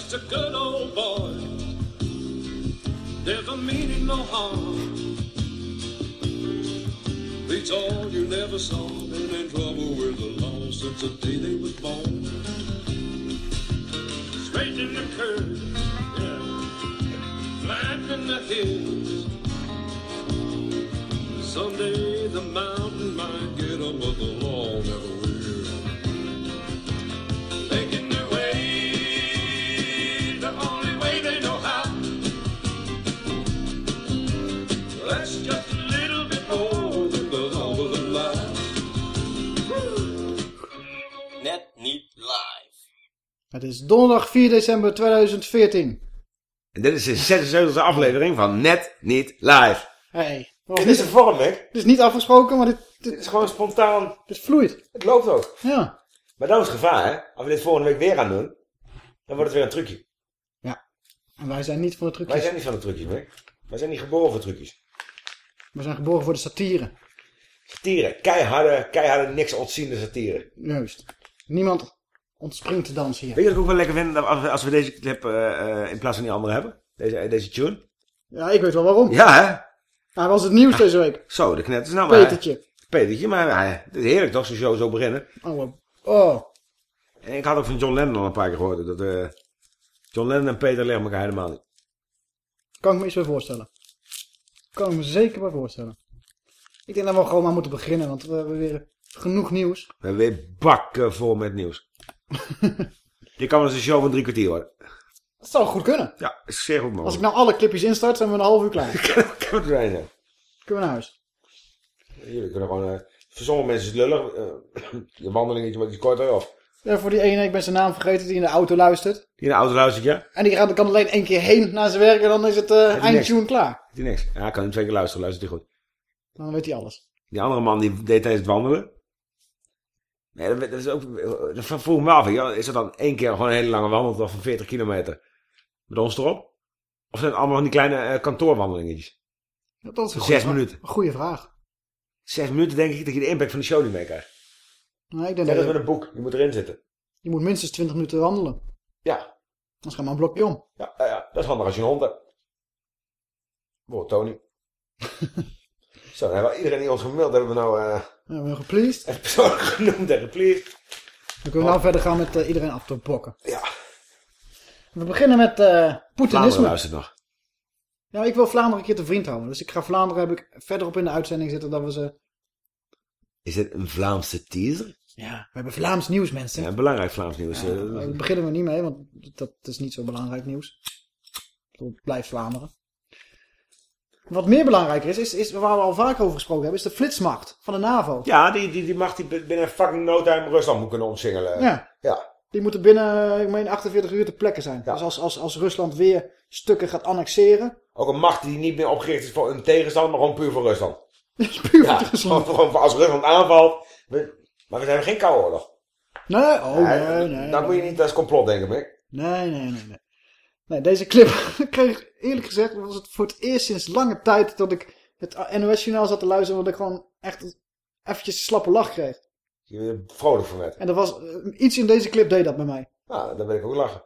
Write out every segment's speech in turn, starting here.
just a good old boy. Never meaning no harm. Beats all you never saw. Been in trouble with the law since the day they was born. Straight in the curve, yeah. Flat in the hills. Someday the mountain Het is donderdag 4 december 2014. En dit is de 76e aflevering van Net Niet Live. Hey, Dit is een vorm, hè? Het is niet afgesproken, maar dit, dit, Dit is gewoon spontaan. dit vloeit. Het loopt ook. Ja. Maar dat is het gevaar, hè? Als we dit volgende week weer gaan doen, dan wordt het weer een trucje. En wij zijn niet voor de Wij trucjes. zijn niet van de trucjes, hè? Wij zijn niet geboren voor trucjes. We zijn geboren voor de satire. Satire. Keiharde, keiharde, niks ontziende satire. Juist. Niemand ontspringt de dans hier. Weet je wat ik ook wel lekker vind? dat Als we, deze clip eh, eh, in plaats van die andere hebben? Deze, eh, deze tune? Ja, ik weet wel waarom. Ja, hè? Hij was het nieuws deze week. Zo, de knet is nou maar. Petertje. Petertje, maar eh, het is heerlijk toch, zo'n show zo beginnen. Oh, oh. En ik had ook van John Lennon al een paar keer gehoord. Dat John Lennon en Peter leggen elkaar helemaal niet. Kan ik me iets bij voorstellen. Kan ik me zeker bij voorstellen. Ik denk dat we gewoon maar moeten beginnen, want we hebben weer genoeg nieuws. We hebben weer bakken vol met nieuws. Dit kan wel eens een show van drie kwartier worden. Dat zou goed kunnen. Ja, is zeer goed Als ik mogelijk. nou alle clipjes instart, zijn we een half uur klaar. Kan het erin, hè. Kunnen we naar huis. Jullie kunnen gewoon... eh, voor sommige mensen is het lullig. eh, je wandelingetje met iets korter. Of Ja, voor die ene, ik ben zijn naam vergeten, die in de auto luistert. die in de auto luistert, ja. En die gaat, kan alleen één keer heen naar zijn werk en dan is het eh niks. eindtune klaar. Die niks. Ja, ik kan hem twee keer luisteren. Luistert hij goed. Dan weet hij alles. Die andere man die deed tijdens het wandelen. Nee, dat, dat is ook... Dat vroeg ik me af. ja, Is er dan één keer gewoon een hele lange wandeltocht van 40 kilometer? Met ons erop? Of zijn het allemaal van die kleine eh, kantoorwandelingetjes? Ja, dat is een Zes minuten. Een goede vraag. Zes minuten denk ik dat je de impact van de show niet meekrijgt. Nou, ik denk Net dat als je, met een boek. Die moet erin zitten. je moet minstens 20 minuten wandelen. Ja. Anders gaan we een blokje om. Ja, ja, ja, dat is handig als je een hond hebt. Wow, Tony. Zo, dan hebben we iedereen die ons gemaild hebben we nou eh Ja, we zijn gepleased. even persoonlijk genoemd en gepleegd. Dan kunnen we nou verder gaan met eh, iedereen af te bokken. Ja, We beginnen met Vlaanderen Poetinisme. luistert nog. Ja, ik wil Vlaanderen een keer te vriend houden. Dus ik ga Vlaanderen heb ik verderop in de uitzending zitten dat we ze... Is dit een Vlaamse teaser? Ja, we hebben Vlaams nieuws, mensen. Ja, belangrijk Vlaams nieuws. eh, Daar beginnen we niet mee, want dat is niet zo belangrijk nieuws. Het blijft Vlaanderen. Wat meer belangrijker is, is, is, waar we al vaak over gesproken hebben, is de flitsmacht van de NAVO. Ja, die, die, die mag die binnen fucking no time Rusland moet kunnen omsingelen. Ja, Ja. die moeten binnen, ik meen, 48 uur te plekken zijn. Ja. Dus als, als, als Rusland weer stukken gaat annexeren, Ook een macht die niet meer opgericht is voor een tegenstander, maar gewoon puur voor Rusland. puur Ja, voor Rusland. gewoon, als Rusland aanvalt. We, maar we zijn geen koude oorlog. Nee, oh nee, Nee, nee. Dat moet je niet als complot denken, Mick. Nee, nee, nee, nee. Nee, deze clip kreeg eerlijk gezegd, was het voor het eerst sinds lange tijd dat ik het NOS-journaal zat te luisteren, dat ik gewoon echt eventjes een slappe lach kreeg. Je vrolijk van werd. En er was eh, iets in deze clip deed dat met mij. Nou, dan wil ik ook lachen.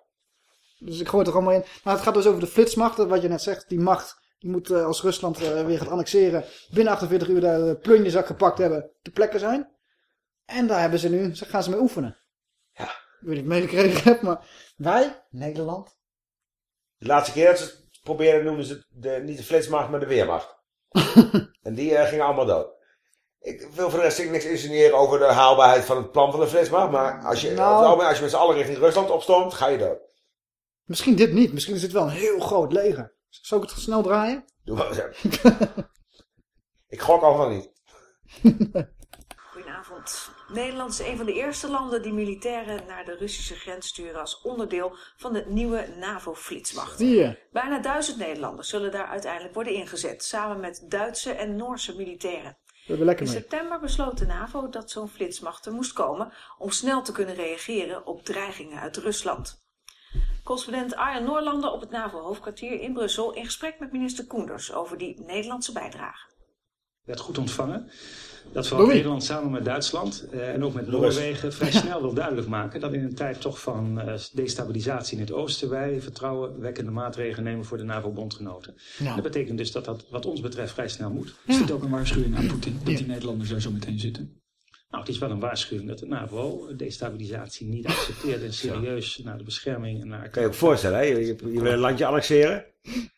Dus ik gooi het er allemaal in. Maar het gaat dus over de flitsmacht, wat je net zegt. Die macht, die moet eh, als Rusland eh, weer gaat annexeren, binnen 48 uur de plunjezak gepakt hebben, te plekken zijn. En daar hebben ze nu, daar gaan ze mee oefenen. Ja. Ik weet niet of je het meegekregen hebt, maar wij, Nederland, De laatste keer dat ze het probeerden noemden ze het de, niet de flitsmacht, maar de weermacht. en die eh, gingen allemaal dood. Ik wil voor de rest niks insinueren over de haalbaarheid van het plan van de flitsmacht. Maar als je, Nou. het als je met z'n allen richting Rusland opstoomt, ga je dood. Misschien dit niet. Misschien is dit wel een heel groot leger. Zou ik het snel draaien? Doe maar eens even. ik gok al van niet. Goedenavond. Nederland is een van de eerste landen die militairen naar de Russische grens sturen als onderdeel van de nieuwe NAVO-flitsmacht. Bijna duizend Nederlanders zullen daar uiteindelijk worden ingezet, samen met Duitse en Noorse militairen. In september besloot de NAVO dat zo'n flitsmacht er moest komen om snel te kunnen reageren op dreigingen uit Rusland. Correspondent Arjen Noorlander op het NAVO-hoofdkwartier in Brussel in gesprek met minister Koenders over die Nederlandse bijdrage. Werd goed ontvangen. Dat vooral Doei. Nederland samen met Duitsland eh, en ook met. Noorwegen vrij snel wil duidelijk maken dat in een tijd toch van eh, destabilisatie in het oosten wij vertrouwen wekkende maatregelen nemen voor de NAVO-bondgenoten. Ja. Dat betekent dus dat dat wat ons betreft vrij snel moet. Is dit ook een waarschuwing aan Poetin dat die Nederlanders daar zo meteen zitten? Nou, het is wel een waarschuwing dat de NAVO destabilisatie niet accepteert en serieus naar de bescherming en naar... Kan je je ook voorstellen, hè? Je, je, je wil een landje annexeren.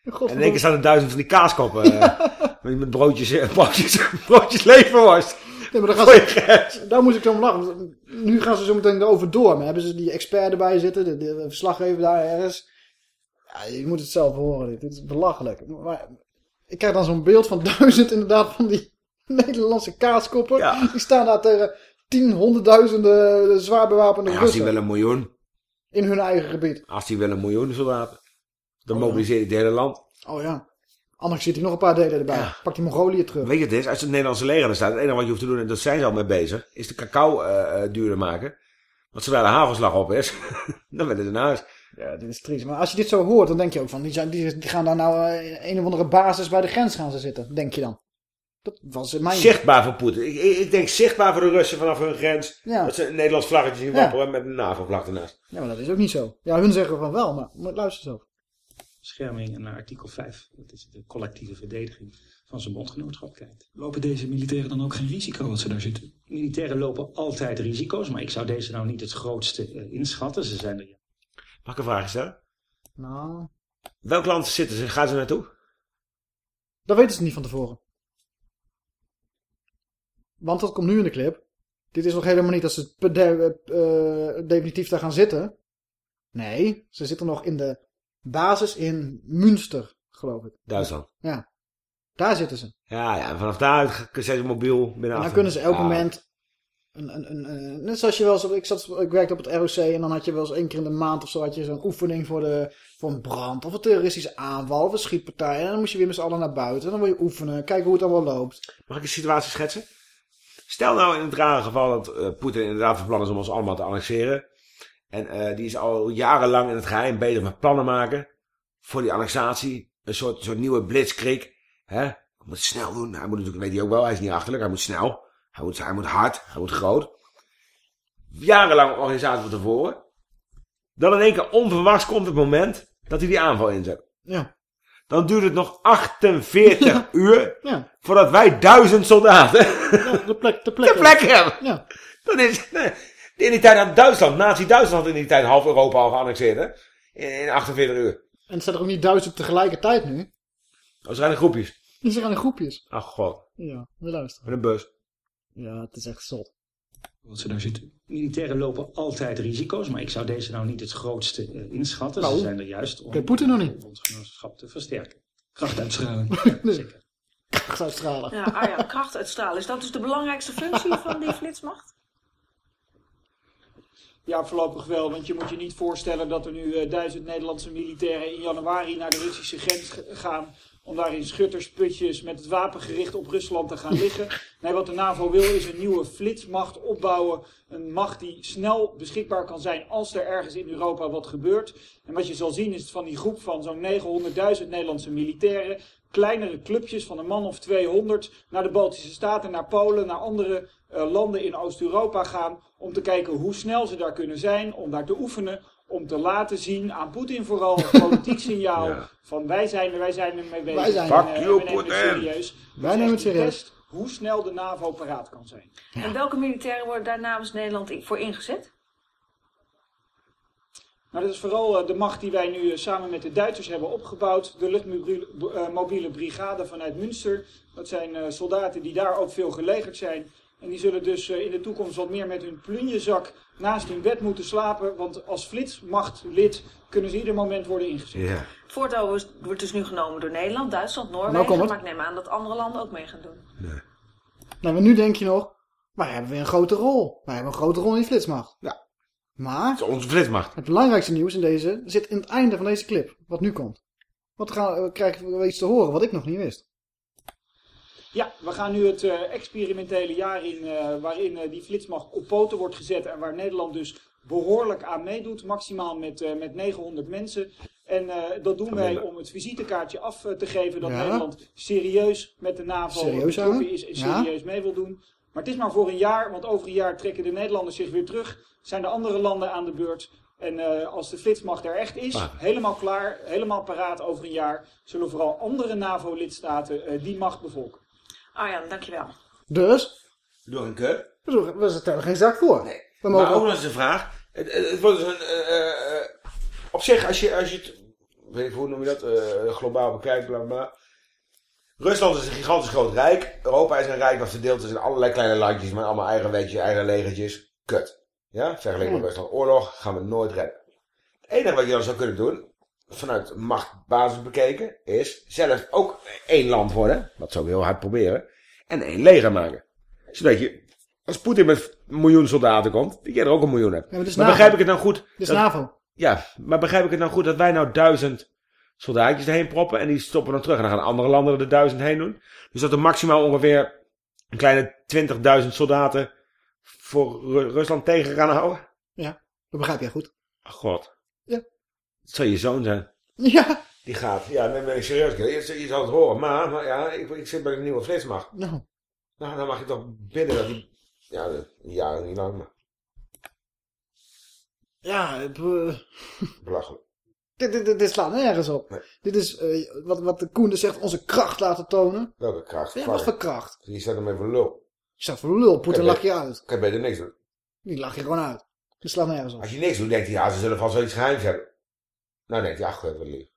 God, En in één keer staan er duizend van die kaaskoppen. eh, met- broodjes, eh, broodjes, broodjes leverworst. Nee, maar dan Voor gaan je ze, daar moest ik zo om lachen. Nu gaan ze zo meteen erover door. Maar hebben ze die expert erbij zitten, de, de verslaggever daar ergens. Ja, je moet het zelf horen. Dit, dit is belachelijk. Maar ik krijg dan zo'n beeld van duizend inderdaad van die Nederlandse kaaskoppen. Ja. Die staan daar tegen tien, honderdduizenden zwaar bewapende Ja, als die wel een miljoen, In hun eigen gebied. als die wel een miljoen soldaten, dan Oh, ja. mobiliseert hij het hele land. Oh ja. Anders zit hij nog een paar delen erbij. Ja. Pakt die Mongolië terug. Weet je het is? Als het Nederlandse leger er staat, het enige wat je hoeft te doen, en dat zijn ze al mee bezig, is de cacao eh, duurder maken. Want zodra de hagelslag op is, dan willen ze naar huis. Ja, dit is triest. Maar als je dit zo hoort, dan denk je ook van, die, zijn, die, gaan daar nou eh, een of andere basis bij de grens gaan ze zitten. Denk je dan. Dat was in mijn... Zichtbaar voor Poetin. Ik, ik, denk zichtbaar voor de Russen vanaf hun grens. Ja. Dat ze een Nederlands vlaggetje zien Ja. wapperen met een NAVO-vlag ernaast. Ja, maar dat is ook niet zo. Ja, hun zeggen van wel, maar, maar luister zelf. Bescherming en naar artikel 5. Dat is de collectieve verdediging van zijn bondgenootschap kijkt. Lopen deze militairen dan ook geen risico als ze daar zitten? Militairen lopen altijd risico's, maar ik zou deze nou niet het grootste eh, inschatten. Ze zijn er Mag ik een vraag stellen? Nou, Welk land zitten ze? Gaan ze naartoe? dat weten ze niet van tevoren. Want dat komt nu in de clip. Dit is nog helemaal niet dat ze de- eh, definitief daar gaan zitten. Nee, ze zitten nog in de basis in Münster, geloof ik. Duitsland. Ja, daar zitten ze. Ja, ja. En vanaf daar zijn ze mobiel binnen En dan kunnen ze elk Ja. moment... Een, een, een, een- net zoals je wel eens... Ik, zat, ik werkte op het ROC en dan had je wel eens één keer in de maand of zo... had je zo'n oefening voor, de, voor een brand of een terroristische aanval of een schietpartij. En dan moest je weer met z'n allen naar buiten. En dan wil je oefenen, kijken hoe het allemaal loopt. Mag ik een situatie schetsen? Stel nou in het rare geval dat eh, Poetin inderdaad van plan is om ons allemaal te annexeren. En eh, die is al jarenlang in het geheim bezig met plannen maken voor die annexatie. Een soort, soort nieuwe blitzkrieg. Hè? Hij moet het snel doen. Hij moet natuurlijk, weet hij ook wel, hij is niet achterlijk. Hij moet snel. Hij moet, hij moet hard. Hij moet groot. Jarenlang organisatie van tevoren. Dan in één keer onverwachts komt het moment dat hij die aanval inzet. Ja, Dan duurt het nog 48 uur ja. voordat wij duizend soldaten ja de plek, de plek. de plek hebben. Ja, Dan is, nee, in die tijd had Duitsland, Nazi-Duitsland had in die tijd half Europa al geannexeerd, hè? In, in 48 uur. en het zijn er ook niet duizend tegelijkertijd nu. Dat zijn de groepjes. Die zijn in groepjes. Ach god, Ja, we luisteren. met een bus. Ja, het is echt zot. Wat ze daar zitten? Militairen lopen altijd risico's, maar ik zou deze nou niet het grootste eh, inschatten. Ze Nou, zijn er juist om Poetin nog niet. het bondgenootschap te versterken. Krachtuitstraling. Zeker. Kracht uitstralen. Ja, ah ja, kracht uitstralen. Is dat dus de belangrijkste functie van die flitsmacht? Ja, voorlopig wel. Want je moet je niet voorstellen dat er nu eh, duizend Nederlandse militairen in januari naar de Russische grens gaan. Om daar in schuttersputjes met het wapen gericht op Rusland te gaan liggen. Nee, wat de NAVO wil is een nieuwe flitsmacht opbouwen. Een macht die snel beschikbaar kan zijn als er ergens in Europa wat gebeurt. En wat je zal zien is van die groep van zo'n 900.000 Nederlandse militairen. Kleinere clubjes van een man of 200 naar de Baltische Staten, naar Polen, naar andere eh, landen in Oost-Europa gaan. Om te kijken hoe snel ze daar kunnen zijn, om daar te oefenen. Om te laten zien aan Poetin vooral als politiek signaal Ja. van wij zijn er, wij zijn ermee bezig. Wij zijn er. we nemen het serieus. Wij nemen het serieus. Hoe snel de NAVO paraat kan zijn. En welke militairen worden daar namens Nederland voor ingezet? Nou, dat is vooral eh, de macht die wij nu samen met de Duitsers hebben opgebouwd. De luchtmobiele brigade vanuit Münster. Dat zijn eh, soldaten die daar ook veel gelegerd zijn. En die zullen dus eh, in de toekomst wat meer met hun plunjezak naast hun bed moeten slapen. Want als flitsmachtlid kunnen ze ieder moment worden ingezet. Ja. Het voortouw wordt dus nu genomen door Nederland, Duitsland, Nou Noorwegen. het. maar ik neem aan dat andere landen ook mee gaan doen. Nou, maar nu denk je nog, wij hebben weer een grote rol. Wij hebben een grote rol in die flitsmacht. Ja. Maar, Dat is onze flitsmacht. het belangrijkste nieuws in deze zit in het einde van deze clip. Wat nu komt. Wat gaan, we krijgen we iets te horen wat ik nog niet wist. Ja, we gaan nu het eh, experimentele jaar in eh, waarin eh, die flitsmacht op poten wordt gezet en waar Nederland dus behoorlijk aan meedoet, maximaal met, met 900 mensen. En dat doen wij om het visitekaartje af te geven dat Ja. Nederland serieus met de NAVO Serieus betrokken is en Ja. serieus mee wil doen. Maar het is maar voor een jaar, want over een jaar trekken de Nederlanders zich weer terug. Zijn de andere landen aan de beurt. En als de flitsmacht er echt is, Ah. helemaal klaar, helemaal paraat over een jaar, zullen vooral andere NAVO-lidstaten die macht bevolken. Arjan, dankjewel. Dus, Doe een kut. we we stellen geen zak voor. Nee. We Maar mogen ook nog eens een vraag. Het, het, het wordt dus een... eh, eh, eh, op zich, als je, als je het... Weet ik, hoe noem je dat? eh, globaal bekijkt, bla bla. Rusland is een gigantisch groot rijk. Europa is een rijk dat verdeeld is in allerlei kleine landjes met allemaal eigen wetjes, eigen legertjes. Kut. Ja? Vergeleken met Rusland. Oorlog gaan we nooit redden. Het enige wat je dan zou kunnen doen, vanuit machtbasis bekeken, is zelf ook één land worden. Dat zou heel hard proberen. En één leger maken. Zodat je, als Poetin met een miljoen soldaten komt, dat je er ook een miljoen hebt. Ja, maar begrijp ik het nou goed? Is dat- NAVO. ja, maar begrijp ik het nou goed dat wij nou duizend soldaatjes erheen proppen en die stoppen dan terug en dan gaan andere landen er de duizend heen doen? Dus dat er maximaal ongeveer een kleine 20.000 soldaten voor Ru- Rusland tegen gaan houden? Dat begrijp jij goed. Ach, god. Ja. Het zou je zoon zijn. Ja. Die gaat, ja, dan ben ik serieus. Je, je zal het horen, maar, maar ja, ik, ik zit bij de nieuwe flitsmacht. Nou, Nou, dan mag je toch binnen dat die, ja, een jaar niet lang, maar ja, het, eh, belachelijk. dit, dit, dit, dit slaat nergens op. Nee. Dit is eh, wat, wat de Koen dus zegt, onze kracht laten tonen. Welke kracht? Ja, wat voor kracht? Die staat hem even lul. Ik zeg voor lul, Poetin lach je uit. Kan je beter niks doen. Die lach je gewoon uit. Dit slaat nergens op. Als je niks doet, denkt hij, ja, ze zullen vast wel iets geheims hebben. Nou, denkt hij, ach, wat lief.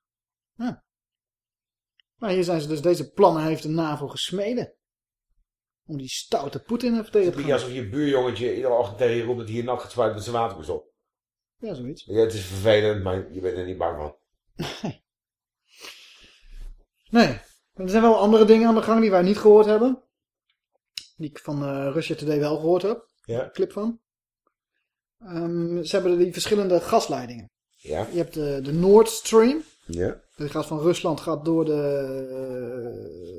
Maar hier zijn ze dus, deze plannen heeft de NAVO gesmeden. Om die stoute Poetin even tegen Het te is gaan. alsof je buurjongetje iedere ochtend tegen je roept dat hij hier nat gaat spuiten met zijn waterpistol. Ja, zoiets. Ja, het is vervelend, maar je bent er niet bang van. Nee, er zijn wel andere dingen aan de gang die wij niet gehoord hebben. Die ik van eh Russia Today wel gehoord heb. Ja. clip van. Ehm, ze hebben die verschillende gasleidingen. Ja. Je hebt de, de Nord Stream. Ja. Die gaat van Rusland gaat door de,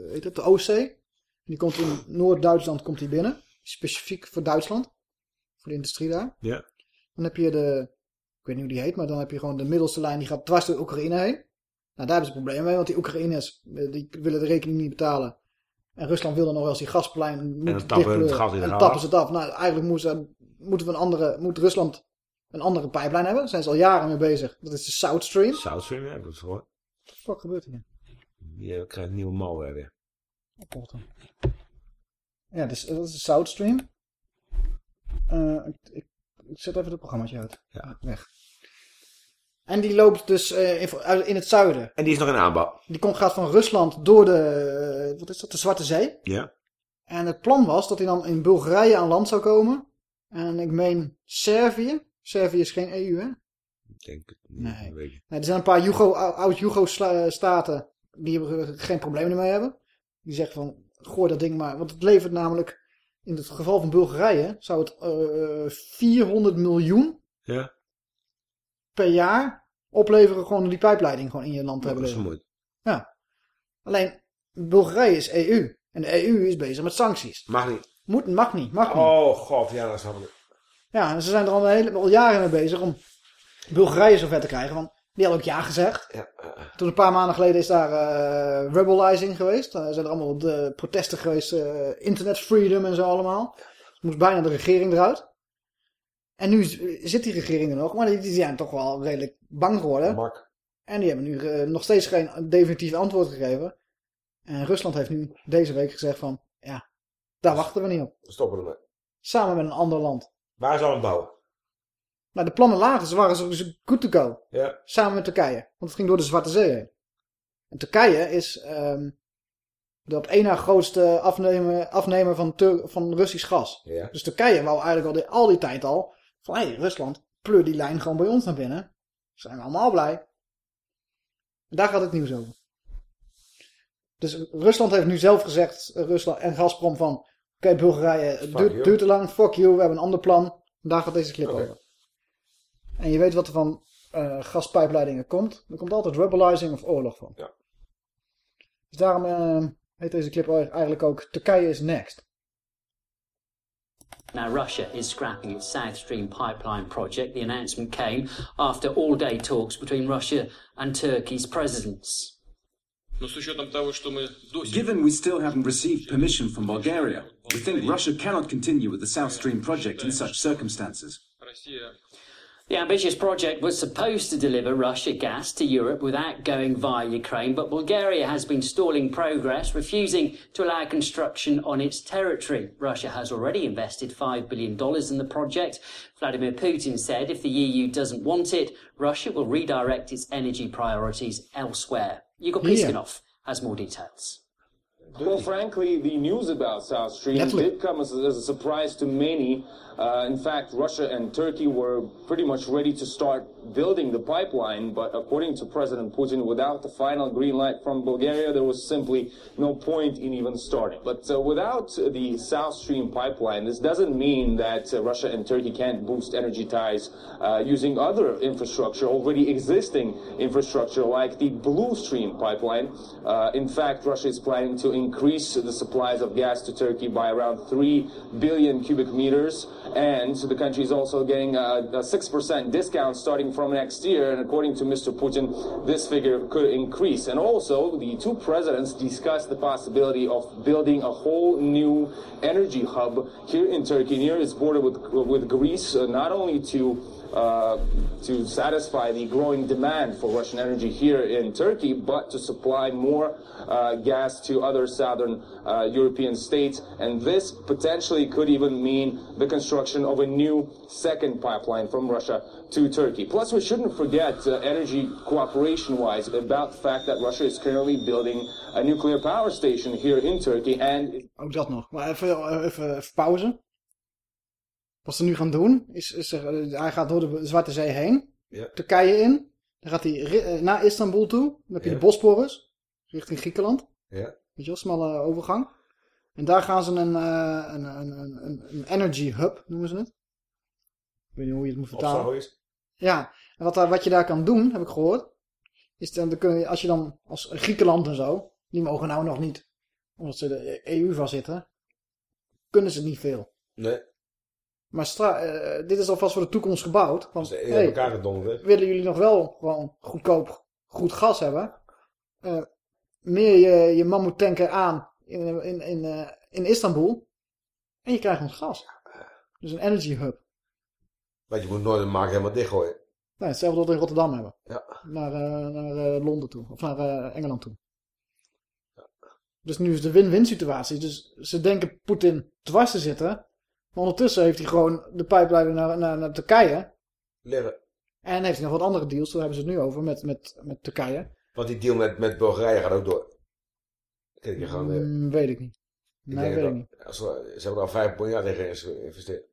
eh, heet het, de Oostzee. Die komt in Noord-Duitsland komt die binnen. Specifiek voor Duitsland. Voor de industrie daar. Ja. Dan heb je de, ik weet niet hoe die heet, maar dan heb je gewoon de middelste lijn die gaat dwars door Oekraïne heen. Nou, daar hebben ze problemen mee, want die Oekraïners eh, die willen de rekening niet betalen. En Rusland wil dan nog wel eens die gasplein moeten dan tappen het gas in En tappen ze het af. Nou, eigenlijk moeten, moeten we een andere, moet Rusland een andere pijplijn hebben. Daar zijn ze al jaren mee bezig. Dat is de South Stream. South Stream, ja, dat is gewoon. the fuck gebeurt hier? Je krijgt een nieuwe malware weer. Oppotten. Ja, dus, dat is de South Stream. Eh, ik, ik, ik zet even het programmaatje uit. Ja. Weg. En die loopt dus eh, in, het zuiden. En die is nog in aanbouw. Die komt, gaat van Rusland door de, eh, wat is dat, de Zwarte Zee. Ja. En het plan was dat hij dan in Bulgarije aan land zou komen. En ik meen Servië. Servië is geen EU, hè? Ik denk het niet. Nee. Nee, er zijn een paar Jugo, oud-Jugo-staten die er geen problemen mee hebben. Die zeggen van, gooi dat ding maar. Want het levert namelijk, in het geval van Bulgarije, zou het eh 400 miljoen Ja. per jaar opleveren gewoon die pijpleiding gewoon in je land te Dat hebben is liggen. vermoeid. Alleen, Bulgarije is EU. En de EU is bezig met sancties. Mag niet. Moet, mag niet, mag niet. Oh god, ja, dat snap ik. Ja, en ze zijn er al, een hele, al jaren mee bezig om Bulgarije zover te krijgen. Want die hadden ook ja gezegd. Ja, eh, Toen een paar maanden geleden is daar eh rebelizing geweest. Daar zijn er allemaal de protesten geweest. eh, internet freedom en zo allemaal. Moest bijna de regering eruit. En nu zit die regering er nog. Maar die, die zijn toch wel redelijk bang geworden. mak. En die hebben nu eh, nog steeds geen definitief antwoord gegeven. En Rusland heeft nu deze week gezegd van... Ja, daar wachten we niet op. We stoppen ermee. Samen met een ander land. Waar zal het bouwen? Maar de plannen lagen, ze waren zo good to go. Ja. Samen met Turkije. Want het ging door de Zwarte Zee heen. En Turkije is ehm, de op één na grootste afnemer, afnemer van, Tur- van Russisch gas. Ja. Dus Turkije wou eigenlijk al die, al die tijd al van hé, hey, Rusland, pleur die lijn gewoon bij ons naar binnen. Zijn we allemaal blij. En daar gaat het nieuws over. Dus Rusland heeft nu zelf gezegd, eh, Rusland en Gazprom van oké Bulgarije, het Fuck duurt, duurt te lang, fuck you, we hebben een ander plan. Daar gaat deze clip over. En je weet wat er van eh, gaspijpleidingen komt. Er komt altijd rebelizing of oorlog van. Ja. Dus daarom eh, heet deze clip eigenlijk ook Turkije is next. Now, Russia is scrapping its South Stream pipeline project. The announcement came after all day talks between Russia and Turkey's presidents. Given we still haven't received permission from Bulgaria, we think Russia cannot continue with the South Stream project in such circumstances. The ambitious project was supposed to deliver Russia gas to Europe without going via Ukraine, but Bulgaria has been stalling progress, refusing to allow construction on its territory. Russia has already invested $5 billion in the project. Vladimir Putin said if the EU doesn't want it, Russia will redirect its energy priorities elsewhere. Igor Yeah. Piskunov has more details. Well, frankly, the news about South Stream Letterlijk. did come as, as a surprise to many. Uh, in fact, Russia and Turkey were pretty much ready to start building the pipeline, but according to President Putin, without the final green light from Bulgaria, there was simply no point in even starting. But uh, without the South Stream pipeline, this doesn't mean that uh, Russia and Turkey can't boost energy ties uh, using other infrastructure, already existing infrastructure, like the Blue Stream pipeline. Uh, in fact, Russia is planning to increase the supplies of gas to Turkey by around 3 billion cubic meters. And the country is also getting a, a 6% discount starting from next year. And according to Mr. Putin, this figure could increase. And also, the two presidents discussed the possibility of building a whole new energy hub here in Turkey near its border with, with Greece, uh, not only to uh, to satisfy the growing demand for Russian energy here in Turkey, but to supply more uh, gas to other southern uh, European states. And this potentially could even mean the construction of a new second pipeline from Russia to Turkey. Plus, we shouldn't forget, uh, energy cooperation wise, about the fact that Russia is currently building a nuclear power station here in Turkey and Ook dat nog. Maar even, even, even pauze. Wat ze nu gaan doen, is, is er, eh, hij gaat door de Zwarte Zee heen. Ja. Turkije in. Dan gaat hij eh, naar Istanbul toe. Dan heb je Ja. de Bosporus. Richting Griekenland. Ja. Weet je wel, smalle overgang. En daar gaan ze een, eh, een, een, een, een- energy hub, noemen ze het. Ik weet niet hoe je het moet vertalen. Opslag is. Ja, en wat, daar, wat je daar kan doen, heb ik gehoord, is dan, dan kun je, als je dan als Griekenland en zo, die mogen nou nog niet, omdat ze de EU vastzitten, kunnen ze niet veel. Nee. Maar stra eh, dit is alvast voor de toekomst gebouwd. Want, hey, elkaar gedonderd. willen jullie nog wel gewoon goedkoop goed gas hebben? Eh, meer je, je mammoetanker aan in, in, in, eh, in Istanbul en je krijgt ons gas. Dus een energy hub. Want je moet nooit een markt helemaal dichtgooien. Nee, hetzelfde wat we in Rotterdam hebben. Ja. Naar, naar Londen toe. Of naar Engeland toe. Dus nu is de win-win situatie. Dus ze denken Poetin dwars te zitten. Maar ondertussen heeft hij gewoon de pijpleiding naar, naar, naar Turkije. Liggen. En heeft hij nog wat andere deals. Daar hebben ze het nu over met, met, met Turkije. Want die deal met, met Bulgarije gaat ook door. Kijk, je gewoon, eh, Mm, weet ik niet. ik Nee, weet ik dat- niet. Als we, ze hebben er al 5 miljard in geïnvesteerd.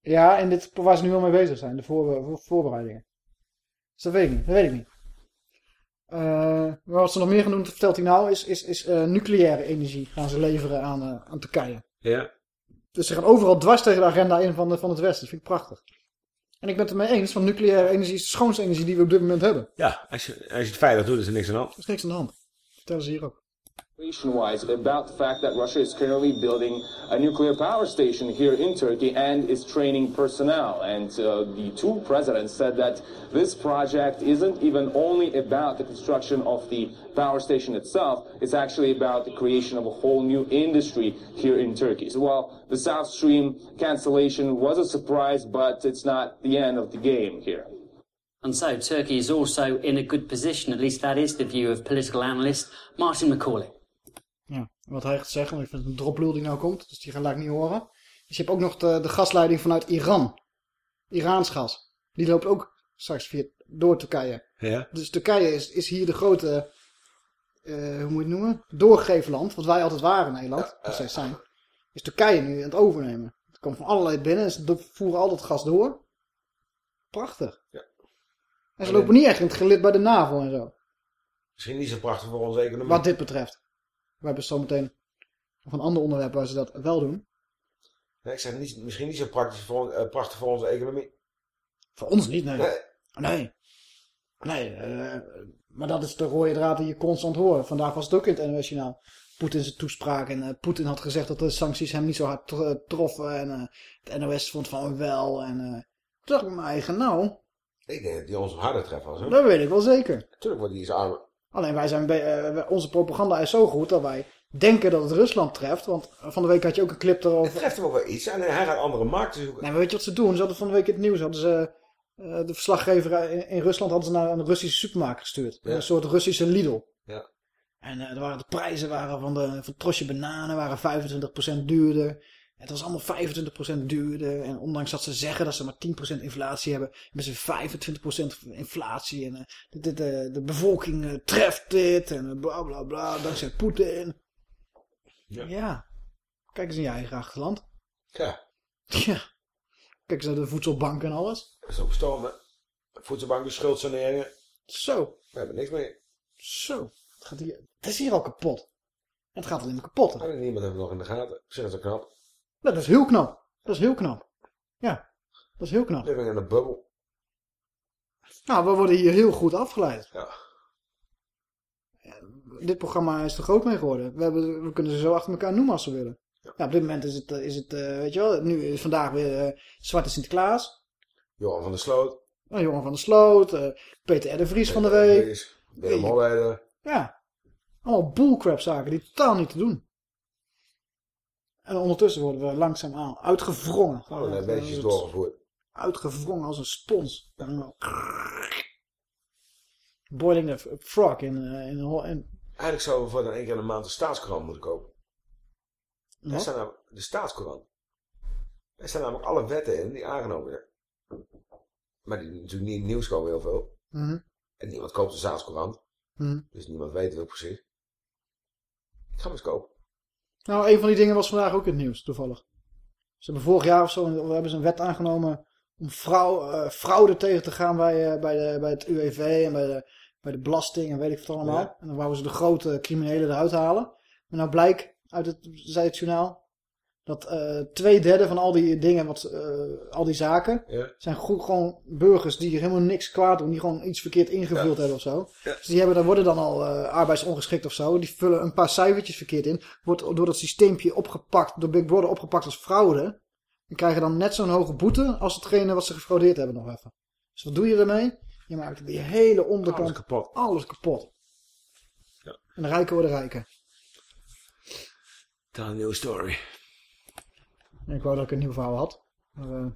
Ja, en dit waar ze nu al mee bezig zijn. De voor, voor- voorbereidingen. Dus dat weet ik niet. Dat weet ik niet. Eh, maar wat ze nog meer gaan doen, vertelt hij nou, is, is, is eh, nucleaire energie gaan ze leveren aan, eh, aan Turkije. Ja. Dus ze gaan overal dwars tegen de agenda in van, de, van het Westen. Dat vind ik prachtig. En ik ben het ermee eens, want nucleaire energie is de schoonste energie die we op dit moment hebben. Ja, als je, als je het veilig doet, is er niks aan de hand. Er is niks aan de hand. Vertellen ze hier ook. Wise about the fact that Russia is currently building a nuclear power station here in Turkey and is training personnel. And uh, the two presidents said that this project isn't even only about the construction of the power station itself, it's actually about the creation of a whole new industry here in Turkey. So while the South Stream cancellation was a surprise, but it's not the end of the game here. And so Turkey is also in a good position, at least that is the view of political analyst Martin Macaulay. Ja, wat hij gaat zeggen, want ik vind het een droplul die nou komt, dus die ga ik niet horen. Dus je hebt ook nog de, de gasleiding vanuit Iran. Iraans gas. Die loopt ook straks via, door Turkije. Ja. Dus Turkije is, is hier de grote, eh, hoe moet je het noemen? Doorgeefland, wat wij altijd waren in Nederland, nog steeds zijn. Is Turkije nu aan het overnemen. Het komt van allerlei binnen en ze voeren al dat gas door. Prachtig. Ja. En ze lopen niet echt in het gelid bij de NAVO en zo. Misschien niet zo prachtig voor onze economie. Wat dit betreft. We hebben zometeen nog een ander onderwerp waar ze dat wel doen. Nee, ik zeg niet, misschien niet zo praktisch voor, eh, prachtig voor onze economie. Voor ons niet, nee. Nee. Nee. Nee, eh, maar dat is de rode draad die je constant hoort. Vandaag was het ook in het NOS Journaal. Poetin zijn toespraak. En eh, Poetin had gezegd dat de sancties hem niet zo hard tro- troffen. En het NOS vond van wel. En toen dacht ik mijn eigen, nou, Ik denk dat die ons harder treffen als dat weet ik wel zeker. Natuurlijk wordt die iets armer. Alleen wij zijn, eh, onze propaganda is zo goed dat wij denken dat het Rusland treft. Want van de week had je ook een clip Het erover. treft hem ook wel iets. En hij gaat andere markten zoeken. Nee, maar weet je wat ze doen? Ze hadden van de week in het nieuws, hadden ze, eh, de verslaggever in, in Rusland hadden ze naar een Russische supermarkt gestuurd. Ja. Een soort Russische Lidl. Ja. En eh, er waren de prijzen waren van de van trosje bananen waren 25% duurder. Het was allemaal 25% duurder. En ondanks dat ze zeggen dat ze maar 10% inflatie hebben, hebben ze 25% inflatie. En eh, de, de, bevolking eh, treft dit. En eh, bla bla bla, dankzij Poetin. Ja. ja. Kijk eens in je eigen achterland. Ja. Ja. Kijk eens naar de voedselbank en alles. Dat is ook stormen. Voedselbanken, schuldsaneringen. Zo. We hebben niks meer. Zo. Het, gaat hier, het is hier al kapot. Het gaat alleen maar kapot. En niemand heeft het nog in de gaten. Ik zeg het zo knap. Dat is heel knap. Dat is heel knap. Ja. Dat is heel knap. Living in a bubble. Nou, we worden hier heel goed afgeleid. Ja. Dit programma is er groot mee geworden. We, hebben, we kunnen ze zo achter elkaar noemen als we willen. Ja, op dit moment is het, eh, is het eh, weet je wel, nu is vandaag weer eh, Zwarte Sinterklaas. Johan van der Sloot. Oh, Jongen van der Sloot. Peter R. de Vries van de week. Vries, Willem Holleder. Ja. Allemaal bullcrap zaken die totaal niet te doen. En ondertussen worden we langzaamaan uitgevrongen. Eh, beetjes het- doorgevoerd. Uitgevrongen als een spons. Boiling the frog in, eh, in, Eigenlijk zouden we voor dan één keer de maand de staatskrant moeten kopen. Staan namelijk, de staatskrant. Er staan namelijk alle wetten in die aangenomen zijn. Maar die natuurlijk niet in het nieuws komen heel veel. Mhm. En niemand koopt de staatskrant. Mhm. Dus niemand weet het ook precies. Ik ga hem eens kopen. Nou, een van die dingen was vandaag ook in het nieuws, toevallig. Ze hebben vorig jaar of zo hebben ze een wet aangenomen om vrouw, eh, fraude tegen te gaan bij, eh, bij, de, bij het UWV en bij de, bij de belasting en weet ik wat allemaal. Ja. En dan wouden ze de grote criminelen eruit halen. Maar nou blijkt uit het, zei het journaal, dat eh, twee derde van al die dingen, wat, eh, al die zaken, Ja. zijn goed, gewoon burgers die helemaal niks kwaad doen, die gewoon iets verkeerd ingevuld Ja. hebben of zo. Ja. Dus die hebben, daar worden dan al eh, arbeidsongeschikt of zo. Die vullen een paar cijfertjes verkeerd in. Wordt door dat systeempje opgepakt, door Big Brother opgepakt als fraude. En krijgen dan net zo'n hoge boete als hetgene wat ze gefraudeerd hebben nog even. Dus wat doe je ermee? Je maakt die hele onderkant Alles kapot. alles kapot. Ja. En de rijken worden rijker. Dan een nieuwe story. En ik wou dat ik een nieuw verhaal had. Maar, eh,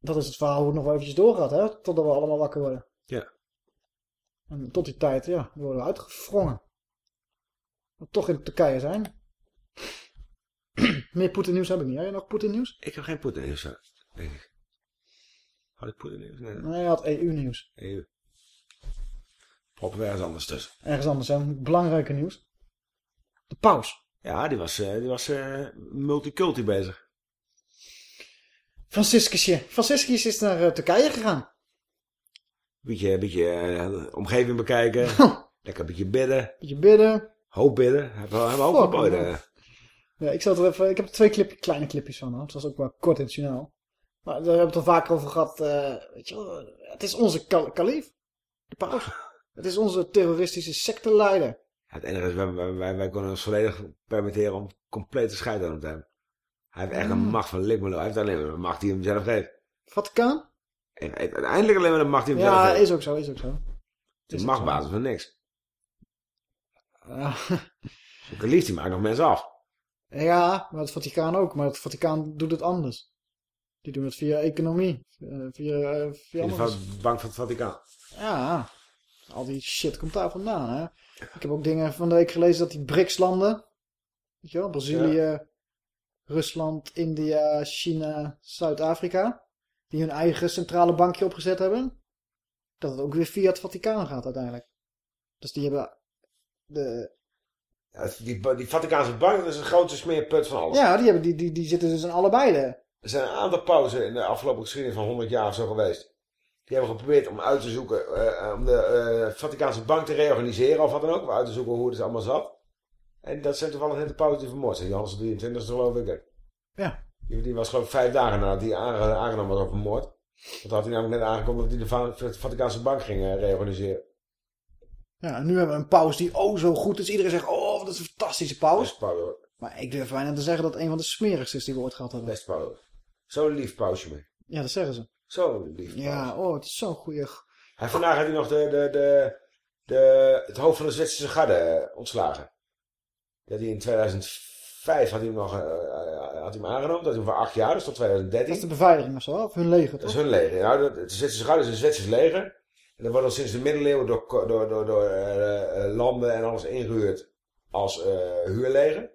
dat is het verhaal hoe het nog wel eventjes doorgaat, hè? Totdat we allemaal wakker worden. Ja. En tot die tijd, ja, worden we uitgevrongen. We toch in Turkije zijn. Meer Poetin nieuws heb ik niet. Heb je nog Poetin nieuws? Ik heb geen Poetin nieuws, hè, denk ik. Had ik Poetin nieuws? Nee. Nee, je had EU nieuws. EU. Proppen we ergens anders tussen. Ergens anders, hè? Belangrijke nieuws. De paus. Ja, die was, eh, die was eh, multiculti bezig. Franciscusje. Franciscus is naar eh, Turkije gegaan. Beetje, beetje omgeving bekijken. Lekker een beetje bidden. Beetje bidden. Hoop bidden. Hebben we hebben we ook geboden. Ja, ik, zal er even, ik heb er twee clip, kleine clipjes van. Hoor. Het was ook maar kort in het journaal. Maar daar hebben we het al vaker over gehad. eh, weet je wel, het is onze kal kalief. De paus. Het is onze terroristische secteleider. Ja, het enige is, wij, wij, wij, wij kunnen ons volledig permitteren om complete scheid aan hem te hebben. Hij heeft echt een Mm. macht van likmelo. Hij heeft alleen maar de macht die hem zelf geeft. Vaticaan? En uiteindelijk alleen maar de macht die hem Ja, zelf geeft. is ook zo, is ook zo. Het is machtbasis van niks. Ja. De kalief die maakt nog mensen af. ja, maar het Vaticaan ook. Maar het Vaticaan doet het anders. Die doen het via economie. eh, Via, eh, via In de bank van het Vaticaan. Ja, al die shit komt daar vandaan. Hè? Ik heb ook dingen van de week gelezen dat die BRICS-landen, weet je wel, Brazilië, Rusland, India, China, Zuid-Afrika, die hun eigen centrale bankje opgezet hebben, dat het ook weer via het Vaticaan gaat uiteindelijk. Dus die hebben de, Ja, die, die Vaticaanse bank dat is een grote smeerput van alles. ja, die, hebben, die, die, die zitten dus in allebei de, Er zijn een aantal pauzen in de afgelopen geschiedenis van 100 jaar of zo geweest. Die hebben geprobeerd om uit te zoeken, eh, om de eh, Vaticaanse bank te reorganiseren of wat dan ook. Om uit te zoeken hoe het dus allemaal zat. En dat zijn toevallig net de vermoord zijn. Johannes de 23 geloof ik. Ja. Die, die was geloof ik vijf dagen nadat hij aange- aangenomen was op vermoord. Want had hij namelijk net aangekondigd dat hij de Va- Vaticaanse bank ging eh, reorganiseren. ja, en nu hebben we een paus die oh zo goed is. Iedereen zegt, oh wat is een fantastische paus. Paus hoor. Maar ik durf bijna te zeggen dat het een van de smerigste is die we ooit gehad hebben. Best paus. Zo'n lief pausje mee. Ja, dat zeggen ze. Zo'n lief Ja, oh, het is zo'n goeie... Hij, vandaag had hij nog de, de, de, de, het hoofd van de Zwitserse garde eh, ontslagen. Dat hij in 2005 had hij hem nog eh, eh, had hij hem aangenomen. Dat hij hem voor acht jaar, dus tot 2013. Dat is de beveiliging of zo, of hun leger, Dat toch? is hun leger. Nou, dat- de Zwitserse garde is een Zwitsers leger. En dat wordt al sinds de middeleeuwen door, door, door, door landen en alles ingehuurd als eh, huurleger.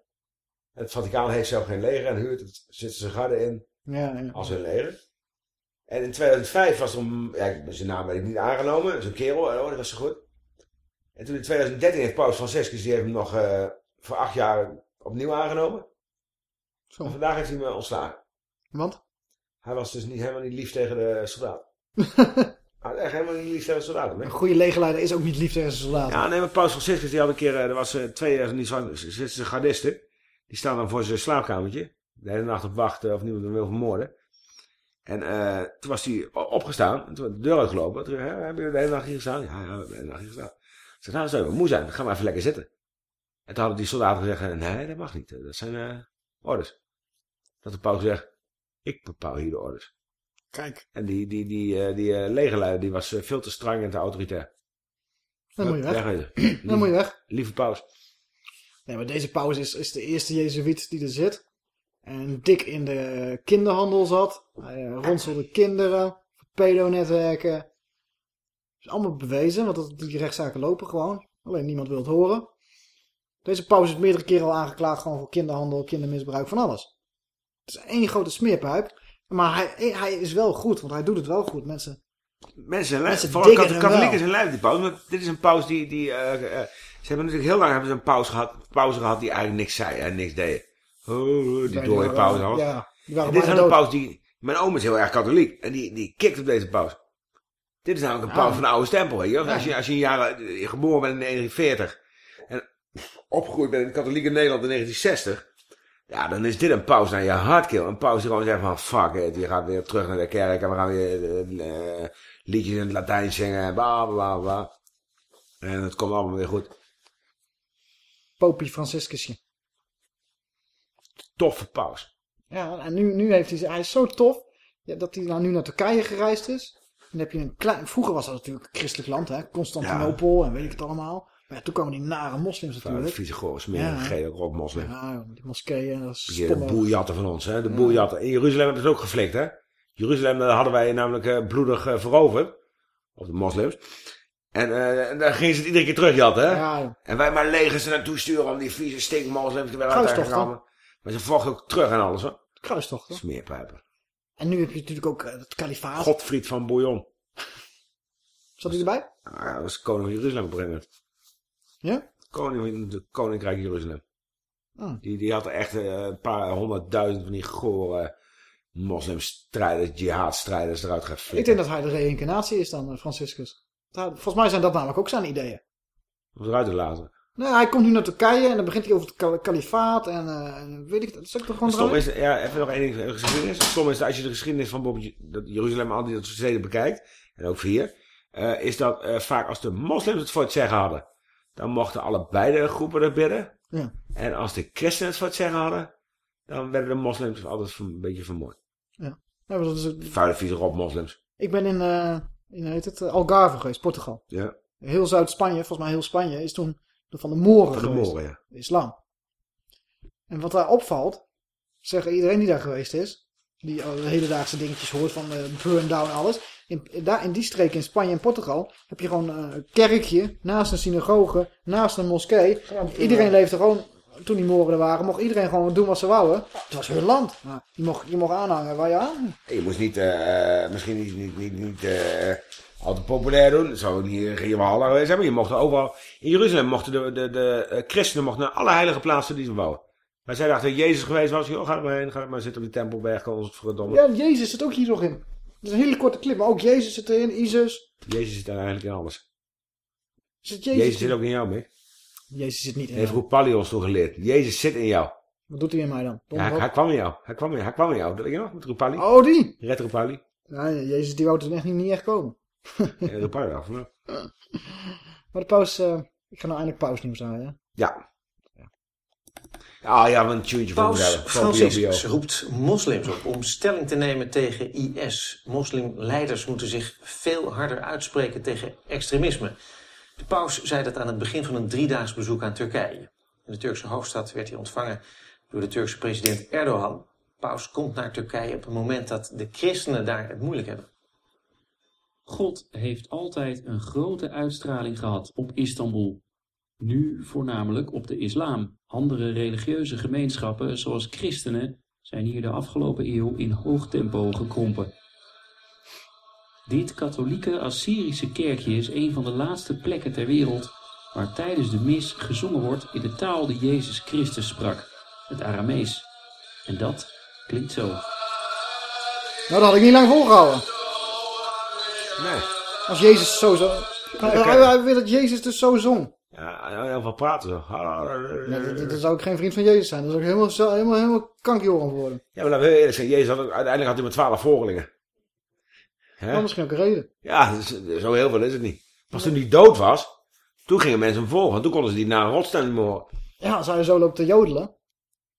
Het Vaticaan heeft zelf geen leger en huurt het Zwitserse garde in Ja, ja. als hun leger. En in 2005 was er een, ja, zijn naam weet ik niet aangenomen, zo'n kerel, oh, dat was zo goed. En toen in 2013 heeft Paus Franciscus, die heeft hem nog eh, voor acht jaar opnieuw aangenomen. Zo. En vandaag heeft hij eh, ontslagen. Want? Hij was dus niet, helemaal niet lief tegen de soldaten. Hij was echt helemaal niet lief tegen de soldaten. Een goede legerleider is ook niet lief tegen zijn soldaten. Ja, nee, maar Paus Franciscus die had een keer, eh, er was twee niet zo Zwitserse gardisten. Die staan dan voor zijn slaapkamertje. De hele nacht op wachten of niemand hem wil vermoorden. En eh, toen was hij opgestaan. En toen werd de deur uitgelopen. Toen, hè, hebben jullie de hele nacht hier gestaan? Ja, ja, we hebben de hele nacht hier gestaan. Ik zei, nou, zou je wel moe zijn. Ga maar even lekker zitten. En toen hadden die soldaten gezegd, nee, dat mag niet. Dat zijn eh, orders. Dat de paus zegt, ik bepaal hier de orders. Kijk. En die, die, die, eh, die eh, legerleider die was eh, veel te streng en te autoritair. Dan moet je weg. Dan moet je weg. Lieve paus. Nee, maar deze paus is, is de eerste Jezuïet die er zit. En dik in de kinderhandel zat. Hij eh, ronselde kinderen. Pedonetwerken. is allemaal bewezen, want dat, die rechtszaken lopen gewoon. Alleen niemand wil het horen. Deze paus is meerdere keren al aangeklaagd gewoon voor kinderhandel, kindermisbruik, van alles. Het is één grote smeerpijp. Maar hij, hij is wel goed, want hij doet het wel goed. Mensen, Mensen, Mensen vooral hem katholieken zijn lijf die paus. Want dit is een paus die... die eh, eh, ze hebben natuurlijk heel lang hebben ze een paus gehad, pauze gehad die eigenlijk niks zei en niks deed. Oh, die dode paus. alles. ja, die waren en dit is een paus die... Mijn oom is heel erg katholiek. En die, die kikt op deze paus. Dit is namelijk een Ja. paus van de oude stempel. Weet je? Als, je, als je in jaren eh, geboren bent in 1940 en opgegroeid bent in het katholieke Nederland in 1960... Ja, dan is dit een paus naar je hardkill. Een paus die gewoon zegt van fuck it, je gaat weer terug naar de kerk en we gaan weer eh, eh, liedjes in het Latijn zingen en bla bla bla. En het komt allemaal weer goed. Popie Franciscusje. Toffe paus. Ja, en nu, nu heeft hij, hij is zo tof ja, dat hij nou nu naar Turkije gereisd is. En dan heb je een klein, vroeger was dat natuurlijk een christelijk land, hè? Constantinopel en weet ik het allemaal. Maar ja, toen kwamen die nare moslims natuurlijk. vieze, gore, smerige, Ja. gele, moslim. Ja, die moskeeën, dat is de boeljatten van ons, hè. De Ja. boeljatten. In Jeruzalem hebben ze het ook geflikt, hè. Jeruzalem daar hadden wij namelijk eh, bloedig eh, veroverd. Op de moslims. En en daar gingen ze het iedere keer terugjatten, hè. Ja. En wij maar legers er naartoe sturen om die vieze stinkmoslims te werden Kruistochten. uitgekomen. Maar ze vochten ook terug en alles, hoor. Kruistochten. Smeerpijpen. En nu heb je natuurlijk ook eh, het kalifaat. Godfried van Bouillon. Zat hij erbij? Ah, dat was koning van Jeruzalem moment. Ja? Koning van het Koninkrijk Jeruzalem. Oh. Die, die had echt eh, een paar honderdduizend van die gore moslimstrijders, jihadstrijders eruit Ik geflikt. denk dat hij de reïncarnatie is dan, eh, Franciscus. Volgens mij zijn dat namelijk ook zijn ideeën. Om eruit te laten. Nou, hij komt nu naar Turkije en dan begint hij over het kal- kalifaat en eh, en weet ik, dat is ook toch gewoon Stom is, ja, even nog één ding. eh, Geschiedenis. Stom is dat als je de geschiedenis van bijvoorbeeld dat Jeruzalem en al die dat soort steden bekijkt, en ook hier, eh, is dat vaak als de moslims het voor het zeggen hadden, dan mochten alle beide groepen er bidden. Ja. En als de christenen het voor het zeggen hadden, dan werden de moslims altijd een beetje vermoord. Ja. Maar dat is, Vuile, vieze moslims. ik ben in, in heet het, Algarve geweest, Portugal. Ja. Heel Zuid-Spanje, volgens mij heel Spanje, is toen de van de Moren Van de geweest. Moren, ja. De islam. En wat daar opvalt, zeggen iedereen die daar geweest is, die al de hedendaagse dingetjes hoort van eh burn down en alles. In, daar, in die streken in Spanje en Portugal heb je gewoon eh, een kerkje naast een synagoge, naast een moskee. Iedereen leefde gewoon, toen die moren er waren, mocht iedereen gewoon doen wat ze wouden. Het was hun land. Maar je, mocht, je mocht aanhangen waar je aan. Je moest niet, eh, eh, misschien niet, niet, niet, niet eh, al te populair doen. Dat zou niet in Walhalla geweest. Maar je mocht er overal... In Jeruzalem mochten de, de, de eh, christenen mochten naar alle heilige plaatsen die ze wouden. Maar zij dachten dat Jezus geweest was. Joh, ga er maar heen. Ga er maar zitten op die tempelberg. Ons het verdomme. Ja, Jezus zit ook hier nog in. Het is een hele korte clip, maar ook Jezus zit erin, Isus. Jezus zit daar eigenlijk in alles. Zit Jezus, Jezus, zit ook in jou, Mick. Jezus zit niet in Heeft. Roep Palli ons toen geleerd. Jezus zit in jou. Wat doet hij in mij dan? Ja, hij, hij kwam in jou. Hij kwam in, hij kwam in jou. Dat weet je nog? Met Roep Palli. Oh, die? Red Roep Palli. Ja, Jezus die wou er echt niet, niet echt komen. Palli af. hè? Maar de paus, eh, ik ga nou eindelijk pausnieuws aan, ja. Ja. Ah ja, een voor Paus. Franciscus roept moslims op om stelling te nemen tegen IS. Moslimleiders moeten zich veel harder uitspreken tegen extremisme. De paus zei dat aan het begin van een driedaags bezoek aan Turkije. In de Turkse hoofdstad werd hij ontvangen door de Turkse president Erdogan. Paus komt naar Turkije op een moment dat de christenen daar het moeilijk hebben. God heeft altijd een grote uitstraling gehad op Istanbul. Nu voornamelijk op de islam. Andere religieuze gemeenschappen, zoals christenen, zijn hier de afgelopen eeuw in hoog tempo gekrompen. Dit katholieke Assyrische kerkje is een van de laatste plekken ter wereld waar tijdens de mis gezongen wordt in de taal die Jezus Christus sprak, het Aramees. En dat klinkt zo. Nou, dat had ik niet lang volgehouden. Nee. Als Jezus zo zo... Hij, hij, hij wil dat Jezus dus zo zong. Ja, heel veel praten zo. Ja, dat zou ik geen vriend van Jezus zijn. Dat zou ik helemaal, helemaal, helemaal kankjoren worden. Ja, maar laten we eerlijk zijn. Jezus had, uiteindelijk had hij maar twaalf volgelingen. Hè? Dat misschien ook een reden. Ja, zo heel veel is het niet. Pas toen hij dood was, toen gingen mensen hem volgen. Toen konden ze die naar een rotsteen niet meer horen. Ja, als hij zo loopt te jodelen.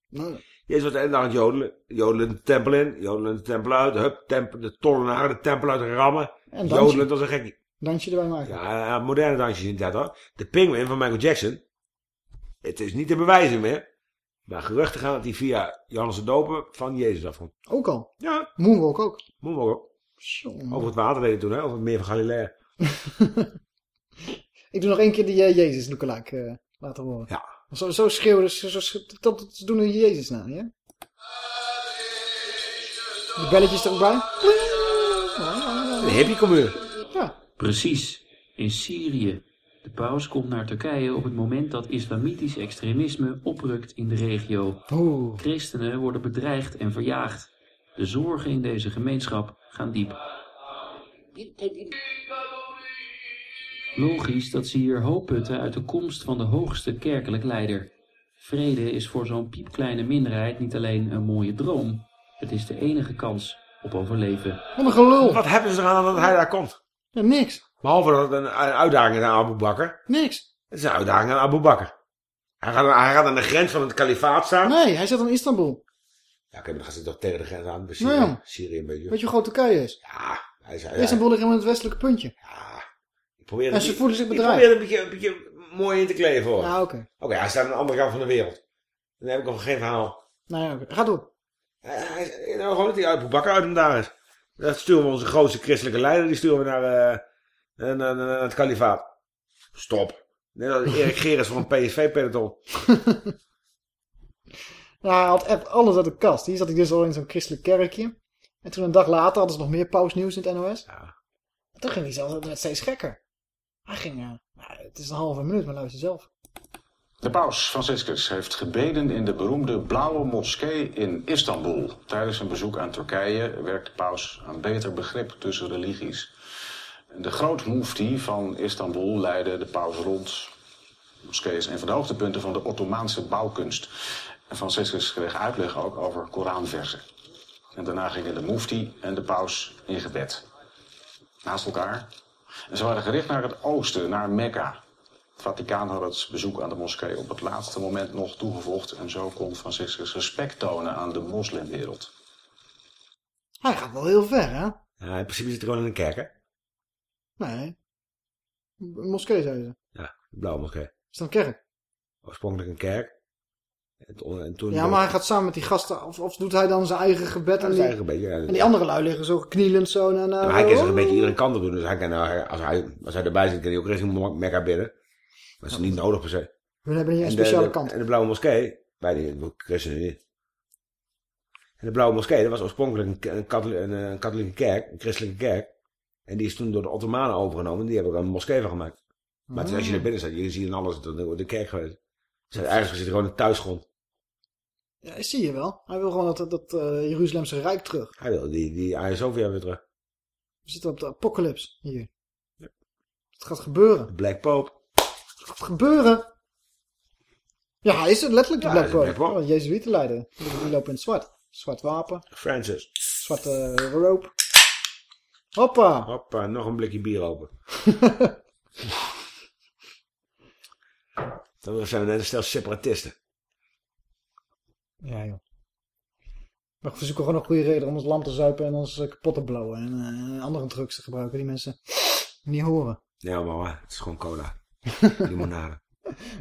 Nou, Jezus was de dag aan het jodelen. Jodelen de tempel in, jodelen de tempel uit. Hup, tempel, de tollenaren de tempel uit rammen. En dansje. Jodelen als een gekkie. dansje erbij maken. Ja, moderne dansjes inderdaad hoor. De Penguin van Michael Jackson. Het is niet te bewijzen meer. Maar geruchten gaan dat hij via Johannes de Doper van Jezus afkomt. Ook al. Ja. Moonwalk ook. Moonwalk ook. Over het water deed hij toen, hè? Over het meer van Galilea. Ik doe nog één keer die eh, Jezus lookalike eh laten horen. Ja. Zo, zo schreeuwen, zo, zo, dat, dat doen we Jezus na, ja? De belletjes er ook bij. Een hippie commune. Ja. Precies, in Syrië. De paus komt naar Turkije op het moment dat islamitisch extremisme oprukt in de regio. Oeh. Christenen worden bedreigd en verjaagd. De zorgen in deze gemeenschap gaan diep. Logisch dat ze hier hoop putten uit de komst van de hoogste kerkelijk leider. Vrede is voor zo'n piepkleine minderheid niet alleen een mooie droom. Het is de enige kans op overleven. Wat een gelul. Wat hebben ze eraan dat hij daar komt? Ja, niks. Behalve dat het een, uitdaging is aan Abu Bakr. Niks. Het is een uitdaging aan Abu Bakr. Hij gaat, hij gaat aan de grens van het kalifaat staan. Nee, hij zit in Istanbul. Ja, oké, maar dan gaat hij toch tegen de grens aan. Syrië, Nee, joh. Syrië een beetje. Weet je hoe groot Turkije is? Ja, hij zei... Istanbul ligt helemaal in het westelijke puntje. Ik probeer En ze voelen zich Ik bedreigd. probeer er een beetje, een beetje mooi in te kleden voor. Ja, oké. Oké, hij staat aan de andere kant van de wereld. Dan heb ik nog geen verhaal. Nou ja, oké. Ga door. Hij, nou, gewoon dat hij uit Boebakker uit hem daar is. Dan sturen we onze grootste christelijke leider, die sturen we naar, eh, naar, naar- naar het kalifaat. Stop. Net als Erik Gerrits van een PSV-peloton. Nou, hij had echt alles uit de kast. Hier zat hij dus al in zo'n christelijk kerkje. En toen een dag later hadden ze nog meer pausnieuws in het NOS. En toen ging hij zelf, het werd steeds gekker. Hij ging, eh, nou, het is een halve minuut, maar luister zelf. De paus Franciscus heeft gebeden in de beroemde Blauwe Moskee in Istanbul. Tijdens een bezoek aan Turkije werkt de paus aan beter begrip tussen religies. De grootmoefti van Istanbul leidde de paus rond. De moskee is een van de hoogtepunten van de Ottomaanse bouwkunst. En Franciscus kreeg uitleg ook over Koranversen. En daarna gingen de moefti en de paus in gebed. Naast elkaar. En ze waren gericht naar het oosten, naar Mekka. Het Vaticaan had het bezoek aan de moskee op het laatste moment nog toegevoegd. En zo kon Franciscus respect tonen aan de moslimwereld. Hij gaat wel heel ver, hè? Ja, in principe zit hij gewoon in een kerk, hè? Nee. Een moskee, zei ze. Ja, de blauwe moskee. Is dat een kerk? Oorspronkelijk een kerk. En, toen- en toen Ja, maar hij gaat samen met die gasten, of, of doet hij dan zijn eigen gebed? Ja, en, zijn die, eigen gebed, ja. en die andere lui liggen zo knielend zo. En, Ja, maar hij kan zich een beetje iedere kant op doen. Dus hij kan, nou, als, hij, als hij erbij zit, kan hij ook richting Mekka bidden. Dat is niet nodig per se. We hebben hier een En speciale de- kant. En de blauwe moskee, bij die christenen niet. En de blauwe moskee, dat was oorspronkelijk een, een, katholieke, een, een katholieke kerk, een christelijke kerk. En die is toen door de Ottomanen overgenomen. En die hebben er een moskee van gemaakt. Maar is- als je Ah. er binnen staat, je ziet in alles de, de kerk geweest. Dus eigenlijk zit er gewoon een thuisgrond. Ja, zie je wel. Hij wil gewoon dat, dat eh, Jeruzalemse Rijk terug. Hij wil die, die Sophia weer terug. We zitten op de apocalypse hier. Het gaat gebeuren. Black Pope. Gaat gebeuren. Ja, hij is het letterlijk de Ja, Black Pope. Oh, Jezuïeten leiden. Die lopen in het zwart. Zwart wapen. Francis. Zwarte eh, rope. Hoppa. Hoppa, nog een blikje bier open. Dan zijn we net een stel separatisten. Ja, joh. Maar we zoeken gewoon een goede reden om ons lamp te zuipen en ons eh, kapot te blowen. En eh, andere drugs te gebruiken die mensen niet horen. Ja, maar het is gewoon cola. Limonade.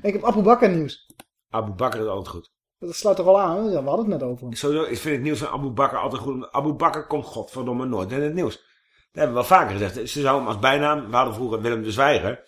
Ik heb Abu Bakr nieuws. Abu Bakr is altijd goed. Dat sluit er al aan. hè? We hadden het net over. Sowieso, ik vind het nieuws van Abu Bakr altijd goed. Abu Bakr komt godverdomme nooit in het nieuws. Dat hebben we wel vaker gezegd. Ze zou hem als bijnaam, we hadden vroeger Willem de Zwijger.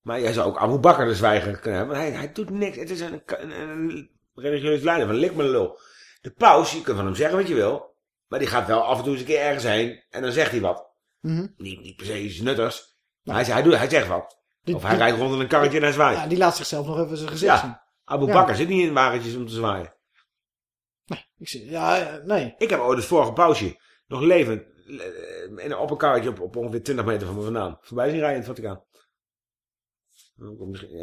Maar jij zou ook Abu Bakr de Zwijger kunnen hebben. Want hij, hij doet niks. Het is een, een, een religieus leider van lik me lul. De paus, je kunt van hem zeggen wat je wil. Maar die gaat wel af en toe eens een keer ergens heen. En dan zegt hij wat. Mhm. Niet, niet per se iets nuttigs. Maar hij, hij, doet, hij zegt wat. Of hij rijdt rond in een karretje en hij zwaait. Ja, die laat zichzelf nog even zijn gezicht zien. Abu Ja. Bakr zit niet in wagentjes om te zwaaien. Ik zie, ja, nee. Ik heb ooit het vorige pausje nog levend eh, in een, op een karretje op, op ongeveer 20 meter van me vandaan. Voorbij zien rijden in het Vaticaan.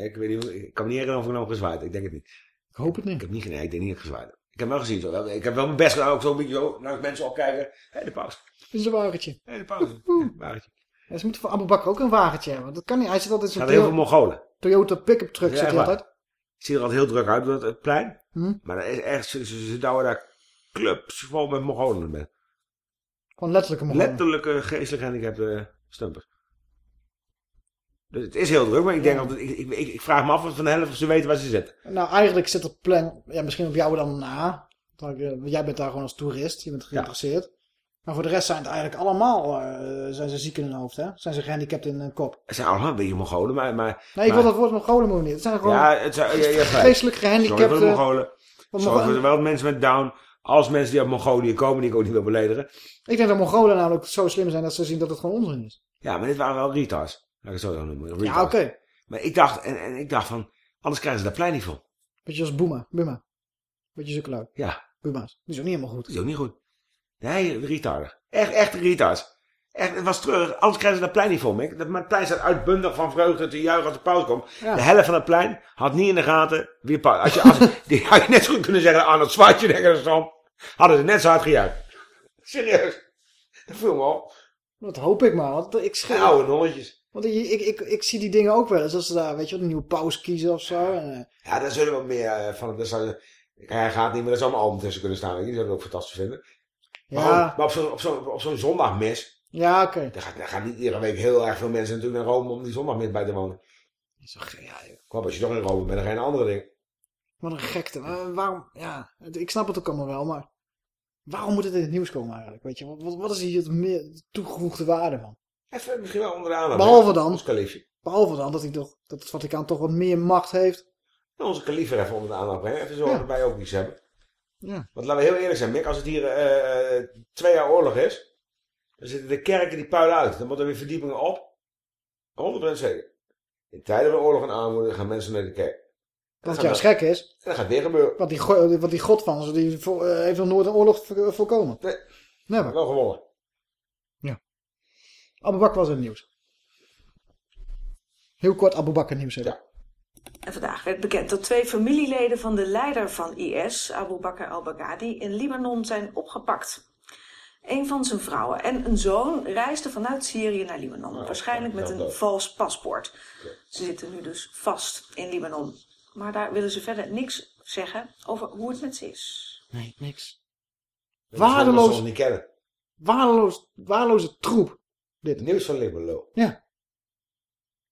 Ik, weet niet, ik kan me niet herinneren of ik nou gezwaaid. Ik denk het niet. Ik hoop het niet. Ik heb niet, nee, ik denk niet dat ik gezwaaid heb. Ik heb wel gezien. Zo. Ik heb wel mijn best gedaan. Ook zo'n beetje zo naar mensen opkijken. Hé, de paus. Dit is een wagentje. Hé, de paus. Ja, wagentje. Ja, ze moeten voor Abu Bakr ook een wagentje hebben. Dat kan niet. Hij zit altijd in Er zo'n heel veel Mongolen. Toyota pick-up truck. Zit hij altijd. Het ziet er altijd heel druk uit, dat het plein. Hm? Maar er is echt, ze, ze, daar clubs vol met Mongolen met. Gewoon letterlijke Mongolen. Letterlijke geestelijk gehandicapte stumpers. Dus het is heel druk, maar ik denk altijd, ik, ik, ik, vraag me af of van de helft of ze weten waar ze zitten. Nou, eigenlijk zit het plan, ja, misschien op jou dan na. Want, eh, Jij bent daar gewoon als toerist, je bent geïnteresseerd. Maar voor de rest zijn het eigenlijk allemaal, eh, zijn ze ziek in hun hoofd, hè? Zijn ze gehandicapt in hun kop. Het zijn allemaal een beetje Mongolen, maar... maar Nee, ik maar- wil dat woord Mongolen moet niet. Het zijn gewoon Ja, het zijn, ja, ja, geestelijk gehandicapte... Sorry voor de Mongolen. Sorry voor zowel mensen met Down als mensen die uit Mongolië komen, die ik ook niet wil beledigen. Ik denk dat Mongolen namelijk zo slim zijn dat ze zien dat het gewoon onzin is. Ja, maar dit waren wel retards. Laat ik het zo noemen. retards. Ja, oké. Maar ik dacht, en, en ik dacht van, anders krijgen ze dat plein niet vol. Beetje als Boema. Buma. Beetje zulke Ja. Buma's. Die is ook niet helemaal goed. Dat is ook niet goed. Nee, retarden. Echt, echt retards. Echt, het was terug. Anders krijgen ze dat plein niet vol, Mick. Dat, maar het plein staat uitbundig van vreugde te juichen als de paus komt. Ja. De helft van het plein had niet in de gaten wie paus. Als je, als, die had je net zo goed kunnen zeggen aan het zwaadje denken stond. Hadden ze net zo hard gejuicht. Serieus. Dat viel me op. Dat hoop ik maar. Want ik schrik. Oude nonnetjes. Want ik, ik, ik, ik zie die dingen ook wel eens. Als ze daar, weet je, een nieuwe paus kiezen of zo. En, eh, Ja, daar zullen we meer eh, van. Dat zou, hij gaat niet, maar er zou een album tussen kunnen staan. weet je. Die zouden we ook fantastisch vinden. Maar, Ja. ook- maar op zo'n op zo'n op zo'n zondagmis. ja, oké. Daar, gaat, daar gaan niet iedere week heel erg veel mensen natuurlijk naar Rome om die zondagmis bij te wonen. Zo, ja. Kom, als je toch in Rome bent, dan ga je naar andere dingen. Wat een gekte. Maar waarom, ja, ik snap het ook allemaal wel, maar waarom moet het in het nieuws komen eigenlijk? Weet je, wat, wat, is hier meer toegevoegde waarde van? Even misschien wel onder de aandacht. Behalve dan- Ons kaliefje. Behalve dan dat, hij toch, dat het Vaticaan toch wat meer macht heeft. Nou, onze kalief er even onder de aandacht brengen. Even zorgen Ja. dat wij ook iets hebben. Ja. Want laten we heel eerlijk zijn, Mick. Als het hier eh, eh, twee jaar oorlog is, dan zitten de kerken die puilen uit. Dan moeten er weer verdiepingen op. 100% zeker. In tijden van oorlog en armoede gaan mensen naar de kerk. Wat gaat juist gek is, En dat gaat weer gebeuren. want die, want die god van ze, die eh, heeft nog nooit een oorlog vo- voorkomen. Nee. Never. Wel gewonnen. Abu Bakr was in het nieuws. Heel kort Abu Bakr nieuws hebben. Ja. En vandaag werd bekend dat twee familieleden van de leider van IS, Abu Bakr al-Baghdadi, in Libanon zijn opgepakt. Een van zijn vrouwen en een zoon reisden vanuit Syrië naar Libanon, waarschijnlijk met een vals paspoort. Ze zitten nu dus vast in Libanon. Maar daar willen ze verder niks zeggen over hoe het met ze is. Nee, niks. Waardeloos. soms niet kennen. Waardeloos, waardeloze troep. Dit. Nieuws van Libanon. Ja.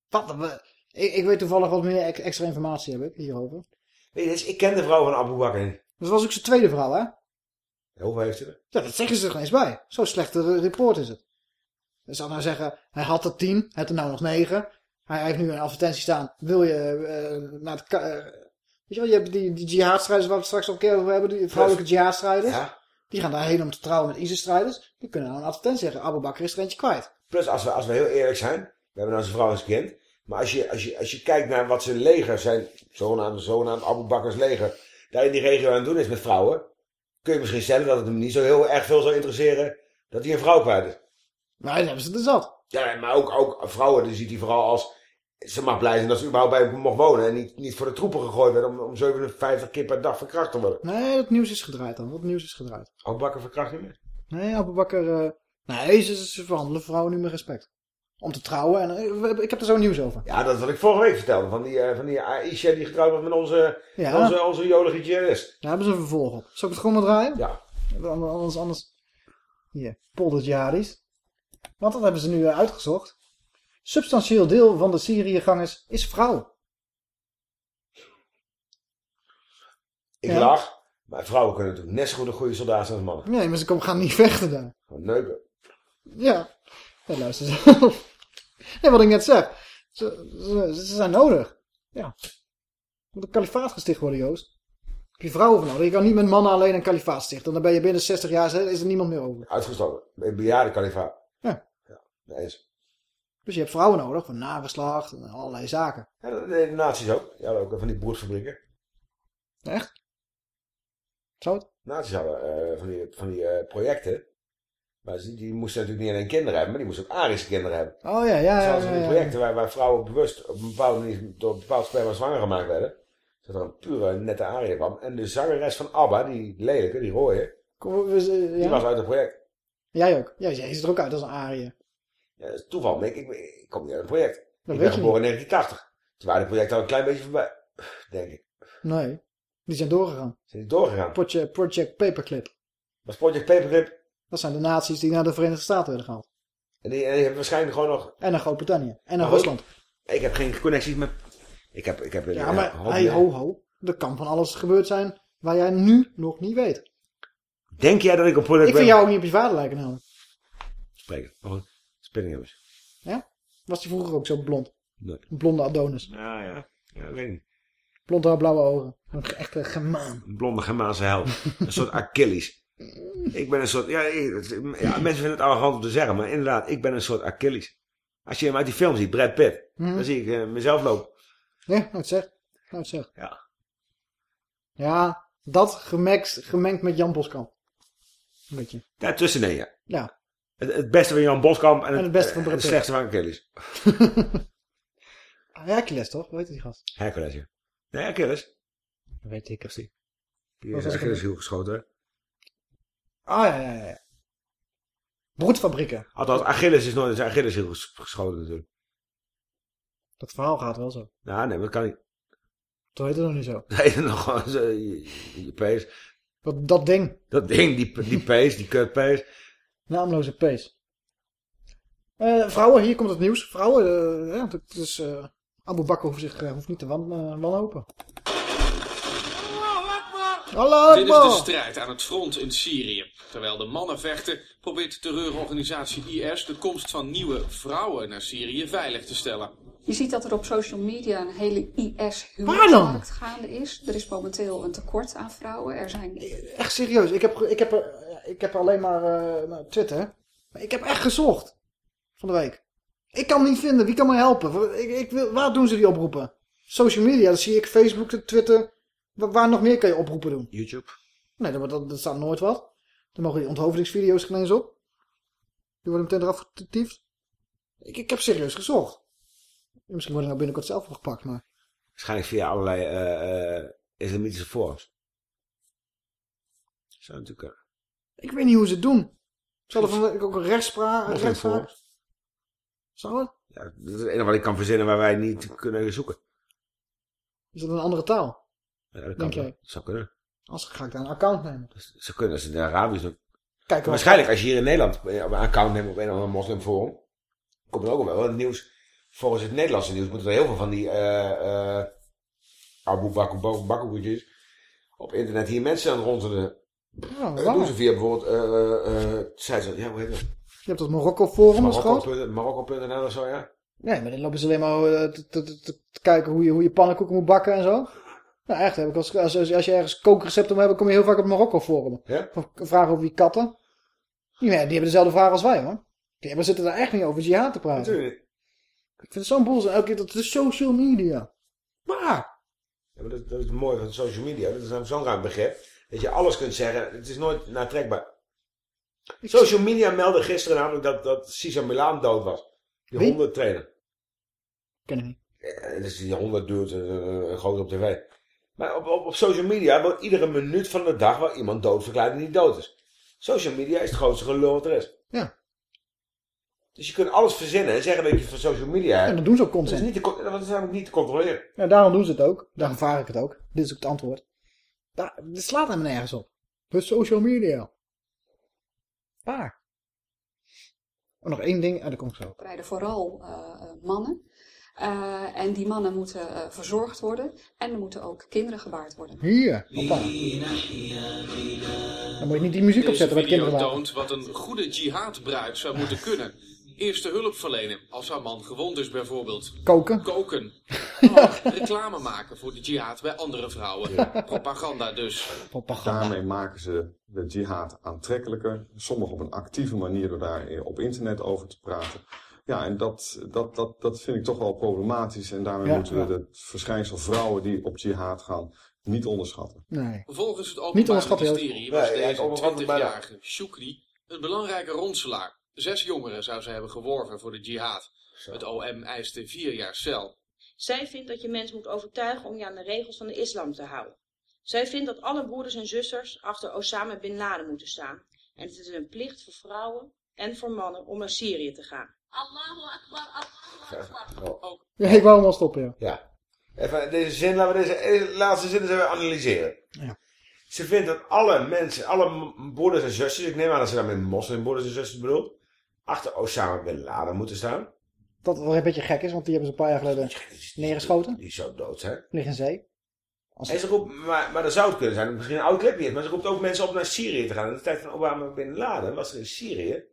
Wat, een- we- ik, ik weet toevallig wat meer ex- extra informatie heb ik hierover. Weet je, dus ik ken de vrouw van Abu Bakr niet. Dat was ook zijn tweede vrouw, hè? Hoeveel heeft ze er? Ja, dat zeggen ze er geen eens bij. Zo slechte re- report is het. Je zou nou zeggen, hij had er tien, hij heeft er nou nog negen. Hij heeft nu een advertentie staan. Wil je eh, naar het... eh, weet je wel, je hebt die, die jihadstrijders waar we het straks al een keer over hebben. Die vrouwelijke jihadstrijders. Ja. Die gaan daarheen om te trouwen met ISIS-strijders. Die kunnen nou een advertentie zeggen. Abu Bakr is er eentje kwijt. Plus, als we, als we heel eerlijk zijn, we hebben nou zijn vrouw als kind. Maar als je, als, je, als je kijkt naar wat zijn leger, zijn zogenaamde, zogenaamde Abu Bakr's leger, daar in die regio aan het doen is met vrouwen, kun je misschien stellen dat het hem niet zo heel erg veel zou interesseren dat hij een vrouw kwijt is. Maar dan hebben ze er zat. Ja, maar ook, ook vrouwen, die ziet hij vooral als, ze mag blij zijn dat ze überhaupt bij hem mocht wonen en niet, niet voor de troepen gegooid werd om, om 57 keer per dag verkracht te worden. Nee, het nieuws is gedraaid dan. Het nieuws is gedraaid. Abu Bakr verkracht niet meer. Nee, Abu Bakr... eh, nee, ze, ze verhandelen vrouwen nu met respect. Om te trouwen. En, eh, ik heb er zo nieuws over. Ja, dat is wat ik vorige week vertelde. Van die, eh, van die Aisha die getrouwd was met onze, Ja. onze, onze jolige jihadist. Daar hebben ze een vervolg op. Zal ik het gewoon maar draaien? Ja. Anders, anders... Hier, Poldert Jadis. Want dat hebben ze nu eh, uitgezocht. Substantieel deel van de Syriëgangers is vrouw. Ik Ja. lach. Maar vrouwen kunnen natuurlijk net zo goed een goede soldaat zijn als mannen. Nee, maar ze komen- gaan niet vechten daar. Gewoon neuken. Ja. Ja luister zelf. Nee, wat ik net zeg. Ze, ze, ze zijn nodig. Ja. Moet een kalifaat gesticht worden, Joost. Heb je vrouwen voor nodig. Je kan niet met mannen alleen een kalifaat stichten. Dan ben je binnen 60 jaar, is er niemand meer over. Uitgestoken. Een bejaarde kalifaat. Ja. Ja. Dus je hebt vrouwen nodig voor nageslacht en allerlei zaken. Ja, dat de nazi's ook. Ja, ook van die broedfabrieken. Echt? Zou het? Nazi's hadden eh, van die, van die eh, projecten. Maar die, die moesten natuurlijk niet alleen kinderen hebben, maar die moesten ook Arische kinderen hebben. Oh ja, ja, ja. als ja, die projecten waar, waar vrouwen bewust op een bepaalde manier door een bepaald sperma zwanger gemaakt werden. Dat er een pure nette aria kwam. En de zangeres van ABBA, die lelijke, die rode, Kom, we- eh, die ja? was uit het project. Jij ook. Ja, jij ziet er ook uit als een arie. Ja, dat is toeval. Ik, ik, ik kom niet uit het project. ik weet ben geboren in 1980. Toen waren de projecten al een klein beetje voorbij. Denk ik. Nee. Die zijn doorgegaan. Zijn die doorgegaan? Project, Project Paperclip. Was Project Paperclip? Dat zijn de naties die naar de Verenigde Staten werden gehaald. En die, en die hebben waarschijnlijk gewoon nog... En naar Groot-Brittannië. En naar Oh, Rusland. Ik heb geen connecties met... Ik heb... Ik heb Ja, maar hey, ho, ho. Er kan van alles gebeurd zijn waar jij nu nog niet weet. Denk jij dat ik op Project Ik vind jou ook niet op je vader lijken namelijk. Spreken. Oh. Spinninghemmers. Ja? Was die vroeger ook zo blond? Nee. Een blonde Adonis. Ja, ja. Ja, weet ik niet. Blond haar, blauwe ogen. Een echte gemaan. Een blonde Germaanse held. een soort Achilles. Ik ben een soort... Ja, ja, mensen vinden het arrogant om te zeggen, maar inderdaad, ik ben een soort Achilles. Als je hem uit die film ziet, Brad Pitt, Mhm. dan zie ik eh, mezelf lopen. Ja, nou het zeg. Het zeg. Ja. Ja, dat gemengd, gemengd met Jan Boskamp. Een beetje. Daartussenin, ja. Ja. Het, het beste van Jan Boskamp en, En het beste van en Brad Pitt. slechtste van Achilles. Hercules toch? Hoe heet die gast? Hercules, ja. Nee, Achilles. Dat weet ik. Die Wat is Achilles heel geschoten. Ah ja, ja, ja, ja. Broedfabrieken. Althans, Achilles is nooit zijn Achilles heel ges- geschoten natuurlijk. Dat verhaal gaat wel zo. Nou, nee, maar dat kan niet. Dat heet het nog niet zo. Nee, nog gewoon zo, je, je pees. Dat, dat ding. Dat ding, die, die pees, die kutpees. Naamloze pees. Eh, vrouwen, hier komt het nieuws. Vrouwen, eh, ja, is, eh Abu Bakr hoeft, zich, hoeft niet te wan, wanhopen. Allah Dit is de strijd aan het front in Syrië. Terwijl de mannen vechten, probeert de terreurorganisatie IS de komst van nieuwe vrouwen naar Syrië veilig te stellen. Je ziet dat er op social media een hele dan? IS-huwelijksmarkt gaande is. Er is momenteel een tekort aan vrouwen. Er zijn... Echt serieus, ik heb, ik heb, er- ik heb alleen maar eh, nou, Twitter. Maar ik heb echt gezocht. Van de week. Ik kan hem niet vinden, wie kan me helpen? Ik, ik wil, waar doen ze die oproepen? Social media, dat zie ik, Facebook, Twitter. Waar, nog meer kan je oproepen doen? YouTube. Nee, dat, dat, dat staat nooit wat. Dan mogen die onthoofdingsvideo's geen eens op. Die worden meteen eraf getiefd. Ik, ik heb serieus gezocht. Misschien word ik nou binnenkort zelf opgepakt, maar... Waarschijnlijk via allerlei eh, eh, islamitische forums. Zou natuurlijk kunnen. Ik weet niet hoe ze het doen. Ze hadden van ook een rechtspraak. Rechtspraak. Zou het? Ja, dat is het enige wat ik kan verzinnen waar wij niet kunnen zoeken. Is dat een andere taal? Ja, dat kan Denk wel. jij? Dat zou kunnen. Als ga ik daar een account nemen. Ze kunnen als ze in Arabisch doen. Kijk, waarschijnlijk als je hier in Nederland eh, een account neemt op een of ander moslimforum. Komt er ook wel het nieuws. Volgens het Nederlandse nieuws moeten er heel veel van die eh eh Abu op internet hier mensen aan rondelen. Ja, waar? doen ze via bijvoorbeeld, zei ze, ja hoe heet dat? Je hebt dat Marokko Forum, dat is groot. Marokko.nl Marokko.nl of zo, ja. Nee, maar dan lopen ze alleen maar te- te kijken hoe je, hoe je pannenkoeken moet bakken en zo. Nou echt, heb ik als, als, als, als je ergens kookrecepten moet hebben, kom je heel vaak op Marokko Forum. Ja? Vragen over die katten. Die, die hebben dezelfde vraag als wij hoor. Die, we zitten daar echt niet over jihad te praten. Natuurlijk. Ik vind het zo'n boel. Elke keer dat de social media. Waar? Ja, maar dat, dat is het mooie van social media. Dat is zo'n ruim begrip. Dat je alles kunt zeggen. Het is nooit naaktrekbaar. Social media meldde gisteren namelijk dat, dat Cesar Milaan dood was. Die Wie? hondentrainer. Ken ik niet. Ja, dus die honderd duurt uh, groot op tv. Maar op, op, op social media wordt iedere minuut van de dag waar iemand dood verklaart die niet dood is. Social media is het grootste gelul wat er is. Ja. Dus je kunt alles verzinnen en zeggen dat je van social media hebt. En dat doen ze ook Dat is, constant. niet te, dat is namelijk niet te controleren. Ja, daarom doen ze het ook. Daarom vraag ik het ook. Dit is ook het antwoord. Daar, dit slaat hem nergens op. De social media. Waar? Oh, nog één ding. En dan kom ik zo. rijden vooral eh, eh, mannen. Eh, en die mannen moeten eh, verzorgd worden. En er moeten ook kinderen gebaard worden. Hier. Hoppa. Dan moet je niet die muziek Deze opzetten video kinderen. toont wat een goede jihadbruid zou moeten kunnen. Eerste hulp verlenen, als haar man gewond is bijvoorbeeld. Koken. Koken. Ook reclame maken voor de jihad bij andere vrouwen. Propaganda dus. Daarmee maken ze de jihad aantrekkelijker. Sommigen op een actieve manier door daar op internet over te praten. Ja, en dat, dat, dat, dat vind ik toch wel problematisch. En daarmee Ja, moeten we ja. het verschijnsel vrouwen die op jihad gaan niet onderschatten. Nee. Volgens het Openbaar. Ministerie was Nee, deze onderschatten bijna. 20-jarige Shukri een belangrijke ronselaar. Zes jongeren zou ze hebben geworven voor de jihad. Het OM eiste vier jaar cel. Zij vindt dat je mensen moet overtuigen om je aan de regels van de islam te houden. Zij vindt dat alle broeders en zusters achter Osama Bin Laden moeten staan. En het is een plicht voor vrouwen en voor mannen om naar Syrië te gaan. Ja, ik wou hem al stoppen, ja. Ja. Even deze zin, laten we deze eh, laatste zin eens even analyseren. Ja. Ze vindt dat alle mensen, alle broeders en zusters, ik neem aan dat ze daarmee moslimbroeders en zusters bedoelt, achter Osama Bin Laden moeten staan. Dat wel een beetje gek is, want die hebben ze een paar jaar geleden neergeschoten. Die zou dood zijn. Ligt in zee. Als En ze roept, maar, maar dat zou het kunnen zijn, misschien een oude clip niet, maar ze roept ook mensen op naar Syrië te gaan. In de tijd van Obama Bin Laden was er in Syrië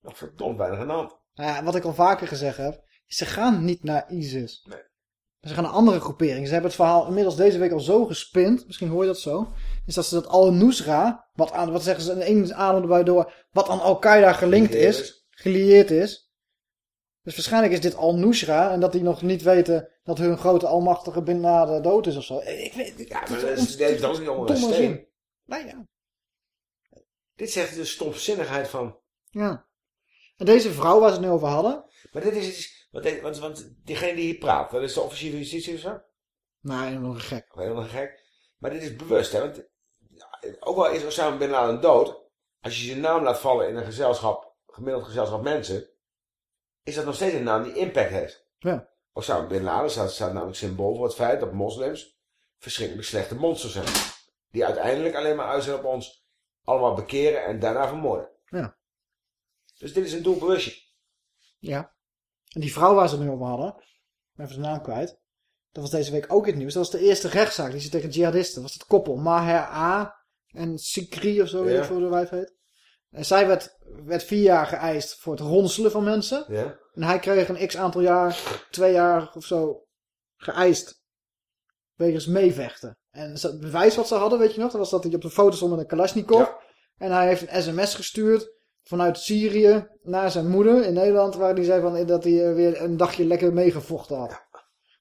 nog verdomd weinig aan de hand. Ja, wat ik al vaker gezegd heb, ze gaan niet naar ISIS. Nee. Ze gaan naar andere groeperingen. Ze hebben het verhaal inmiddels deze week al zo gespind, misschien hoor je dat zo, is dat ze dat Al-Nusra, wat, aan, wat zeggen ze in één adem erbij door, wat aan Al-Qaeda gelinkt is, gelieerd is. Dus waarschijnlijk is dit Al-Nusra en dat die nog niet weten dat hun grote almachtige Bin Laden dood is of zo. Ik weet Ja, maar dat is, dat is niet onder een steen. Nee, ja. Dit zegt de stomzinnigheid van... Ja. En deze vrouw waar ze het nu over hadden, Maar dit is, want, want, want diegene die hier praat, dat is de officier van justitie of zo? nou, een gek. Of helemaal gek. Maar dit is bewust, hè. Want, ook al is Osama Bin Laden dood, als je zijn naam laat vallen in een gezelschap, gemiddeld gezelschap mensen, is dat nog steeds een naam die impact heeft. Ja. Osama Bin Laden staat, staat namelijk symbool voor het feit dat moslims verschrikkelijk slechte monsters zijn. Die uiteindelijk alleen maar uit zijn op ons allemaal bekeren en daarna vermoorden. Ja. Dus dit is een doelbewustje. Ja. En die vrouw waar ze het nu over hadden, even zijn naam kwijt. Dat was deze week ook in het nieuws. Dat was de eerste rechtszaak die ze tegen jihadisten. Dat was het koppel Maher A. en Sikri of zo, weet Ja. ik hoe de wijf heet. En zij werd, werd vier jaar geëist voor het ronselen van mensen. Ja. En hij kreeg een x aantal jaar, twee jaar of zo, geëist. Wegens meevechten. En het bewijs wat ze hadden, weet je nog, dat was dat hij op de foto stond met een Kalashnikov. En hij heeft een sms gestuurd vanuit Syrië naar zijn moeder in Nederland, waar hij zei van, dat hij eh, weer een dagje lekker meegevochten had.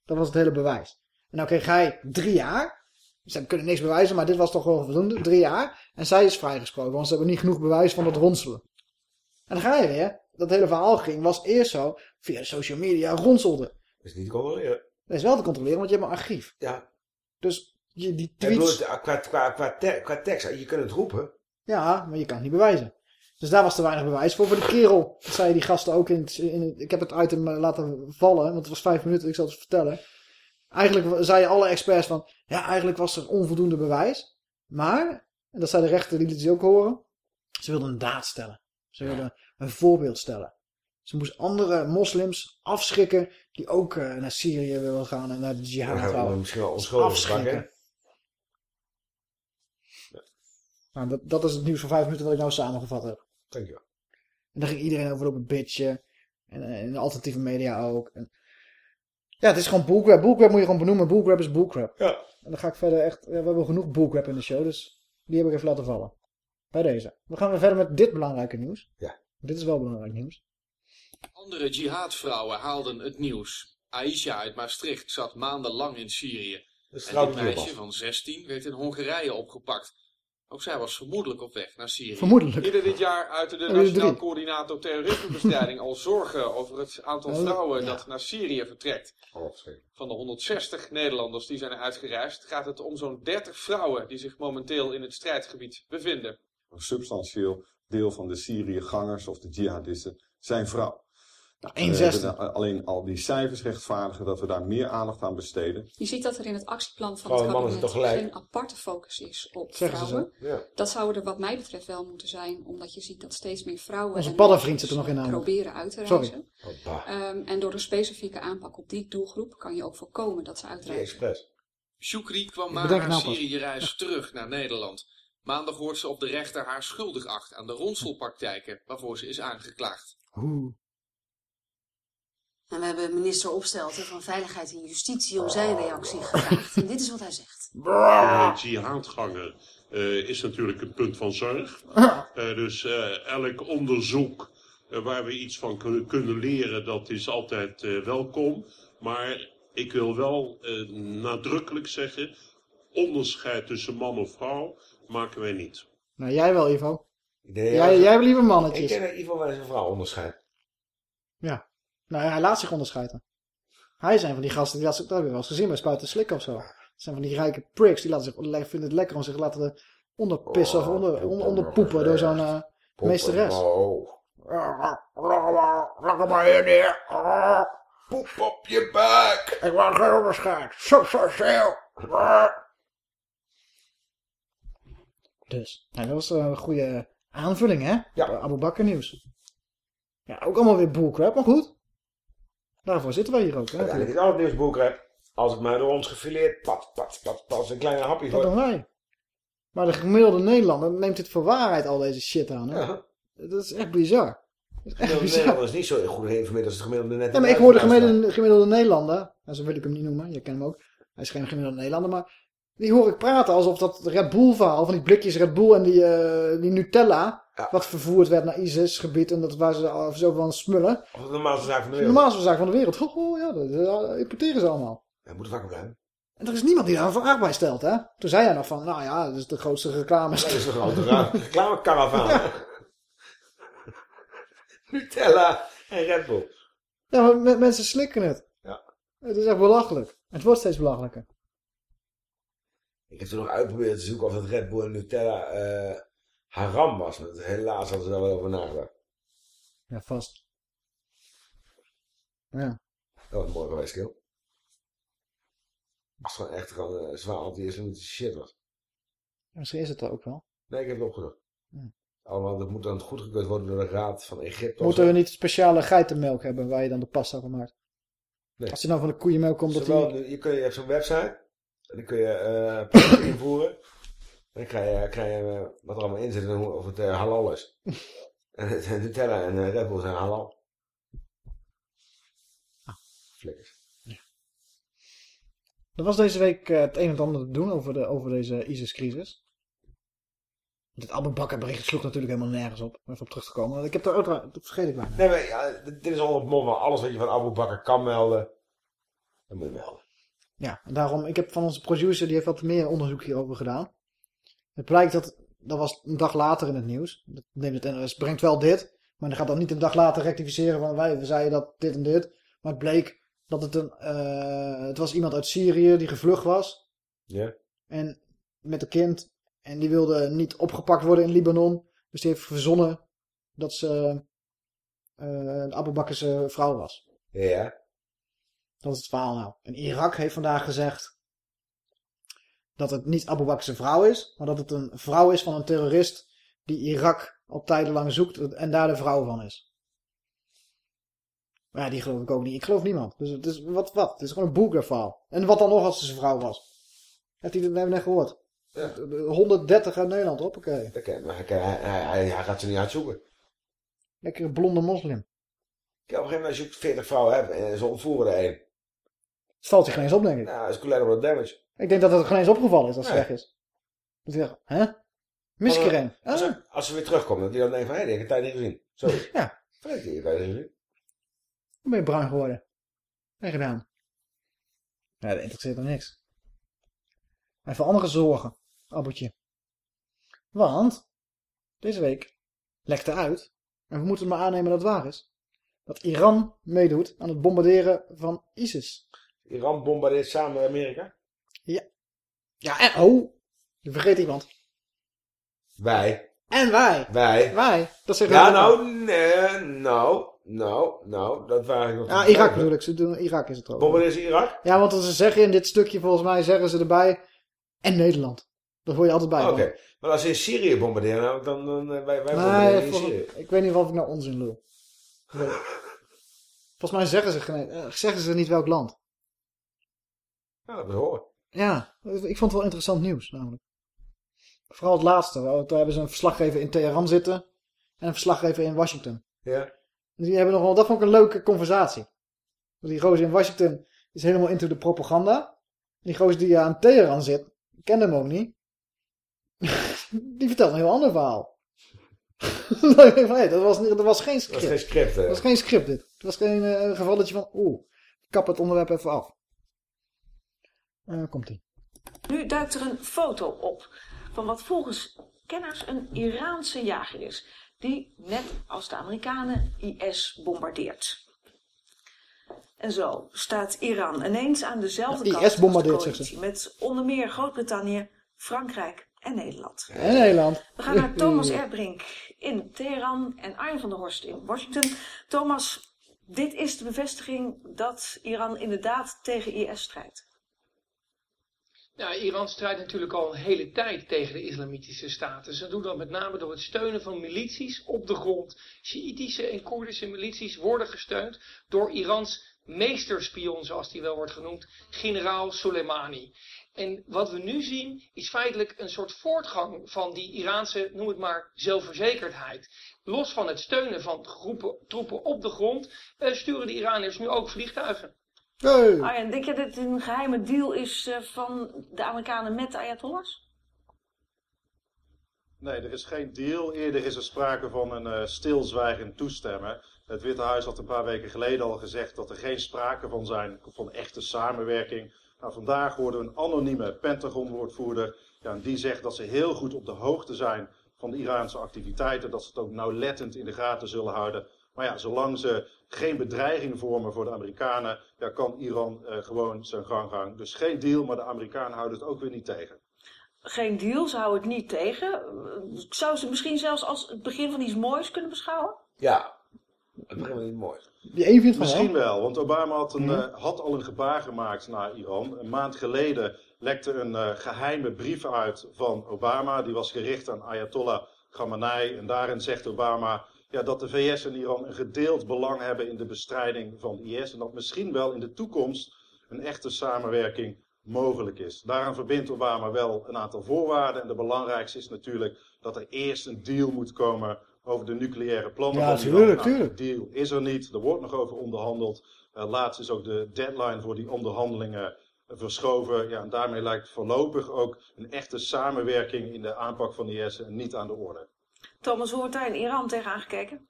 Dat was het hele bewijs. En nou kreeg hij drie jaar. Ze kunnen niks bewijzen, maar dit was toch wel voldoende. Drie jaar. En zij is vrijgesproken, want ze hebben niet genoeg bewijs van het ronselen. En dan ga je weer. Dat hele verhaal ging, was eerst zo, via social media ronselde. Dat is niet te controleren. Dat is wel te controleren, want je hebt een archief. Ja. Dus je, die bedoel, tweets... het, qua, qua, qua, te- qua tekst, je kunt het roepen. Ja, maar je kan het niet bewijzen. Dus daar was te weinig bewijs voor. Voor de kerel, dat zeiden die gasten ook in het, in het- Ik heb het item eh, laten vallen, want het was vijf minuten, ik zal het vertellen. Eigenlijk zeiden alle experts van... Ja, eigenlijk was er onvoldoende bewijs. Maar, en dat zei de rechter, die liet ze ook horen... Ze wilden een daad stellen. Ze wilden een voorbeeld stellen. Ze moest andere moslims afschrikken... die ook eh, naar Syrië willen gaan en naar de jihad houden. misschien wel onschuldig Afschrikken. Nou, dat, dat is het nieuws van vijf minuten wat ik nou samengevat heb. Dankjewel. En daar ging iedereen over op een bitje. En eh, in de alternatieve media ook. En ja, het is gewoon bullcrap. Bullcrap moet je gewoon benoemen. Bullcrap is bullcrap. Ja. En dan ga ik verder echt... Ja, we hebben genoeg bullcrap in de show, dus die heb ik even laten vallen. Bij deze. Dan gaan we verder met dit belangrijke nieuws. Ja. Dit is wel belangrijk nieuws. Andere jihadvrouwen haalden het nieuws. Aisha uit Maastricht zat maandenlang in Syrië. Dat is En trouwens dit niet meisje van 16 werd in Hongarije opgepakt. Ook zij was vermoedelijk op weg naar Syrië. Vermoedelijk. Eerder dit jaar uitte de Oh, Nationaal. Coördinator Terrorismebestrijding al zorgen over het aantal Oh, vrouwen dat naar Syrië vertrekt. Van de 160 Nederlanders die zijn uitgereisd, gaat het om zo'n 30 vrouwen die zich momenteel in het strijdgebied bevinden. Substantieel deel van de Syriëgangers of de jihadisten zijn vrouw. Nou, We een hebben zesde. da- alleen al die cijfers rechtvaardigen dat we daar meer aandacht aan besteden. Je ziet dat er in het actieplan van Vrouwen het kabinet geen aparte focus is op Zeggen ze vrouwen. zo, ja. Dat zou er wat mij betreft wel moeten zijn, omdat je ziet dat steeds meer vrouwen Onze en paddenvriend zit er nog in namelijk. proberen uit te Sorry. reizen. Ehm, en door een specifieke aanpak op die doelgroep kan je ook voorkomen dat ze uitreizen. Expres. Shukri kwam Ik na bedenk haar nou. Syrië-reis terug naar Nederland. Maandag wordt ze op de rechter haar schuldig acht aan de ronselpraktijken waarvoor ze is aangeklaagd. En we hebben minister Opstelten van Veiligheid en Justitie om zijn reactie gevraagd. En dit is wat hij zegt. Uh, jihadgangen eh, is natuurlijk een punt van zorg. Eh, dus eh, elk onderzoek waar we iets van kunnen, kunnen leren, dat is altijd eh, welkom. Maar ik wil wel eh, nadrukkelijk zeggen, onderscheid tussen man of vrouw maken wij niet. Nou, jij wel, Ivo. Ik Jij, wel- jij hebt liever Ik mannetjes. denk dat Ivo wel eens een vrouw onderscheidt. Ja. Nou, hij laat zich onderscheiden. Hij zijn van die gasten, die laten zich, dat heb je wel eens gezien bij Spuiten Slik of zo. Dat zijn van die rijke pricks, die laten zich, vinden het lekker om zich laten onderpissen of onder, onder, onderpoepen door zo'n eh, meesteres. Oh. Maar hier neer. Poep op je buik. Ik wou geen onderscheid. Zo, zo, zo. Dus, nou, dat was een goede aanvulling, hè? Ja. Abu Bakr nieuws. Ja, ook allemaal weer bullcrap, maar goed. Daarvoor zitten wij hier ook, hè? Uiteindelijk is al het nieuwsboek, Als het maar door ons gefileerd, pat, pat, pat, pat, een kleine hapje Dat voor. doen wij. Maar de gemiddelde Nederlander neemt dit voor waarheid al deze shit aan, hè? Dat is echt bizar. Dat is echt Gemiddelde bizar. Nederlander is niet zo goed geïnformeerd als het gemiddelde net. Ja, maar ik hoor de gemiddelde, gemiddelde Nederlander, en zo wil ik hem niet noemen, je kent hem ook. Hij is geen gemiddelde Nederlander, maar die hoor ik praten alsof dat Red Bull verhaal, van die blikjes Red Bull en die, eh, die Nutella, wat vervoerd werd naar ISIS-gebied en dat waar ze zo van smullen. Of de normaalste zaak van de De wereld. normaalste zaak van de wereld. Oh, oh ja, dat importeren ze allemaal. Hij moet wakker blijven. En er is niemand die daar een vraag bij stelt, hè? Toen zei hij nog van, nou ja, dat is de grootste reclame. Dat is de grote ra- reclamekaravaan. Nutella en Red Bull. Ja, maar me- mensen slikken het. Ja. Het is echt belachelijk. Het wordt steeds belachelijker. Ik heb toen nog uitgeprobeerd te zoeken of het Red Bull en Nutella eh, haram was. Maar helaas hadden ze daar wel over nagedacht. Ja, vast. Ja. Dat was mooi geweest, Kill. Als het gewoon echt gewoon eh, zwaar anti-islamitische shit was. Misschien is het er ook wel. Nee, ik heb het opgezocht. Ja. Allemaal, dat moet dan goedgekeurd worden door de Raad van Egypte. Moeten we niet speciale geitenmelk hebben waar je dan de pasta van maakt? Nee. Als je nou van de koeienmelk komt, dat die... je, kun, je hebt zo'n website. En dan kun je producten invoeren. Dan krijg je, krijg je eh, wat er allemaal in zit en of het eh, halal is. en het- Nutella en eh, Red Bull zijn halal. Flikkers. Er was deze week het een en het ander te doen over, de, over deze ISIS-crisis. Dit Abu Bakr bericht sloeg natuurlijk helemaal nergens op. Om even op terug te komen. Ik heb er ook... Dat vergeet ik bijna. Nee, maar ja, dit is al op het mond van alles wat je van Abu Bakr kan melden. Dat moet je melden. Ja, en daarom, ik heb van onze producer, die heeft wat meer onderzoek hierover gedaan. Het blijkt dat, dat was een dag later in het nieuws. Dat neemt het NOS, brengt wel dit. Maar dan gaat dan niet een dag later rectificeren van wij zeiden dat dit en dit. Maar het bleek dat het een, eh, het was iemand uit Syrië die gevlucht was. Ja. En met een kind. En die wilde niet opgepakt worden in Libanon. Dus die heeft verzonnen dat ze eh een Abu vrouw was. Ja. Dat is het verhaal nou. En Irak heeft vandaag gezegd dat het niet Abu Bakr's vrouw is, maar dat het een vrouw is van een terrorist die Irak al tijdenlang zoekt en daar de vrouw van is. Maar ja, die geloof ik ook niet. Ik geloof niemand. Dus het is wat wat. Het is gewoon een boeker verhaal. En wat dan nog als het zijn vrouw was? Heeft hij dat net gehoord? 130 uit Nederland, hoppakee. Oké, maar hij, hij, hij, hij gaat ze niet uitzoeken. Lekkere blonde moslim. Kijk, op een gegeven moment als je 40 vrouwen hebt en ze ontvoeren er één. Het valt zich geen eens op, denk ik. Nou, dat is collateral damage. Ik denk dat het geen eens opgevallen is als het Nee. weg is. Dat hè? Ik er een? Als, Ah. als ze weer terugkomen, dat die dan denkt van, hé, heb ik een tijd niet gezien. Zo. Ja. Vreemd, heb een tijd niet gezien. Dan ben je bruin geworden. En gedaan. Ja, dat interesseert hem niks. Hij heeft andere zorgen, Abboetje. Want, deze week lekte uit, en we moeten maar aannemen dat het waar is, dat Iran meedoet aan het bombarderen van ISIS. Iran bombardeert samen Amerika. Ja. Ja, en oh, je vergeet iemand. Wij. En wij. Wij. Wij. Dat zeggen Ja, nou, nee, nou, nou, nou, dat waren nog Ja, Irak bedoel ik. Ze doen, Irak is het ook. Bombardeer ze Irak? Ja, want ze zeggen in dit stukje, volgens mij zeggen ze erbij... En Nederland. Dat hoor je altijd bij. Oké, maar als ze in Syrië bombarderen, nou, dan, dan eh, wij, wij Nee, bombarderen in volgens- Syrië. ik weet niet of ik nou onzin lul. Ik Volgens mij zeggen ze, geen- eh, zeggen ze niet welk land. Ja, dat horen. Ja, ik vond het wel interessant nieuws namelijk. Vooral het laatste. want Daar hebben ze een verslaggever in Teheran zitten. En een verslaggever in Washington. Ja. Die hebben nog wel, dat vond ik een leuke conversatie. Die gozer in Washington is helemaal into de propaganda. Die gozer die aan Teheran zit, ik ken hem ook niet. die vertelt een heel ander verhaal. Dat hé, dat, was, niet- dat was geen Dat script. is geen script, hè? Dat was geen script dit. Het was geen eh, gevalletje van, oeh, kap het onderwerp even af. Eh, komt-ie. Nu duikt er een foto op van wat volgens kenners een Iraanse jager is. Die net als de Amerikanen IS bombardeert. En zo staat Iran ineens aan dezelfde Ja, kant IS als de coalitie. Met onder meer Groot-Brittannië, Frankrijk en Nederland. En Nederland. We gaan naar Thomas Erbrink in Teheran en Arjen van der Horst in Washington. Thomas, dit is de bevestiging dat Iran inderdaad tegen IS strijdt. Ja, Iran strijdt natuurlijk al een hele tijd tegen de islamitische staten. Ze doen dat met name door het steunen van milities op de grond. Sjiitische en Koerdische milities worden gesteund door Irans meesterspion, zoals die wel wordt genoemd, generaal Soleimani. En wat we nu zien is feitelijk een soort voortgang van die Iraanse, noem het maar, zelfverzekerdheid. Los van het steunen van groepen, troepen op de grond, eh, sturen de Iraniërs nu ook vliegtuigen. Arjen, denk je dat het een geheime deal is eh, van de Amerikanen met de Ayatollahs? Nee, er is geen deal. Eerder is er sprake van een eh, stilzwijgend toestemmen. Het Witte Huis had een paar weken geleden al gezegd dat er geen sprake van zijn van echte samenwerking. Nou, vandaag hoorden we een anonieme Pentagon-woordvoerder. Ja, en die zegt dat ze heel goed op de hoogte zijn van de Iraanse activiteiten. Dat ze het ook nauwlettend in de gaten zullen houden. Maar ja, zolang ze geen bedreiging vormen voor de Amerikanen, ja, kan Iran eh, gewoon zijn gang gaan. Dus geen deal, maar de Amerikanen houden het ook weer niet tegen. Geen deal, ze houden het niet tegen. Eh, Zou ze misschien zelfs als het begin van iets moois kunnen beschouwen? Ja, dat is helemaal niet mooi. Die één vindt van Misschien wel. wel, want Obama had, een, eh, had al een gebaar gemaakt naar Iran. Een maand geleden lekte een eh, geheime brief uit van Obama. Die was gericht aan Ayatollah Khamenei. En daarin zegt Obama ja, dat de VS en Iran een gedeeld belang hebben in de bestrijding van IS. En dat misschien wel in de toekomst een echte samenwerking mogelijk is. Daaraan verbindt Obama wel een aantal voorwaarden. En de belangrijkste is natuurlijk dat er eerst een deal moet komen over de nucleaire plannen Ja, van Iran. tuurlijk, Nou, deal is er niet. Er wordt nog over onderhandeld. Eh, laatst is ook de deadline voor die onderhandelingen verschoven. Ja, en daarmee lijkt voorlopig ook een echte samenwerking in de aanpak van de IS niet aan de orde. Thomas, hoe wordt daar in Iran tegen aangekeken?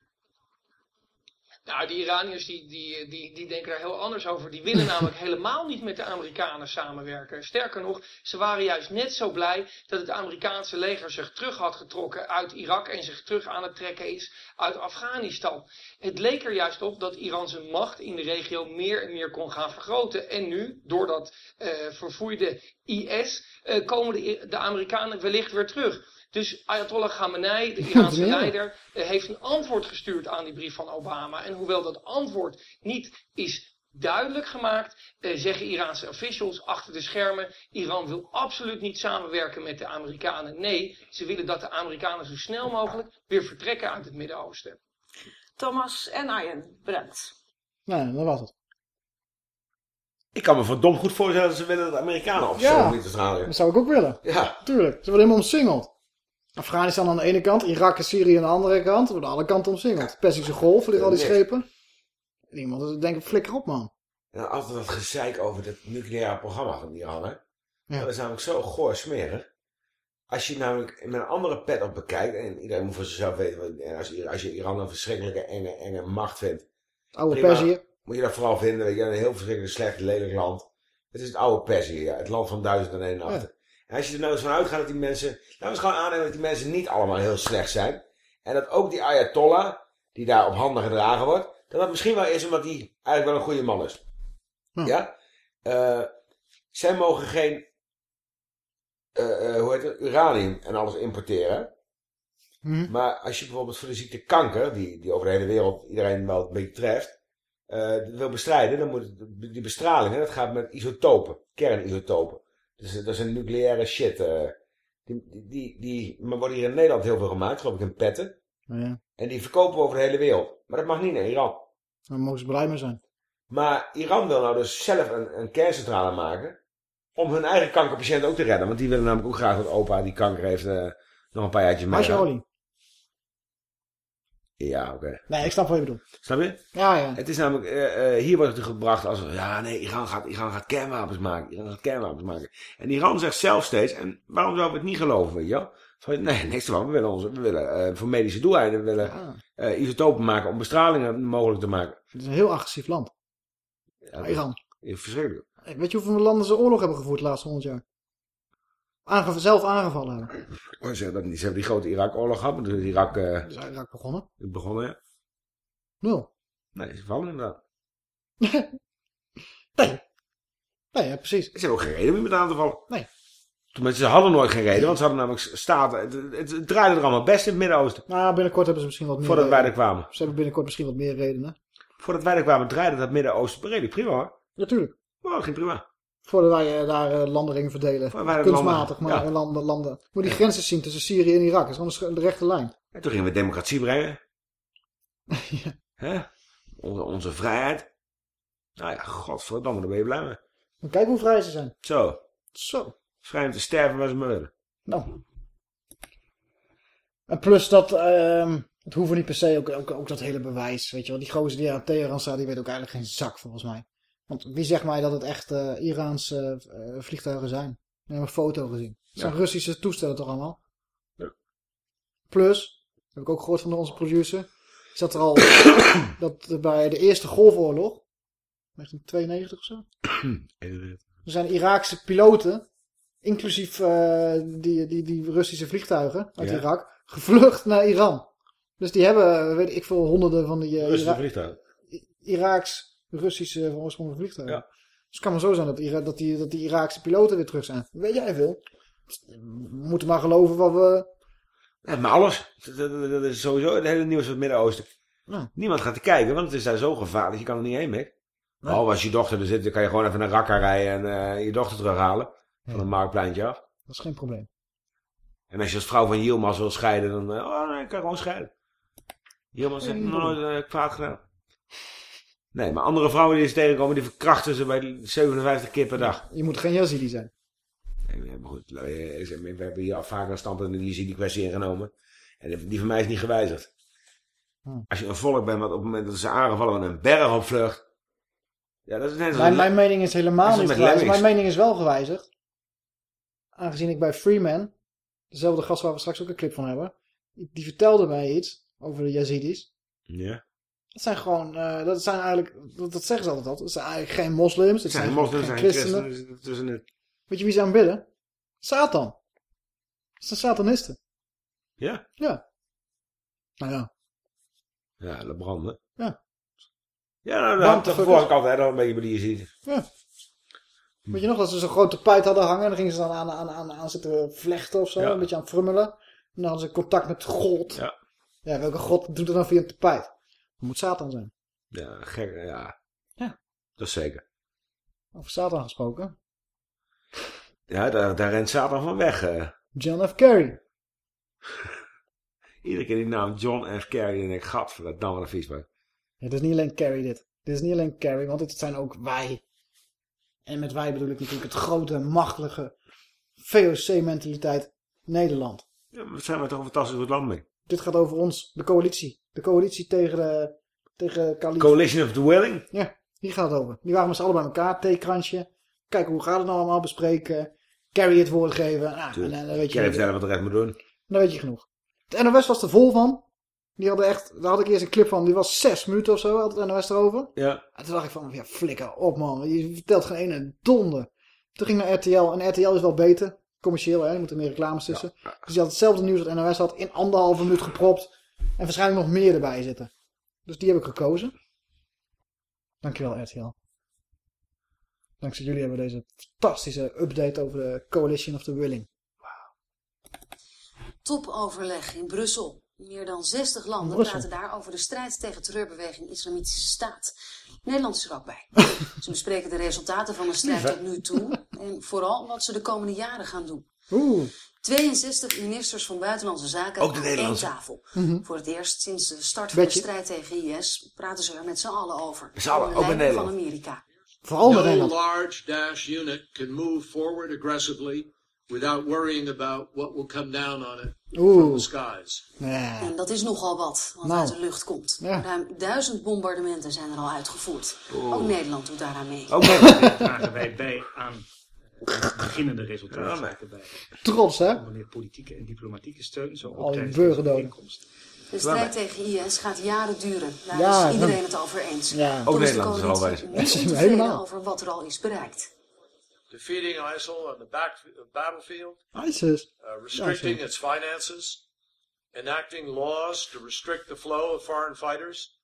Nou, die Iraniërs die, die, die, die denken daar heel anders over. Die willen namelijk helemaal niet met de Amerikanen samenwerken. Sterker nog, ze waren juist net zo blij dat het Amerikaanse leger zich terug had getrokken uit Irak en zich terug aan het trekken is uit Afghanistan. Het leek er juist op dat Iran zijn macht in de regio meer en meer kon gaan vergroten. En nu, door dat eh, verfoeide IS, eh, komen de, de Amerikanen wellicht weer terug. Dus Ayatollah Khamenei, de Iraanse Ja. leider, eh, heeft een antwoord gestuurd aan die brief van Obama. En hoewel dat antwoord niet is duidelijk gemaakt, eh, zeggen Iraanse officials achter de schermen, Iran wil absoluut niet samenwerken met de Amerikanen. Nee, ze willen dat de Amerikanen zo snel mogelijk weer vertrekken uit het Midden-Oosten. Thomas en Arjen, bedankt. Nee, dat was het. Ik kan me verdomd goed voorstellen dat ze willen dat de Amerikanen op Ja. niet Australië. Dat zou ik ook willen. Ja. Tuurlijk. Ze worden helemaal omsingeld. Afghanistan aan de ene kant, Irak en Syrië aan de andere kant. Worden alle kanten omsingeld. Persische golf, liggen al die schepen. Iemand denkt, flikker op man. En altijd dat gezeik over het nucleaire programma van Iran, hè? Ja. Dat is namelijk zo goor smerig. Als je namelijk met een andere pet op bekijkt, en iedereen moet voor zichzelf weten, en als, als je Iran een verschrikkelijke enge, enge macht vindt. Oude prima, Perzië. Moet je dat vooral vinden, weet je, een heel verschrikkelijk slecht, lelijk land. Het is het oude Perzië, ja, het land van duizend en één nachten. En als je er nou eens van uitgaat dat die mensen, laten we eens gewoon aannemen dat die mensen niet allemaal heel slecht zijn. En dat ook die Ayatollah, die daar op handen gedragen wordt, dat dat misschien wel is omdat hij eigenlijk wel een goede man is. Ja? Eh, zij mogen geen, eh, eh, hoe heet het, uranium en alles importeren. Mhm. Maar als je bijvoorbeeld voor de ziekte kanker, die, die over de hele wereld iedereen wel een beetje treft, wil bestrijden, dan moet het- die bestraling, hè, dat gaat met isotopen, kernisotopen. Dus eh, dat is een nucleaire shit. eh. die, die, die, die maar worden hier in Nederland heel veel gemaakt, geloof ik, in petten. Ja, En die verkopen we over de hele wereld. Maar dat mag niet naar Iran. daar mogen ze blij mee zijn. Maar Iran wil nou dus zelf een, een kerncentrale maken. Om hun eigen kankerpatiënten ook te redden. Want die willen namelijk ook graag dat opa die kanker heeft eh, nog een paar jaartjes mee. Masje-olie. Ja, oké. Nee, ik snap wat je bedoelt. Snap je? Ja, ja. Het is namelijk, eh, eh, hier wordt het gebracht als, ja nee, Iran gaat, Iran gaat kernwapens maken. Iran gaat kernwapens maken. En Iran zegt zelf steeds, en waarom zouden we het niet geloven, weet je wel? Van, nee, niks ervan. We willen, onze, we willen eh, voor medische doeleinden, we willen eh, isotopen maken om bestralingen mogelijk te maken. Het is een heel agressief land. Ja, Iran. Verschrikkelijk. Weet je hoeveel landen ze oorlog hebben gevoerd de laatste honderd jaar? Aange zelf aangevallen hebben. Oh, ze, hebben dat niet. ze hebben die grote Irak-oorlog gehad, maar toen is Irak eh, Irak begonnen. begonnen, ja. Nul. Nee, ze vallen inderdaad. Nee, ja, precies. Ze hebben ook geen reden meer met aan te vallen. Nee. Tenminste, ze hadden nooit geen reden, want ze hadden namelijk staten. Het, het, het draaide er allemaal best in het Midden-Oosten. Nou, binnenkort hebben ze misschien wat meer Voordat wij er kwamen. Ze hebben binnenkort misschien wat meer redenen. Voordat wij er kwamen, draaide dat Midden-Oosten redelijk prima hoor. Natuurlijk. Oh, ging prima. Voordat wij eh, daar eh, verdelen. Voordat wij de Kunstmatig, landen- maar ja. landen, landen. Moet die grenzen zien tussen Syrië en Irak. Dat is gewoon de rechte lijn. En toen gingen we democratie brengen. Hè? Onze, onze vrijheid. Nou ja, godverdamme, daar ben je blij mee. Maar kijk hoe vrij ze zijn. Zo. Zo. Vrij om te sterven waar ze maar willen. Nou. En plus dat, ehm, het hoeven niet per se, ook, ook, ook dat hele bewijs, weet je wel. Die gozer die aan Teheran staat, die weet ook eigenlijk geen zak volgens mij. Want wie zegt mij dat het echt eh, Iraanse eh, vliegtuigen zijn? We hebben een foto gezien. Het zijn Ja. Russische toestellen toch allemaal? Ja. Plus, heb ik ook gehoord van onze producer, is dat er al, dat bij de Eerste Golfoorlog, 1992 of zo, er zijn Iraakse piloten, inclusief eh, die, die, die Russische vliegtuigen uit Ja. Irak, gevlucht naar Iran. Dus die hebben, weet ik veel, honderden van die Russische vliegtuigen. Iraaks-Russische van oorspronkelijke vliegtuigen. Ja. Dus het kan maar zo zijn dat, Ira dat, die, dat die Iraakse piloten weer terug zijn. Weet jij veel? We moeten maar geloven wat we... Ja, maar alles. Dat, dat- dat is sowieso het hele nieuws van het Midden-Oosten. Ja. Niemand gaat er kijken, want het is daar zo gevaarlijk. Je kan er niet heen, Mick. Nee. Oh, als je dochter er zit, dan kan je gewoon even naar Raqqa rijden en eh, je dochter terughalen. Van een marktpleintje af. Dat is geen probleem. En als je als vrouw van Yilmaz wil scheiden, dan... eh, oh, nee, ik kan gewoon scheiden. Yilmaz heeft nooit eh, kwaad gedaan. Nee, maar andere vrouwen die ze tegenkomen, die verkrachten ze bij die 57 keer per dag. Je moet geen Yazidi zijn. Nee, maar goed, eh, we hebben hier al vaker een standpunt in die Yazidi-kwestie ingenomen. En die van mij is niet gewijzigd. Hm. Als je een volk bent wat op het moment dat ze aangevallen met een berg opvlucht. Ja, dat is net Mijn, mijn mening is helemaal is niet gewijzigd. Mijn mening is wel gewijzigd. Aangezien ik bij Freeman, dezelfde gast waar we straks ook een clip van hebben, die vertelde mij iets over de Yazidis. Ja. Dat zijn gewoon, eh, dat zijn eigenlijk, dat, dat zeggen ze altijd al. Dat zijn eigenlijk geen moslims. Het Dat zijn zijn moslims, geen zijn christenen. christenen. Tussen het... Weet je wie ze aanbidden? Satan. Dat zijn satanisten. Ja? Ja. Nou ja. Ja, de branden. Ja. Ja, nou, Want dat ik altijd al een beetje bij die ziet. Ja. Weet je nog dat ze zo'n grote tapijt hadden hangen en dan gingen ze dan aan, aan, aan, aan zitten vlechten of zo, Ja. een beetje aan frummelen. En dan hadden ze contact met God. Ja. Ja, welke God doet er dan via een tapijt? Dat moet Satan zijn. Ja, gek, ja. Ja. Dat is zeker. Over Satan gesproken. Ja, daar, daar rent Satan van weg. eh. John F. Kerry. Iedere keer die naam John F. Kerry en ik dat dan een viesbak. Ja, het is niet alleen Kerry dit. Dit is niet alleen Kerry, want dit zijn ook wij. En met wij bedoel ik natuurlijk het grote, machtige VOC-mentaliteit Nederland. Ja, maar wat zijn we toch een fantastisch goed land mee. Dit gaat over ons, de coalitie. De coalitie tegen de, tegen. Coalition of the Willing. Ja, hier gaat het over. Die waren met z'n allen bij elkaar, theekransje. Kijken hoe gaat het nou allemaal bespreken. Carrie het woord geven. Nou, en, dan weet je, vertellen wat de rest moet doen. dan weet je genoeg. De NOS was er vol van. Die hadden echt, daar had ik eerst een clip van, die was zes minuten of zo, had het NOS erover. Ja. En toen dacht ik van, ja, flikker op man, je vertelt geen ene donder. Toen ging naar RTL, en RTL is wel beter, commercieel hè, er moeten meer reclames tussen. Dus die had hetzelfde nieuws dat NOS had, in anderhalve minuut gepropt. En waarschijnlijk nog meer erbij zitten. Dus die heb ik gekozen. Dankjewel RTL. Dankzij jullie hebben we deze fantastische update over de Coalition of the Willing. topoverleg in Brussel. Meer dan 60 landen Brussel. praten daar over de strijd tegen terreurbeweging Islamitische Staat. Nederland is er ook bij. Ze bespreken de resultaten van de strijd tot nu toe en vooral wat ze de komende jaren gaan doen. Oeh. 62 ministers van Buitenlandse Zaken Ook de aan één tafel. Mhm. Voor het eerst sinds de start van de strijd tegen IS praten ze er met z'n allen over. Met z'n allen, ook in leiding van Nederland. Amerika. Vooral no Nederland. large Daesh unit can move forward aggressively without worrying about what will come down on it from the skies. Nee. En dat is nogal wat, wat Nou. uit de lucht komt. Ja. Ruim duizend bombardementen zijn er al uitgevoerd. Ook Nederland doet daaraan mee. Ook Nederland. Dragen wij bij aan beginnende resultaat. Ja, erbij. Trots, hè? Meer politieke en diplomatieke steun, zo bijeenkomst. De strijd tegen IS gaat jaren duren. Daar Ja, is iedereen het over eens. Ja. Ook Nederland is er al bij. niet Helemaal. over wat er al is bereikt. Defeating ISIL on the back, battlefield, ISIS. uh, restricting its finances, enacting laws to restrict the flow of foreign fighters,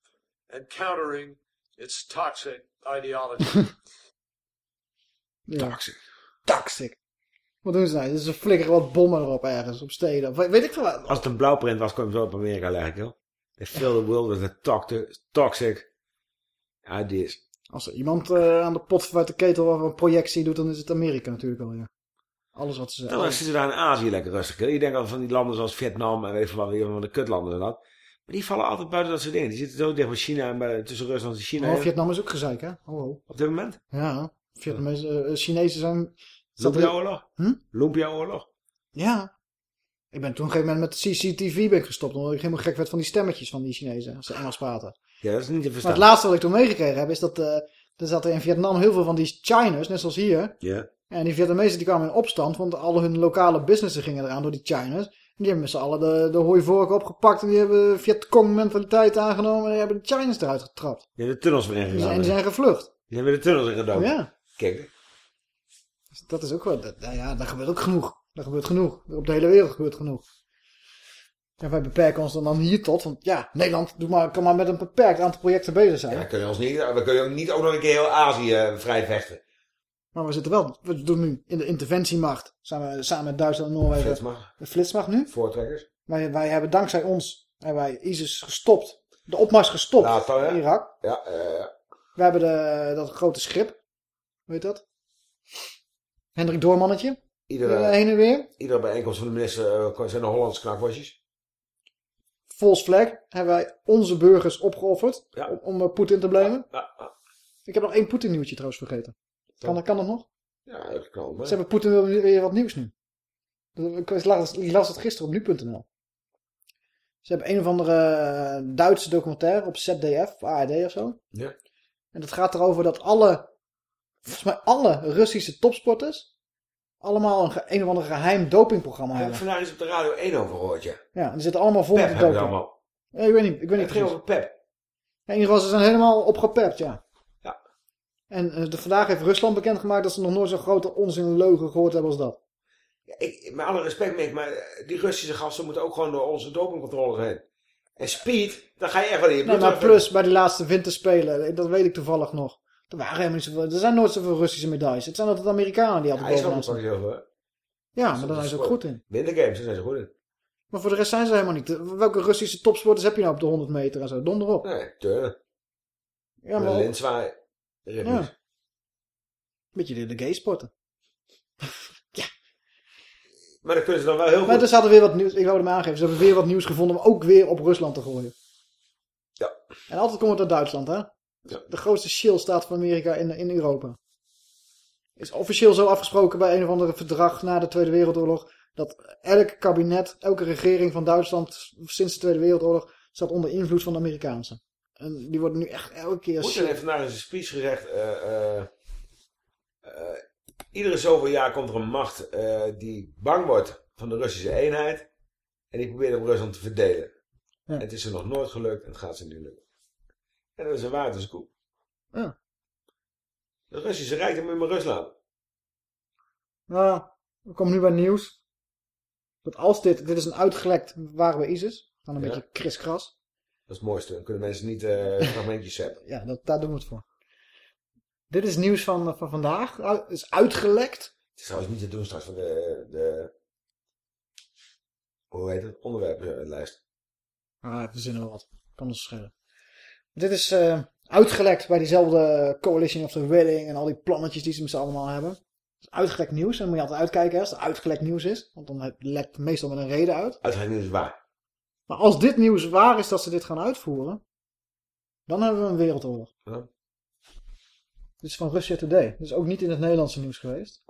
and countering its toxic ideology. Ja. Toxic. Toxic. Wat doen ze nou? Dus ze flikkeren wat bommen erop ergens, op steden. Of weet ik veel wat. Als het een blauwprint was, kon je hem zo op Amerika leggen, joh. They fill the world with the toxic, ideas. Als er iemand eh, aan de pot uit de ketel of een projectie doet, dan is het Amerika natuurlijk al, ja. Alles wat ze zeggen. Dan zitten ze daar in Azië lekker rustig. Je denkt al van die landen zoals Vietnam en weet je wat, van de kutlanden en dat. Maar die vallen altijd buiten dat soort dingen. Die zitten zo dicht bij China en bij, tussen Rusland en China. Oh, Vietnam is ook gezeik, hè? Oh, oh. Op dit moment. Ja, Vietnamese, eh, Chinezen zijn... Lumpia-oorlog. Hm? Lumpia-oorlog. Ja. Ik ben toen op een gegeven moment met de CCTV ben gestopt, omdat ik helemaal gek werd van die stemmetjes van die Chinezen, als ze Engels praten. Ja, dat is niet te Maar verstaan. het laatste wat ik toen meegekregen heb, is dat eh, er zaten in Vietnam heel veel van die Chiners, net zoals hier. Ja. En die Vietnamezen die kwamen in opstand, want al hun lokale businessen gingen eraan door die Chiners. En die hebben met z'n allen de, de hooivorken opgepakt en die hebben Vietcong mentaliteit aangenomen en die hebben de Chiners eruit getrapt. Die hebben de tunnels weer ingegaan. zijn, die zijn gevlucht. Die hebben de tunnels ingedoken. Ja. Kijk. Dus dat is ook wel, dat, nou ja, daar gebeurt ook genoeg. Daar gebeurt genoeg. Op de hele wereld gebeurt genoeg. En wij beperken ons dan, dan hier tot, want ja, Nederland maar, kan maar met een beperkt aantal projecten bezig zijn. Ja, we kunnen ons niet, we kunnen ook niet ook nog een keer heel Azië eh, vrij vechten. Maar we zitten wel, we doen nu in de interventiemacht, samen, samen met Duitsland en Noorwegen. Flitsmacht. De flitsmacht nu. Voortrekkers. Wij, wij hebben dankzij ons, hebben wij ISIS gestopt. De opmars gestopt Later, in Irak. Ja, ja, ja. We hebben de, dat grote schip. Weet dat? Hendrik Doormannetje. Iedere, Eh, heen en weer. iedere bijeenkomst van de minister eh, zijn de Hollandse knakwasjes. False flag hebben wij onze burgers opgeofferd Ja. om, om eh, Poetin te blamen. Ja, ja. Ik heb nog één Poetin nieuwtje trouwens vergeten. Kan, dat- kan dat nog? Ja, dat kan wel. Ze hebben Poetin weer, wat nieuws nu. Ik las, ik las het gisteren op nu.nl. Ze hebben een of andere Duitse documentaire op ZDF, ARD of zo. Ja. En dat gaat erover dat alle, volgens mij alle Russische topsporters, allemaal een, een of ander geheim dopingprogramma Ik heb hebben. vandaag eens op de radio 1 over gehoord, ja. Ja, die zitten allemaal vol met hebben doping. allemaal. Ja, ik weet niet, ik weet niet Het ging precies. over Pep. Ja, in ieder geval, ze zijn helemaal opgepept, ja. Ja. En eh, de, vandaag heeft Rusland bekendgemaakt dat ze nog nooit zo'n grote onzin leugen gehoord hebben als dat. Ja, ik, met alle respect, Mick, maar eh, die Russische gasten moeten ook gewoon door onze dopingcontroles heen. En speed, dan ga je echt wel in Nee, bloed maar plus bij die laatste winterspelen, dat weet ik toevallig nog. Er waren helemaal niet zoveel, er zijn nooit zoveel Russische medailles. Het zijn altijd Amerikanen die Ja, altijd bovenaan staan. ook heel veel. Ja, Dus maar daar zijn ze ook goed in. Wintergames, daar zijn ze goed in. Maar voor de rest zijn ze helemaal niet. Welke Russische topsporters heb je nou op de 100 meter en zo? Donder op. Nee, turnen. Ja, maar lintzwaai. Ja. Beetje de, de gay sporten. Maar dan kunnen ze dan wel heel goed... Maar er hadden weer wat nieuws, ik wou hem aangeven, ze hebben weer wat nieuws gevonden om ook weer op Rusland te gooien. Ja. En altijd komt het uit Duitsland, hè? De grootste Shell-staat van Amerika in, in Europa. Is officieel zo afgesproken bij een of ander verdrag na de Tweede Wereldoorlog, dat elk kabinet, elke regering van Duitsland sinds de Tweede Wereldoorlog, staat onder invloed van de Amerikaanse. En die worden nu echt elke keer... Poetin heeft vandaag in zijn speech gezegd... eh, eh, eh, iedere zoveel jaar komt er een macht die bang wordt van de Russische eenheid. En die probeert op Rusland te verdelen. Ja. Het is er nog nooit gelukt en het gaat ze nu lukken. En dat is een waterskoep. Ja. De Russische Rijk, moet maar rust laten. Nou, we komen nu bij nieuws. Dat als dit, dit is een uitgelekt waar we ISIS. Dan een Ja. beetje kriskras. Dat is het mooiste. Dan kunnen mensen niet eh fragmentjes hebben. Ja, dat, daar doen we het voor. Dit is nieuws van, van vandaag. Het is uitgelekt. Het is trouwens niet te doen straks van de... de hoe heet het, onderwerpenlijst. Ah, verzinnen we wat. Kan ons schelen. Dit is eh, uitgelekt bij diezelfde Coalition of the Willing en al die plannetjes die ze met z'n allemaal hebben. Het is uitgelekt nieuws en dan moet je altijd uitkijken als het uitgelekt nieuws is. Want dan lekt het meestal met een reden uit. Uitgelekt nieuws is waar. Maar als dit nieuws waar is dat ze dit gaan uitvoeren, dan hebben we een wereldoorlog. Ja. Dit is van Russia Today. Dit is ook niet in het Nederlandse nieuws geweest.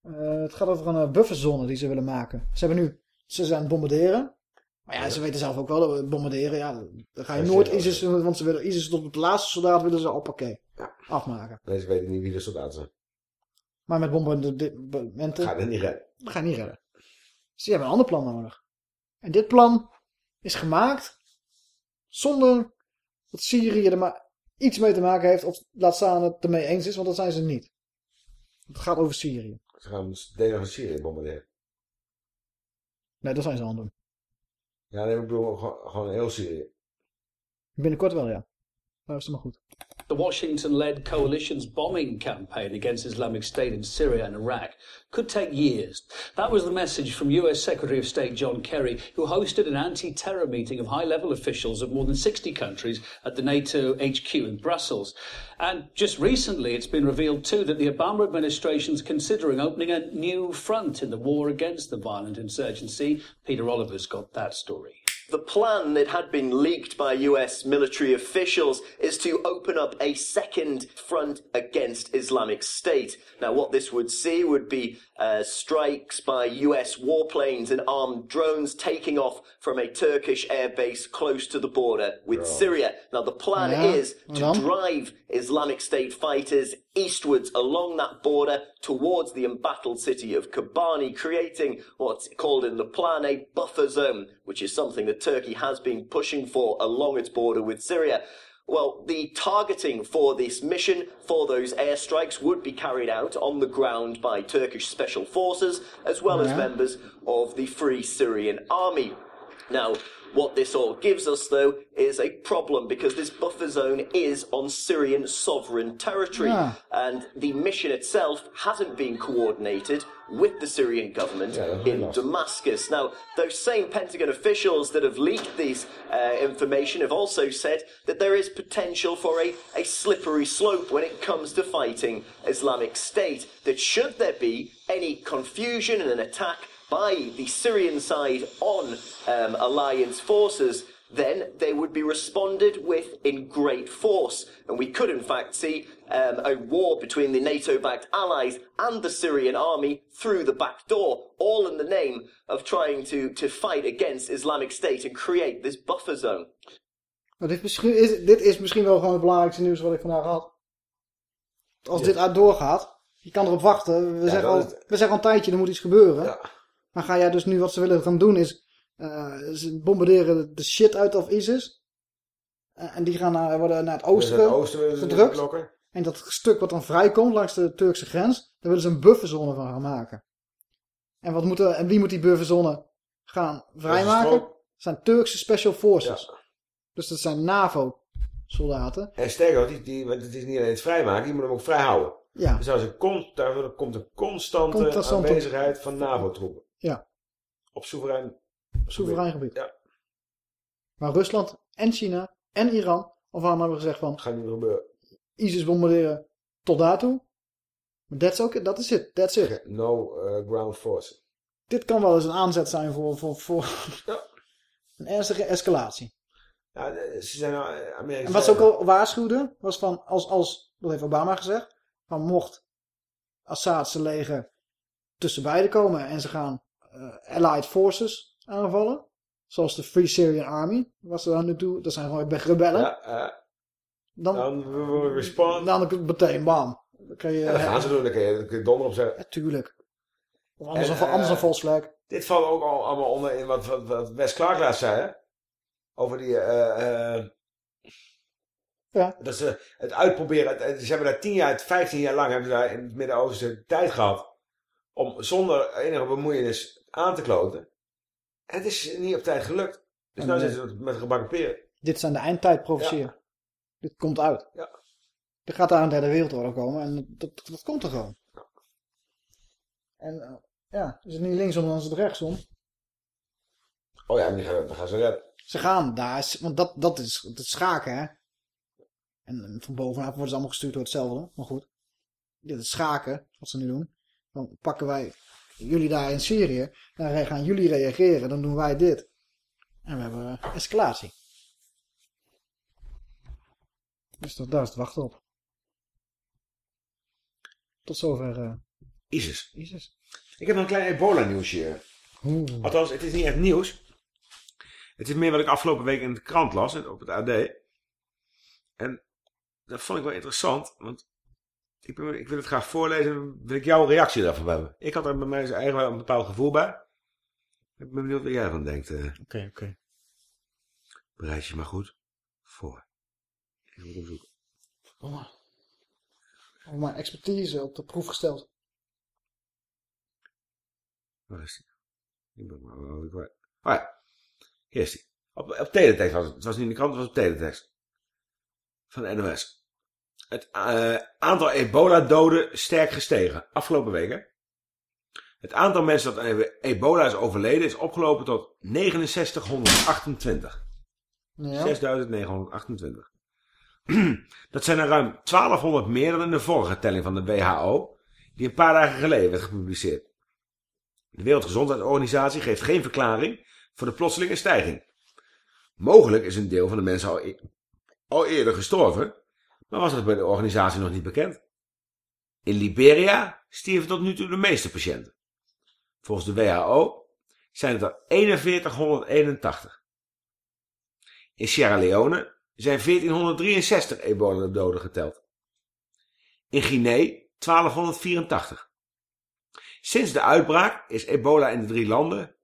Eh, het gaat over een eh, bufferzone die ze willen maken. Ze hebben nu, ze zijn aan het bombarderen. Maar ja, ze weten zelf ook wel dat we bombarderen. Ja, dan ga je Ja, nooit. ISIS, want ze willen ISIS tot op de laatste soldaat willen ze oké afmaken. Nee, ze weten niet wie de soldaten zijn. Maar met bombardementen Ga je niet redden. ga je niet redden. Dus die hebben een ander plan nodig. En dit plan is gemaakt zonder dat Syrië er maar iets mee te maken heeft of laat staan dat het ermee eens is, want dat zijn ze niet. Het gaat over Syrië. Ze gaan dus delen van Syrië bombarderen. Nee, dat zijn ze aan doen. Ja, nee, ik bedoel gewoon, heel Syrië. Binnenkort wel, ja. Luister maar goed. The Washington led coalition's bombing campaign against Islamic State in Syria and Iraq could take years. That was the message from US Secretary of State John Kerry, who hosted an anti terror meeting of high level officials of more than 60 countries at the NATO HQ in Brussels. And just recently, it's been revealed too that the Obama administration is considering opening a new front in the war against the violent insurgency. Peter Oliver's got that story. The plan that had been leaked by US military officials is to open up a second front against Islamic State. Now, what this would see would be uh, strikes by US warplanes and armed drones taking off from a Turkish airbase close to the border with Syria. Now, the plan Yeah, is to well. drive Islamic State fighters eastwards along that border towards the embattled city of Kobani, creating what's called in the plan a buffer zone, which is something that Turkey has been pushing for along its border with Syria. Well, the targeting for this mission, for those airstrikes, would be carried out on the ground by Turkish special forces, as well as members of the Free Syrian Army. Now, what this all gives us, though, is a problem because this buffer zone is on Syrian sovereign territory. Yeah. And the mission itself hasn't been coordinated with the Syrian government in Damascus. Now, those same Pentagon officials that have leaked this uh, information have also said that there is potential for a, a slippery slope when it comes to fighting Islamic State. That should there be any confusion and an attack by the Syrian side on um, alliance forces, then they would be responded with in great force. And we could, in fact, see um, a war between the NATO backed allies and the Syrian army through the back door, all in the name of trying to, to fight against Islamic State and create this buffer zone. Maar dit, misschien is, dit is misschien wel gewoon het belangrijkste nieuws wat ik vandaag had. Als Ja. dit uit doorgaat, je kan erop wachten. We, Ja, zeggen, al, we zeggen al een tijdje, er moet iets gebeuren. Maar ga jij dus nu, wat ze willen gaan doen is, eh, ze bombarderen de shit uit of ISIS. Eh, en die gaan naar, worden naar het oosten, Dus het gedrukt. En dat stuk wat dan vrijkomt langs de Turkse grens, daar willen ze een bufferzone van gaan maken. En, wat moet er, en wie moet die bufferzone gaan vrijmaken? Dat zijn Turkse Special Forces. Dus dat zijn NAVO-soldaten. En sterker die, die, want het is niet alleen het vrijmaken, je moet hem ook vrij houden. Ja. Dus als er komt, daar komt een constante, Constante- aanwezigheid van NAVO-troepen. Ja, Op soeverein soeverein gebied. Ja. Maar Rusland en China en Iran, of waarom hebben gezegd van... Gaat niet gebeuren. ISIS bombarderen tot daartoe. Maar that's okay, dat is het. That's it. No eh, ground force. Dit kan wel eens een aanzet zijn voor, voor, voor een ernstige escalatie. Ja, eh, ze zijn eh, Amerika. En wat ze ook al waarschuwden, was van als, als, dat heeft Obama gezegd, van mocht Assad zijn leger tussen beiden komen en ze gaan Allied Forces aanvallen, zoals de Free Syrian Army, wat ze nu doen, dat zijn gewoon rebellen, Ja, eh, dan, dan respond. dan meteen bam. Dan kan je, gaan ze doen, dan kun je, dan donder op zeggen. Natuurlijk. Of anders, En, een, anders een eh, false flag. Dit valt ook al allemaal onder in wat, wat, wat Wes Clark laatst zei, hè? Over die, eh, eh, Ja. dat ze het uitproberen, ze hebben daar 10 jaar, 15 jaar lang hebben ze daar in het Midden-Oosten tijd gehad om zonder enige bemoeienis aan te kloten. En het is niet op tijd gelukt. Dus En, nu eh, zitten ze met gebakken peren. Dit zijn de eindtijdprofetieën. Dit komt uit. Ja. Er gaat daar een derde wereldoorlog komen en dat, dat, dat komt er gewoon. En eh, ja, is het niet linksom dan is het rechtsom. Oh ja, die gaan, dan gaan ze redden. Ze gaan daar, want dat, dat is het schaken, hè. En van bovenaf worden ze allemaal gestuurd door hetzelfde, maar goed. Dit is schaken, wat ze nu doen. Dan pakken wij jullie daar in Syrië, dan gaan jullie reageren, dan doen wij dit. En we hebben escalatie. Dus dat, daar is het wachten op. Tot zover uh, ISIS. ISIS. Ik heb nog een klein ebola nieuwsje. Althans, het is niet echt nieuws. Het is meer wat ik afgelopen week in de krant las, op het AD. En dat vond ik wel interessant, want ik, ben, ik wil het graag voorlezen en wil ik jouw reactie daarvan hebben. Ik had er bij mij eigen wel een bepaald gevoel bij. Ik ben benieuwd wat jij ervan denkt. Oké, oké. Okay, okay. Bereid je maar goed voor. Ik moet hem zoeken. Oh. oh, mijn expertise op de proef gesteld. Waar is die? Ik ben maar kwijt. Oh ja, hier is die. Op, op teletext was het. Het was niet in de krant, het was op teletext. Van de NOS. Het uh, aantal ebola-doden sterk gestegen. Afgelopen weken. Het aantal mensen dat aan ebola is overleden is opgelopen tot 6928. Ja. 6928. Dat zijn er ruim 1200 meer dan in de vorige telling van de WHO, die een paar dagen geleden werd gepubliceerd. De Wereldgezondheidsorganisatie geeft geen verklaring voor de plotselinge stijging. Mogelijk is een deel van de mensen al, e al eerder gestorven, maar was dat bij de organisatie nog niet bekend. In Liberia stierven tot nu toe de meeste patiënten. Volgens de WHO zijn het er 4181. In Sierra Leone zijn 1463 ebola-doden geteld. In Guinea 1284. Sinds de uitbraak is ebola in de drie landen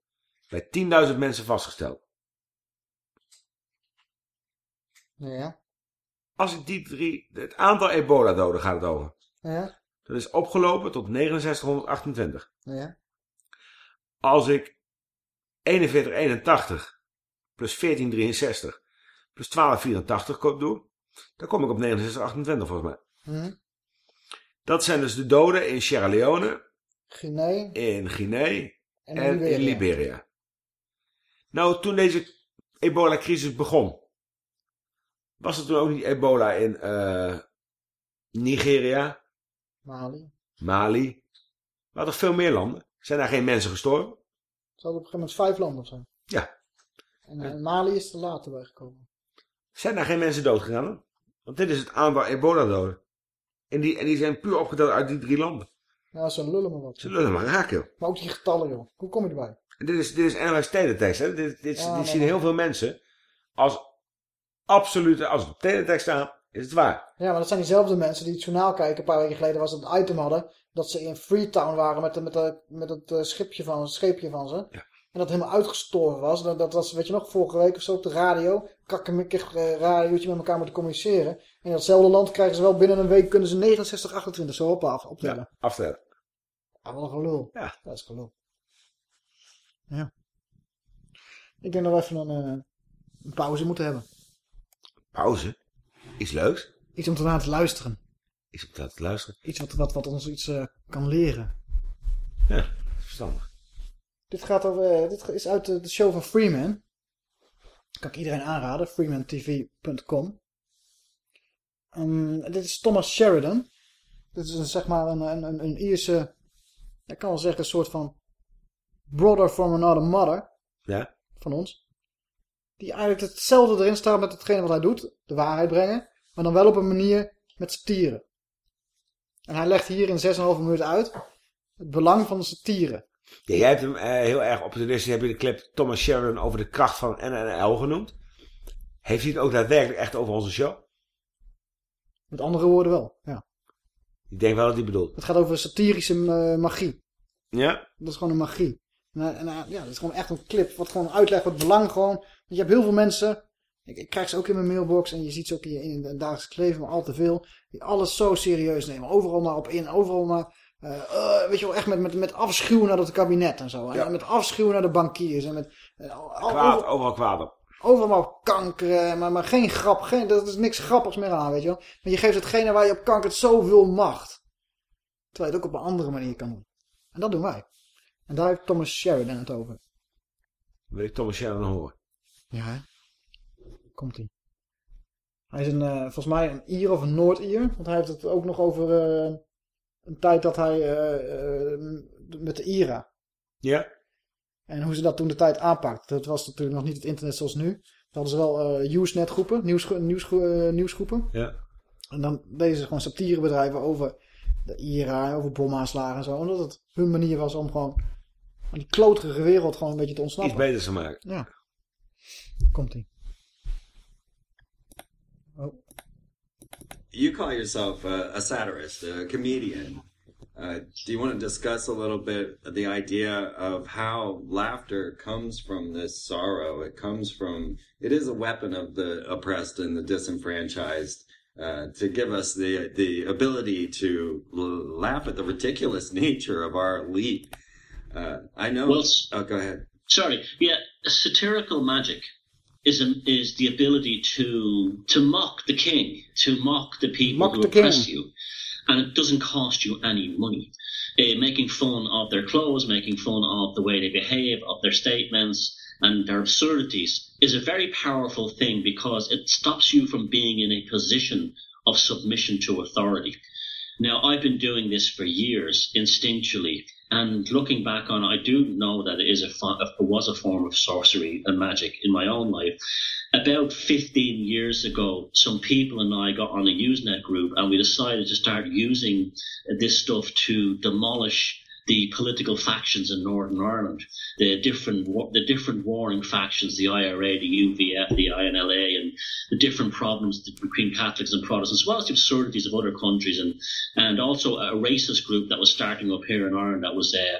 bij 10.000 mensen vastgesteld. Ja. Als ik die drie, het aantal ebola-doden gaat het over. Ja. Dat is opgelopen tot 6928. Ja. Als ik 4181 plus 1463 plus 1284 doe, dan kom ik op 6928 volgens mij. Hm. Dat zijn dus de doden in Sierra Leone, Guinea in Guinea en, en Liberia. in Liberia. Nou, toen deze ebola-crisis begon, was er toen ook niet ebola in uh, Nigeria, Mali. Mali, maar toch veel meer landen? Zijn daar geen mensen gestorven? Ze hadden op een gegeven moment vijf landen zo. Ja. En uh, Mali is er later bij gekomen. Zijn daar geen mensen doodgegaan? Want dit is het aantal ebola-doden. En die, en die zijn puur opgeteld uit die drie landen. Ja, ze lullen maar wat. Ze lullen maar raak, joh. Maar ook die getallen, joh. Hoe kom je erbij? En dit is, dit is NOS teletext, hè. Dit, dit, Ja, dit zien heel veel mensen als absolute... Als het op teletext staat, is het waar. Ja, maar dat zijn diezelfde mensen die het journaal kijken. Een paar weken geleden was het item hadden. Dat ze in Freetown waren met, de, met, de, met het eh, schipje van, het scheepje van ze. En dat helemaal uitgestorven was. Dat, dat was, weet je nog, vorige week of zo op de radio. Kakkemikkig uh, radiootje met elkaar moeten communiceren. En in datzelfde land krijgen ze wel binnen een week kunnen ze 69, 28 zo op af, optellen. Ja, aftellen. Ah, wat een gelul. Ja. Dat is gelul. Ja. Ik denk dat we even een, eh, een pauze moeten hebben. Pauze? Iets leuks? Iets om te naar te luisteren. Iets om te luisteren? Iets wat, wat, wat ons iets eh, kan leren. Ja, verstandig. Dit, gaat over, eh, dit is uit de, de show van Freeman. Kan ik iedereen aanraden. freemantv.com Ehm, Dit is Thomas Sheridan. Dit is een, zeg maar een, een, een, een Ierse... Ik kan wel zeggen een soort van... Brother from another mother. Ja. Van ons. Die eigenlijk hetzelfde erin staat met hetgene wat hij doet. De waarheid brengen. Maar dan wel op een manier met satire. En hij legt hier in 6,5 minuten uit... Het belang van de satire. Ja, jij hebt hem eh, heel erg opportunistisch. Heb je de clip Thomas Sheridan over de kracht van NNL genoemd? Heeft hij het ook daadwerkelijk echt over onze show? Met andere woorden wel, ja. Ik denk wel dat hij bedoelt. Het gaat over satirische eh, magie. Ja? Dat is gewoon een magie. En, en, ja, dat is gewoon echt een clip wat gewoon uitlegt wat belang gewoon. Je hebt heel veel mensen, ik, ik krijg ze ook in mijn mailbox en je ziet ze ook in, je- in het dagelijks leven, maar al te veel, die alles zo serieus nemen. Overal maar op in, overal maar, eh, eh, weet je wel, echt met, met, met afschuw naar het kabinet en zo. En met afschuw naar de bankiers en met... eh, al- Kwaad, over- overal kwaad op. Overal kankeren, maar, maar geen grap, geen, dat is niks grappigs meer aan, weet je wel. Maar je geeft hetgene waar je op kankert zoveel macht. Terwijl je het ook op een andere manier kan doen. En dat doen wij. En daar heeft Thomas Sheridan het over. wil ik Thomas Shannon horen. Ja? Komt ie. Hij is een, eh, volgens mij een Ier of een Noord-Ier. Want hij heeft het ook nog over eh, een tijd dat hij eh, met de IRA. Ja. En hoe ze dat toen de tijd aanpakt. Dat was natuurlijk nog niet het internet zoals nu. Toen hadden ze wel Usenet groepen, nieuws, nieuws, nieuwsgroepen. Ja. En dan deden ze gewoon satirebedrijven over de IRA, over bomaanslagen en zo. Omdat het hun manier was om gewoon aan die kloterige wereld gewoon een beetje te ontsnappen. Iets beters te maken. Ja. Komt ie. Oh. You call yourself a, a satirist, a comedian. Uh, do you want to discuss a little bit the idea of how laughter comes from this sorrow? It comes from, it is a weapon of the oppressed and the disenfranchised. Uh, to give us the the ability to l- laugh at the ridiculous nature of our elite. Uh, I know. Well, oh, go ahead. Sorry. Yeah, satirical magic is a, is the ability to to mock the king, to mock the people Mock who the king. oppress you, and it doesn't cost you any money. Uh, making fun of their clothes, making fun of the way they behave, of their statements and their absurdities is a very powerful thing because it stops you from being in a position of submission to authority. Now, I've been doing this for years instinctually, and looking back on I do know that it is a it was a form of sorcery and magic in my own life. About 15 years ago, some people and I got on a Usenet group, and we decided to start using this stuff to demolish the political factions in Northern Ireland, the different the different warring factions, the IRA, the UVF, the INLA, and the different problems between Catholics and Protestants, as well as the absurdities of other countries, and and also a racist group that was starting up here in Ireland that was uh,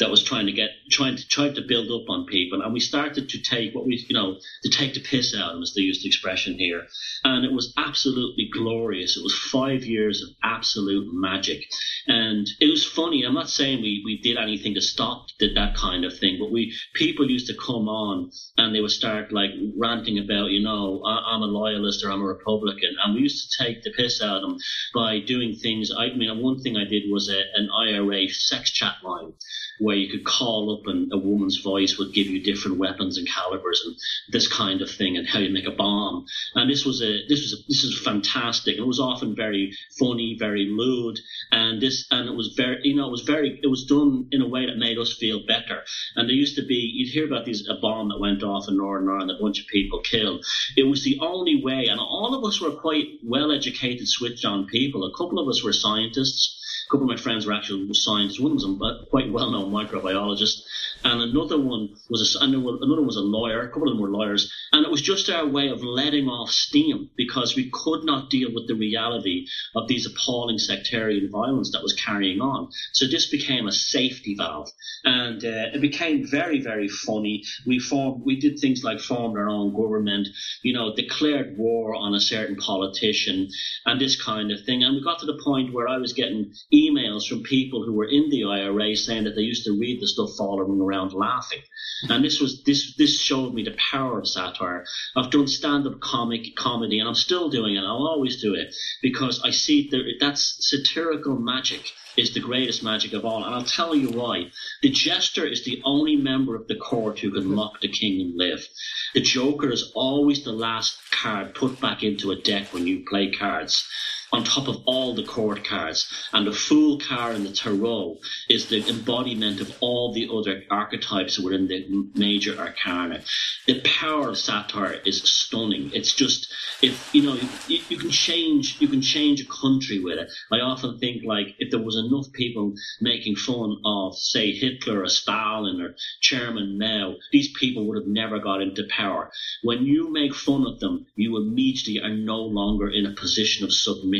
that was trying to get trying to try to build up on people, and we started to take what we you know to take the piss out of as they used the expression here, and it was absolutely glorious. It was five years of absolute magic, and it was funny. I'm not saying we, we did anything to stop did that kind of thing, but we people used to come on and they would start like ranting about you know I, I'm a loyalist or I'm a Republican, and we used to take the piss out of them by doing things. I mean, one thing I did was a, an IRA sex chat line where you could call up and a woman's voice would give you different weapons and calibers and this kind of thing and how you make a bomb. And this was a this was a, this is fantastic. It was often very funny, very lewd, and this and it was very you know it was very it was done in a way that made us feel better. And there used to be you'd hear about these a bomb that went off in Northern Ireland, a bunch of people killed. It was the only way, and all of us were quite well educated, switched on people. A couple of us were scientists. A couple of my friends were actually scientists. One was a quite well-known microbiologist, and another one was a, another was a lawyer. A couple of them were lawyers, and it was just our way of letting off steam because we could not deal with the reality of these appalling sectarian violence that was carrying on. So this became a safety valve, and uh, it became very, very funny. We formed, we did things like formed our own government, you know, declared war on a certain politician, and this kind of thing. And we got to the point where I was getting emails from people who were in the IRA saying that they used to read the stuff following around laughing. And this was this this showed me the power of satire. I've done stand up comic comedy, and I'm still doing it. I'll always do it because I see that that's satirical magic is the greatest magic of all. And I'll tell you why. The jester is the only member of the court who can mock the king and live. The joker is always the last card put back into a deck when you play cards. On top of all the court cards, and the fool card in the tarot is the embodiment of all the other archetypes within the major arcana. The power of satire is stunning. It's just if you know you, you can change you can change a country with it. I often think like if there was enough people making fun of say Hitler or Stalin or Chairman Mao, these people would have never got into power. When you make fun of them, you immediately are no longer in a position of submission.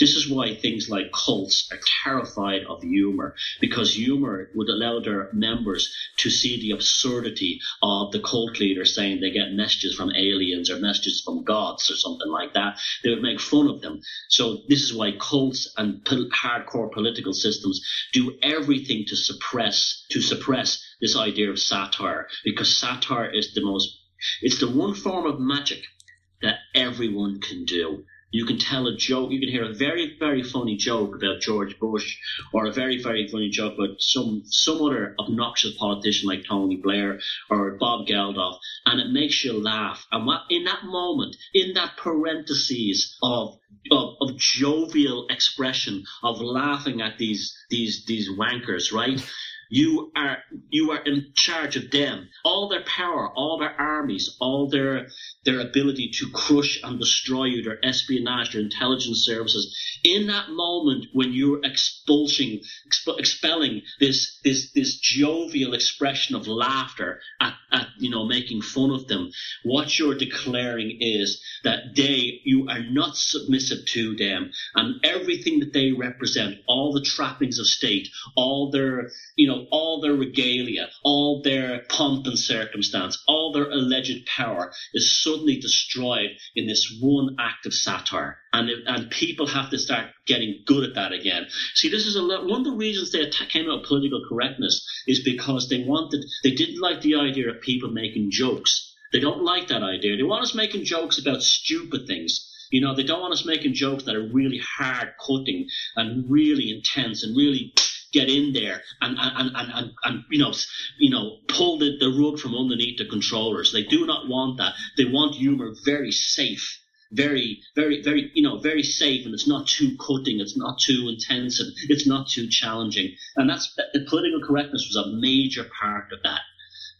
This is why things like cults are terrified of humor because humor would allow their members to see the absurdity of the cult leader saying they get messages from aliens or messages from gods or something like that. They would make fun of them. So this is why cults and pol- hardcore political systems do everything to suppress to suppress this idea of satire because satire is the most it's the one form of magic that everyone can do. You can tell a joke, you can hear a very, very funny joke about George Bush or a very, very funny joke about some, some other obnoxious politician like Tony Blair or Bob Geldof, and it makes you laugh. And what, in that moment, in that parentheses of, of, of jovial expression of laughing at these, these, these wankers, right? You are you are in charge of them. All their power, all their armies, all their their ability to crush and destroy you, their espionage, their intelligence services. In that moment when you're expulsing, exp- expelling this this this jovial expression of laughter at, at you know making fun of them, what you're declaring is that they you are not submissive to them, and everything that they represent, all the trappings of state, all their you know all their regalia, all their pomp and circumstance, all their alleged power is suddenly destroyed in this one act of satire. And, and people have to start getting good at that again. See, this is a lo- one of the reasons they came out with political correctness is because they wanted, they didn't like the idea of people making jokes. They don't like that idea. They want us making jokes about stupid things. You know, they don't want us making jokes that are really hard cutting and really intense and really get in there and and, and, and, and you know you know pull the, the rug from underneath the controllers. They do not want that. They want humor very safe. Very, very, very, you know, very safe, and it's not too cutting, it's not too intense, and it's not too challenging. And that's the political correctness was a major part of that,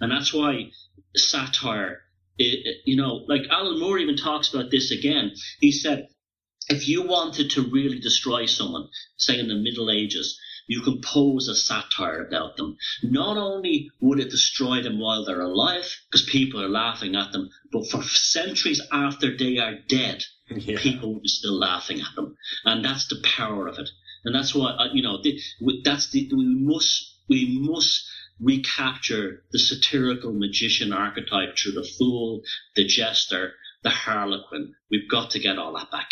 and that's why satire, it, it- you know, like Alan Moore even talks about this again. He said, if you wanted to really destroy someone, say in the Middle Ages, you can pose a satire about them. Not only would it destroy them while they're alive, because people are laughing at them, but for centuries after they are dead, people will be still laughing at them. And that's the power of it. And that's why, uh, you know, that's the, we must, we must recapture the satirical magician archetype through the fool, the jester, the harlequin. We've got to get all that back.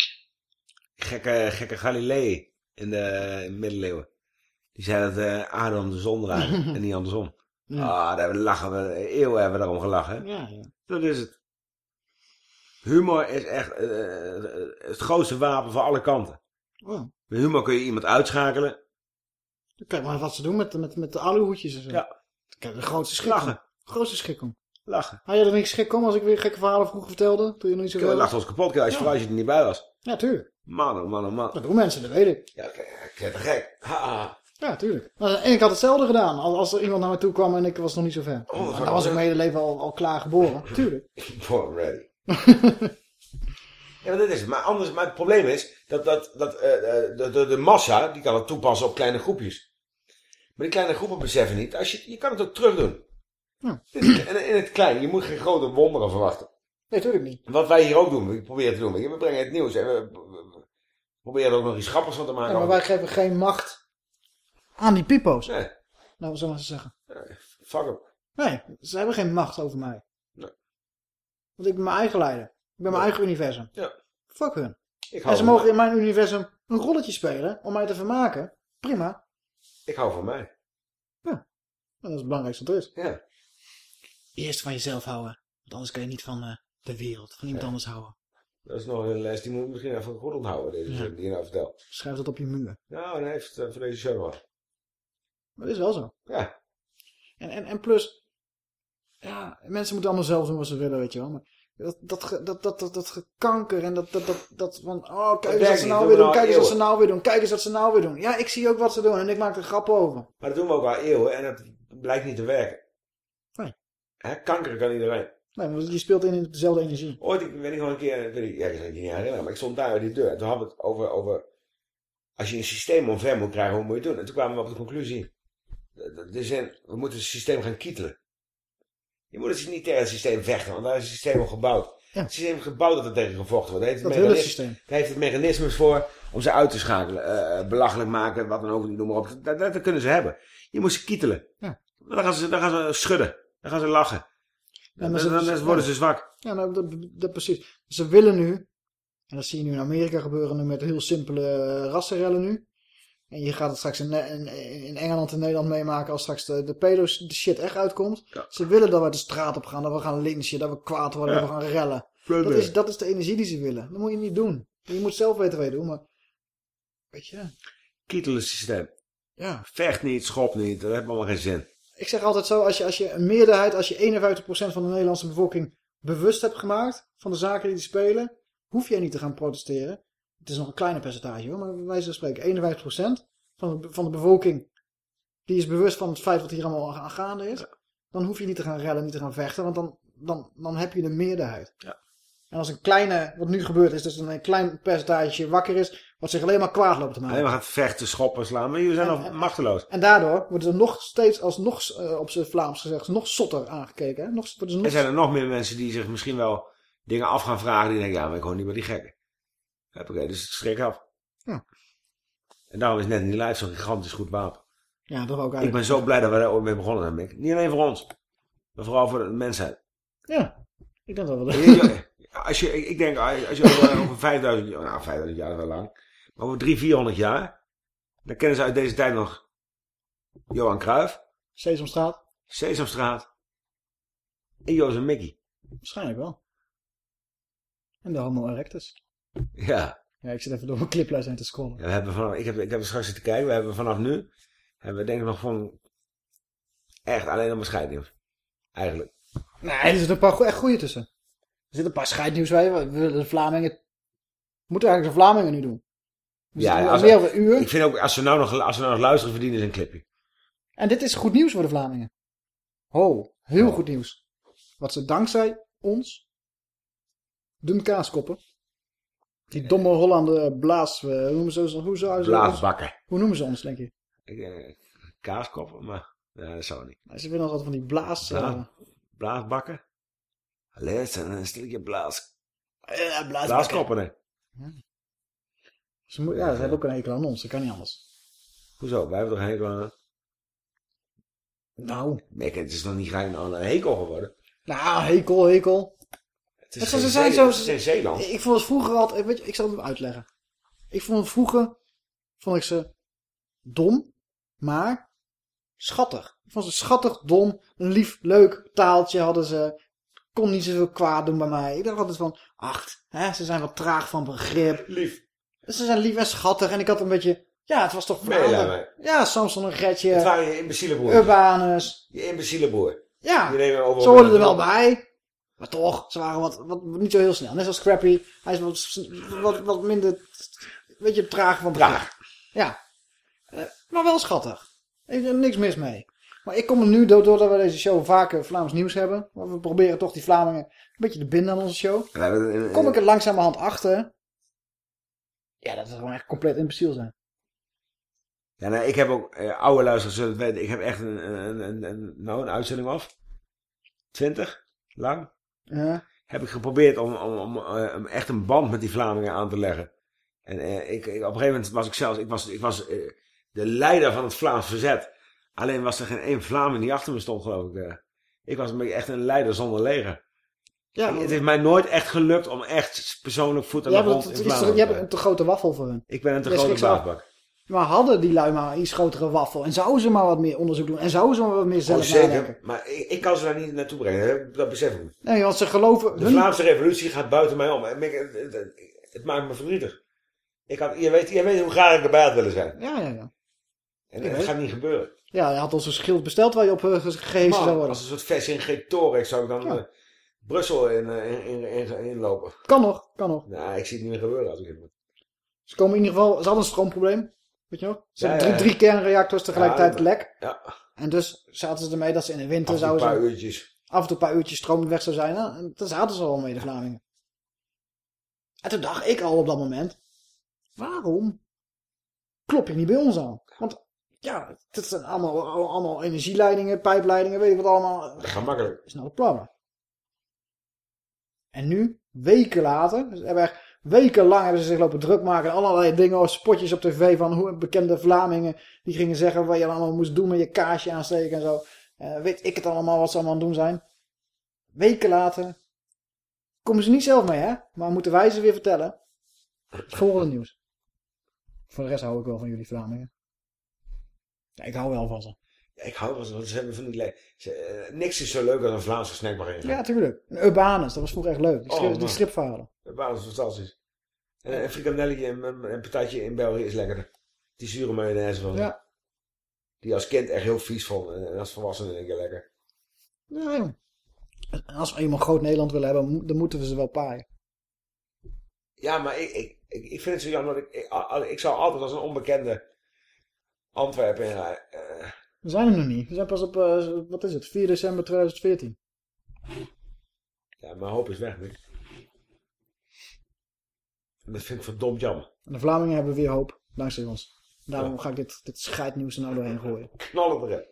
Gekke, gekke Galilei in de middeleeuwen. Die zei dat eh Adam de zon draaide en niet andersom. Ja. Ah, daar lachen we, eeuwen hebben we daarom gelachen. Ja, ja. Dat is het. Humor is echt eh, eh, het grootste wapen voor alle kanten. Oh. Met humor kun je iemand uitschakelen. Kijk maar wat ze doen met, met, met de aluhoedjes en zo. Ja. Kijk, de grootste schrik Lachen. om. Grootste schrik om. Lachen. Had je er niks schrik om als ik weer gekke verhalen vroeger vertelde? Toen je nog niet zo We lachten ons kapot, als je, vooral als je er niet bij was. Ja, tuurlijk. Man, oh man, oh man. Dat doen mensen, dat weet ik. Ja, ik ik te gek. Ha. Ja, tuurlijk. Maar, en ik had hetzelfde gedaan. Als, er iemand naar me toe kwam en ik was nog niet zo ver. Oh, dan was ik mijn hele leven al, al klaar geboren. Tuurlijk. Born ready. ja, maar dat is het. Maar, anders, maar het probleem is dat, dat, dat eh, eh, de, de, de massa, die kan het toepassen op kleine groepjes. Maar die kleine groepen beseffen niet, als je, je kan het ook terug doen. Ja. In, in het klein, je moet geen grote wonderen verwachten. Nee, natuurlijk niet. Wat wij hier ook doen, we proberen te doen. We brengen het nieuws en we, we- we proberen er ook nog iets grappigs van te maken. Ja, maar wij geven geen macht aan die pipo's. Nee. Nou, wat zullen we zeggen? Fuck hem. Nee, ze hebben geen macht over mij. Nee. Want ik ben mijn eigen leider. Ik ben mijn eigen universum. Ja. Fuck hun. Ik hou En ze van mogen in mijn universum een rolletje spelen om mij te vermaken. Prima. Ik hou van mij. En dat is het belangrijkste wat er is. Ja. Eerst van jezelf houden. Want anders kan je niet van eh, de wereld, van iemand Ja. anders houden. Dat is nog een les, die moet misschien even goed onthouden, deze Ja. die je nou vertelt. Schrijf dat op je muur. Nou, dan heeft het voor deze show nog. Maar dat is wel zo. Ja. En, en, en plus, ja, mensen moeten allemaal zelf doen wat ze willen, weet je wel. Maar dat, dat, dat, dat, dat, dat gekanker en dat, dat, dat, dat van, oh, kijk eens wat ze nou weer we doen, nou kijk eens wat ze nou weer doen, kijk eens wat ze nou weer doen. Ja, ik zie ook wat ze doen en ik maak er grappen over. Maar dat doen we ook al eeuwen en het blijkt niet te werken. Nee. Hè, kanker kan iedereen. Nee, want je speelt in dezelfde energie. Ooit, ik weet niet gewoon een keer, weet ja, ik kan het niet herinneren, maar ik stond daar bij die deur. Toen hadden we het over, over, als je een systeem omver moet krijgen, hoe moet je het doen? En toen kwamen we op de conclusie, we moeten het systeem gaan kietelen. Je moet het niet tegen het systeem vechten, want daar is het systeem al gebouwd. Het systeem is gebouwd dat er tegen gevochten wordt. Daar heeft het, Dat mechanisme- systeem. daar heeft het mechanismes voor om ze uit te schakelen. eh, belachelijk maken, wat dan ook, noem maar op. Dat, dat, dat kunnen ze hebben. Je moet ze kietelen. Ja. Dan, gaan ze, dan gaan ze schudden. Dan gaan ze lachen. Ja, dan, maar ze- dan- dan worden ze zwak. Ja, nou, dat, dat precies. Ze willen nu, en dat zie je nu in Amerika gebeuren, nu met heel simpele eh, rassenrellen nu. En je gaat het straks in, in, in Engeland en Nederland meemaken als straks de, de pedo shit echt uitkomt. Ze willen dat we de straat op gaan, dat we gaan lynchen, dat we kwaad worden, Ja. dat we gaan rellen. Dat is, dat is de energie die ze willen. Dat moet je niet doen. Je moet zelf weten wat je doet, maar... Weet je... Kietelensysteem. Ja. Vecht niet, schop niet. Dat heeft allemaal geen zin. Ik zeg altijd zo, als je, als je een meerderheid, als je 51% van de Nederlandse bevolking bewust hebt gemaakt van de zaken die die spelen, hoef jij niet te gaan protesteren. Het is nog een kleine percentage hoor, maar bij wijze van spreken 51% van de, van de bevolking die is bewust van het feit wat hier allemaal aan gaande is. Dan hoef je niet te gaan rellen, niet te gaan vechten, want dan, dan, dan heb je de meerderheid. Ja. En als een kleine, wat nu gebeurt is, dus een klein percentage wakker is, wat zich alleen maar kwaad loopt te maken. Alleen maar gaat vechten, schoppen, slaan. Maar jullie zijn nog machteloos. En daardoor worden ze nog steeds, alsnog uh, op zijn Vlaams gezegd, nog zotter aangekeken. Hè? Nog, nog... Er zijn er nog meer mensen die zich misschien wel dingen af gaan vragen. Die denken, ja, maar ik hoor niet bij die gekken. Oké, dus schrik af. Ja. En daarom is net in die lijst zo'n gigantisch goed wapen. Ja, dat ook Ik ben zo blij dat we daar ooit mee begonnen zijn, Mick. Niet alleen voor ons, maar vooral voor de mensheid. Ja, ik denk dat wel. Als je, ik denk, als je over, over 5000 jaar, nou 5000 jaar is wel lang, maar over 300, 400 jaar, dan kennen ze uit deze tijd nog Johan Cruijff. Sesamstraat. Sesamstraat. En Jozef Mickey. Waarschijnlijk wel. En de Homo erectus. Ja. Ja, ik zit even door mijn cliplijst heen te scrollen. Ja, we hebben vanaf, ik, heb, ik heb straks zitten kijken, we hebben vanaf nu, hebben we denk ik nog van, echt alleen nog maar scheidnieuws. Eigenlijk. Nee, er zitten een paar go echt goede tussen. Er zitten een paar scheidnieuws bij. We willen de Vlamingen... Moeten eigenlijk de Vlamingen nu doen. Dus ja, als, meer een uur. ik vind ook, als ze nou nog, als ze nou nog luisteren, verdienen ze een clipje. En dit is goed nieuws voor de Vlamingen. Oh, heel goed nieuws. Wat ze dankzij ons doen kaaskoppen. Die domme Hollande blaas... Uh, hoe noemen ze, hoe zou ze Blaasbakken. Hoe noemen ze ons, denk je? Uh, kaaskoppen, maar ja, dat zou niet. Ze vinden altijd van die blaas... Uh, blaasbakken? Zijn een stukje blaas... Ja, blaasbakken. Blaaskoppen, hè? Ja. Ze, moet, ja, ze hebben ook een hekel aan ons. Dat kan niet anders. Hoezo? Wij hebben toch een hekel aan... Nou. Het is nog niet gein aan een hekel geworden. Nou, hekel, hekel. Is, ze zijn Zeeland. zo, Het is geen Zeeland. Ik vond het vroeger altijd... Weet je, ik zal het uitleggen. Ik vond het vroeger... Vond ik ze dom, maar schattig. Ik vond ze schattig, dom, een lief, leuk taaltje hadden ze. Kon niet zoveel kwaad doen bij mij. Ik dacht altijd van, ach, hè, ze zijn wat traag van begrip. Lief. Ze zijn lief en schattig. En ik had een beetje, ja, het was toch laat Ja, Samson en Gretje. Het waren je imbeciele boer. Urbanus. Je imbeciele boer. Ja, ze hoorden er wel bij. Maar toch, ze waren wat, wat, niet zo heel snel. Net als Scrappy. Hij is wat, wat, wat minder, weet je, traag van. Traag. Ja. Eh, maar wel schattig. Ik er niks mis mee. Maar ik kom er nu, doordat we deze show vaker Vlaams nieuws hebben. want We proberen toch die Vlamingen een beetje te binden aan onze show. Kom ik er langzamerhand achter. Ja, dat we gewoon echt compleet imbeciel zijn. Ja, nee, ik heb ook eh, oude luisteraars zullen het weten. Ik heb echt een, een, een, een, nou, een uitzending af. Twintig, lang. Ja. Heb ik geprobeerd om, om, om, eh, om echt een band met die Vlamingen aan te leggen. En eh, ik, ik, op een gegeven moment was ik zelfs, ik was, ik was eh, de leider van het Vlaams verzet. Alleen was er geen één Vlaming die achter me stond, geloof ik. ik was echt een leider zonder leger. Ja, het is mij nooit echt gelukt om echt persoonlijk voet aan de grond in is- Vlaanderen je te hebt een te grote waffel voor hun. Ik ben een te grote baasbak. Maar hadden die lui maar iets grotere waffel. En zouden ze maar wat meer onderzoek doen. En zouden ze maar wat meer Oh, zelf zeker, nadenken. maar ik, ik kan ze daar niet naartoe brengen. hè. Dat besef ik. Nee, want ze geloven... De hun- Vlaamse revolutie gaat buiten mij om. Het, maakt me verdrietig. Ik had, je, weet, je weet hoe graag ik erbij had willen zijn. Ja, ja, ja. En weet. gaat niet gebeuren. Ja, je had ons een schild besteld waar je op uh, gehezen zou worden. als een soort Vercingetorix zou ik dan Ja. eh, Brussel in, eh, in, in, in, inlopen. Kan nog, kan nog. Nou, ik zie het niet meer gebeuren als ik het moet. Ze komen in ieder geval... Ze hadden een stroomprobleem. Weet je nog? Ze Ja, drie, kernreactors tegelijkertijd lek. Ja, En dus zaten ze ermee dat ze in de winter af en toe zouden een paar uurtjes. af en toe een paar uurtjes stroom weg zou zijn. hè. En daar zaten ze al mee, de Vlamingen. En toen dacht ik al op dat moment... Waarom klop je niet bij ons aan? Want ja, het zijn allemaal, allemaal energieleidingen, pijpleidingen, weet ik wat allemaal. Dat gaat makkelijk. is nou het plan. En nu, weken later, dus hebben echt wekenlang hebben ze zich lopen druk maken. Allerlei dingen, spotjes op tv van hoe bekende Vlamingen. Die gingen zeggen wat je allemaal moest doen met je kaasje aansteken en zo. Eh, weet ik het allemaal wat ze allemaal aan het doen zijn. Weken later komen ze niet zelf mee, hè? Maar moeten wij ze weer vertellen. Volgende nieuws. Voor de rest hou ik wel van jullie Vlamingen. Ja, ik hou wel van ze. Ja, ik hou van ze, want ze hebben van die... ze, eh, niks is zo leuk als een Vlaamse snackbar ingaan. Ja, tuurlijk. En Urbanus, dat was vroeger echt leuk. Die, strip, Oh, die man. stripverhalen. Was fantastisch. En een frikandelletje en en een patatje in België is lekkerder. Die zure mayonaise van. Ja. Die als kind echt heel vies vond. En als volwassene denk ik lekker. En Als we eenmaal groot Nederland willen hebben, dan moeten we ze wel paaien. Ja, maar ik, ik, ik, vind het zo jammer. dat Ik, ik, zou altijd als een onbekende Antwerpen inrijden. We zijn er nog niet. We zijn pas op, eh, wat is het, 4 december 2014. ja, mijn hoop is weg nu. En dat vind ik verdomd jammer. En de Vlamingen hebben weer hoop, dankzij ons. Daarom ga ik dit, dit scheidnieuws er nou doorheen gooien. Knallen erin.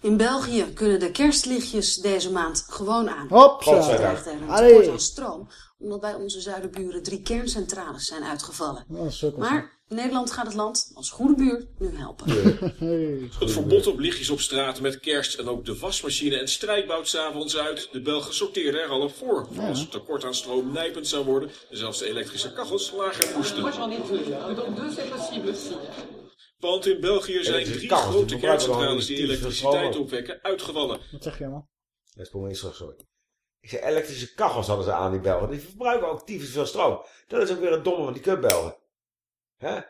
In België kunnen de kerstlichtjes deze maand gewoon aan. Hopsa. Een Allee. aan stroom, omdat bij onze zuiderburen drie kerncentrales zijn uitgevallen. Sukkels, Maar Nederland gaat het land als goede buur nu helpen. Het verbod op lichtjes op straat met kerst en ook de wasmachine en strijkbout s'avonds uit. De Belgen sorteerden er al op voor. Als het tekort aan stroom nijpend zou worden en zelfs de elektrische kachels lager moesten. Want in België zijn drie grote kerncentrales die elektriciteit opwekken uitgevallen. Wat zeg je allemaal? Dat is voor terug, sorry. Ik zei, elektrische kachels hadden ze aan, die Belgen. Die verbruiken ook tyfus veel stroom. Dat is ook weer een domme van die kutbelgen. Hè?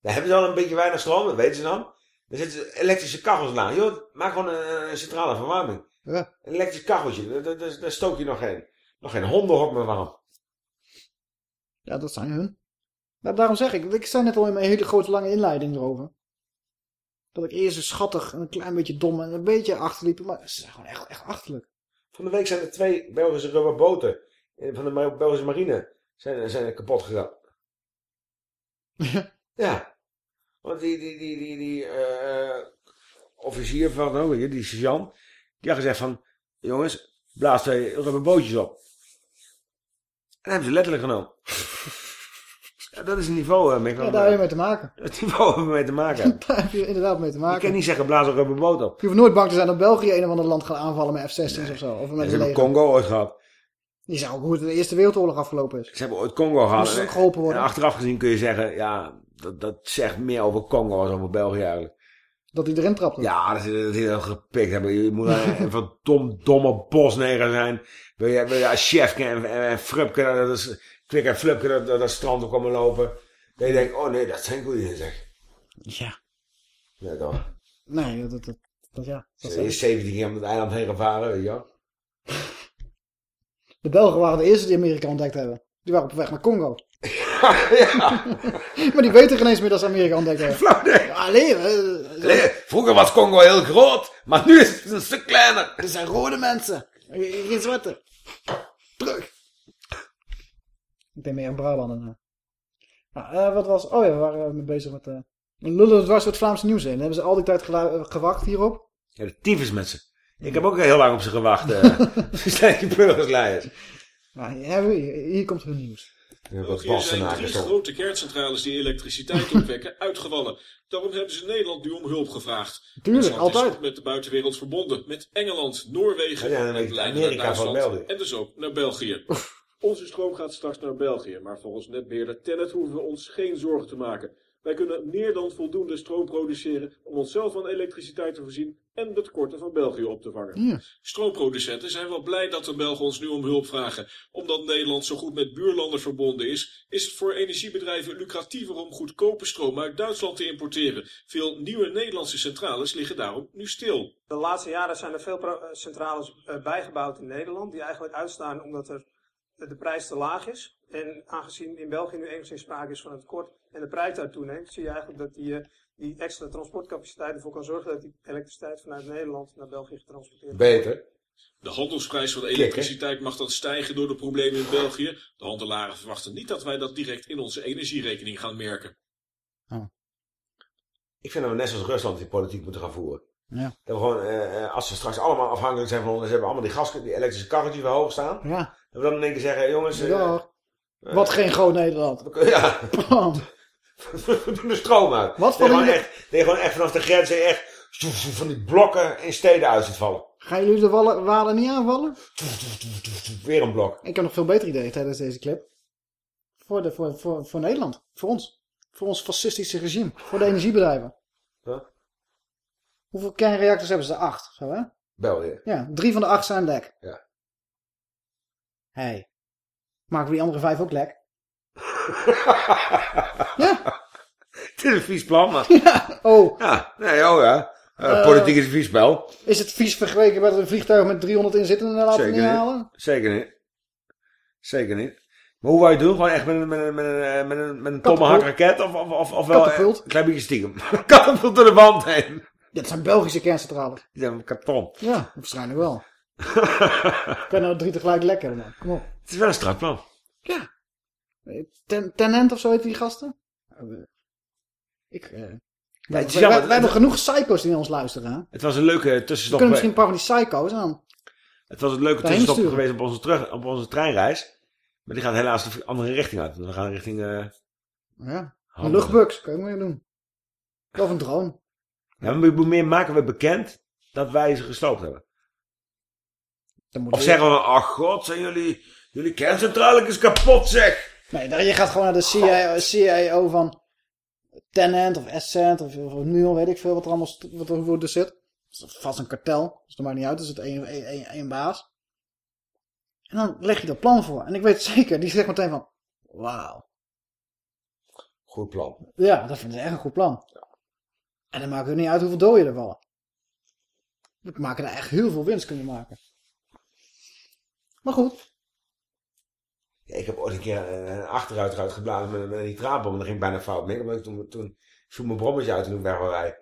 Daar hebben ze al een beetje weinig stroom, dat weten ze dan. Dan zetten ze elektrische kachels aan. Joh, maak gewoon een, een centrale verwarming. Ja. Een elektrisch kacheltje, daar, daar, daar- daar stook je nog geen, nog geen hondenhok meer warm. Ja, dat zijn hun. Nou, daarom zeg ik, ik zei net al in mijn hele grote lange inleiding erover. Dat ik eerst een schattig en een klein beetje dom en een beetje achterliep. Maar ze zijn gewoon echt, echt achterlijk. Van de week zijn er twee Belgische rubberboten eh, van de Belgische marine zijn, zijn kapot gegaan. Ja. Want die, die, die, die, die eh, officier van, oh, je, die sergeant, die had gezegd van, jongens, blaas twee rubberbootjes op. En dat hebben ze letterlijk genomen. ja, dat is een niveau, uh, Mick. Ja, daar heb je mee te maken. Het niveau hebben we mee te maken. Daar heb je inderdaad mee te Je maken. kan niet zeggen, blaas een rubberboot op. Je hoeft nooit bang te zijn dat België een of ander land gaat aanvallen met F-16's of zo. Of met hebben leger. Congo ooit gehad. Die zou ook hoe de Eerste Wereldoorlog afgelopen is. Ze hebben ooit Congo gehad. Moest ze ook geholpen worden? En achteraf gezien kun je zeggen, ja, dat, dat zegt meer over Congo als over België eigenlijk. Dat die erin trapte. Ja, dat ze dat gepikt hebben. Je moet een, van dom, domme bosneger zijn. Wil je, wil je als Chefke en, en, en Frupke, dat is, Kwik en Flupke, dat, dat, dat strand op komen lopen. Dat je denkt, oh nee, dat zijn goeie zeg. Ja. Ja, toch. Nee, dat, dat, dat ja. Dat Ze is 17 keer om het eiland heen gevaren, weet je wel. De Belgen waren de eerste die Amerika ontdekt hebben. Die waren op weg naar Congo. maar die weten geen eens meer dat ze Amerika ontdekt hebben. Ja, Allee, eh, Vroeger was Congo heel groot, maar nu is het een stuk kleiner. Er zijn rode mensen. Geen zwarte. Terug. Ik ben meer in Brabant. Eh. Nou, eh, wat was... Oh ja, we waren eh, mee bezig met... eh lullen dwars door het Vlaamse nieuws heen. Dan hebben ze al die tijd eh, gewacht hierop. Ja, de tyfus met ze. Ik heb ook heel lang op ze gewacht. eh Versteek je burgersleiders. Nou, hier, hier, komt hun nieuws. België zijn drie grote kerncentrales die elektriciteit opwekken uitgevallen. Daarom hebben ze Nederland nu om hulp gevraagd. Tuurlijk, is altijd. met de buitenwereld verbonden. Met Engeland, Noorwegen Ja, en naar Amerika van Duitsland. En dus ook naar België. Onze stroom gaat straks naar België, maar volgens netbeheerder Tennet hoeven we ons geen zorgen te maken. Wij kunnen meer dan voldoende stroom produceren om onszelf van elektriciteit te voorzien en de tekorten van België op te vangen. Ja. Stroomproducenten zijn wel blij dat de Belgen ons nu om hulp vragen. Omdat Nederland zo goed met buurlanden verbonden is, is het voor energiebedrijven lucratiever om goedkope stroom uit Duitsland te importeren. Veel nieuwe Nederlandse centrales liggen daarom nu stil. De laatste jaren zijn er veel eh, centrales eh, bijgebouwd in Nederland, die eigenlijk uitstaan omdat er de prijs te laag is. En aangezien in België nu enigszins sprake is van een tekort en de prijs daar toeneemt, zie je eigenlijk dat die, eh, die extra transportcapaciteit ervoor kan zorgen dat die elektriciteit vanuit Nederland naar België getransporteerd wordt. Beter. De handelsprijs van de elektriciteit mag dan stijgen door de problemen in België. De handelaren verwachten niet dat wij dat direct in onze energierekening gaan merken. Ik vind dat we net zoals Rusland die politiek moeten gaan voeren. Ja. Dat we gewoon, eh, eh, als ze straks allemaal afhankelijk zijn van ons, ze hebben allemaal die gas, die elektrische karretjes weer hoog staan. Ja. Dat we dan in één keer zeggen, jongens... eh, Ja. eh, Wat geen groot Nederland. Ja. We doen de stroom uit. Wat voor gewoon echt, dat je gewoon echt vanaf de grens echt van die blokken in steden uit ziet vallen. Gaan jullie de wallen, walen niet aanvallen? Weer een blok. Ik heb nog veel beter idee tijdens deze clip. Voor, de, voor, voor, voor Nederland. Voor ons. Voor ons fascistische regime. Voor de energiebedrijven. Ja. Hoeveel kernreactors hebben ze? Acht. Zo hè? België. Ja, drie van de acht zijn lek. Ja. Hey. Maken we die andere vijf ook lek? ja. Het is een vies plan, maar... Ja, oh. Ja, nee, oh ja. Eh, Eh, politiek is een vies spel. Is het vies vergeleken met een vliegtuig met 300 inzittenden laten Zeker niet. Zeker niet. Zeker niet. Maar hoe wou je het doen? Gewoon echt met een, met een, met een, eh, met een, met een tomahawk raket? Of, of, of, of wel Katapult. een klein beetje stiekem? Katapult door de wand heen. Dit zijn Belgische kerncentrales. Zijn karton. Ja, waarschijnlijk wel. kan nou drie tegelijk lekker, man. Kom op. Het is wel een strak plan. Ten, Tenent of zo heet die gasten? Ik, eh, Ja, wij, het is wij- jammer. wij- wij hebben genoeg psycho's die naar ons luisteren. Hè? Het was een leuke We tussenstop. kunnen misschien een paar van die psycho's aan. Het was een leuke tussenstop sturen. geweest op onze, terug, op onze treinreis. Maar die gaat helaas de andere richting uit. We gaan richting... eh, Ja, een luchtbugs, kan je meer doen. Of een. Ja, maar hoe meer maken we bekend dat wij ze gesloopt hebben. Dan moet Of je- zeggen we, ach god, zijn jullie, jullie kerncentrale is kapot zeg. Nee, dan- je gaat gewoon naar de CIA, CIO van Tenant of Ascent of, of Nuon, weet ik veel wat er allemaal wat er, er zit. Het is vast een kartel, dus dat maakt niet uit. Er zit één, één, één, één baas. En dan leg je dat plan voor. En ik weet het zeker, die zegt meteen van, wauw. Goed plan. Ja, dat vinden ze echt een goed plan. En dan maakt het niet uit hoeveel doden er vallen. We maken er echt heel veel winst kunnen maken. Maar goed. Ja, ik heb ooit een keer een, achteruit eruit geblazen met, met een nitraatbom. En dat ging bijna fout mee. Toen, toen viel mijn brommetje uit en toen weg wij.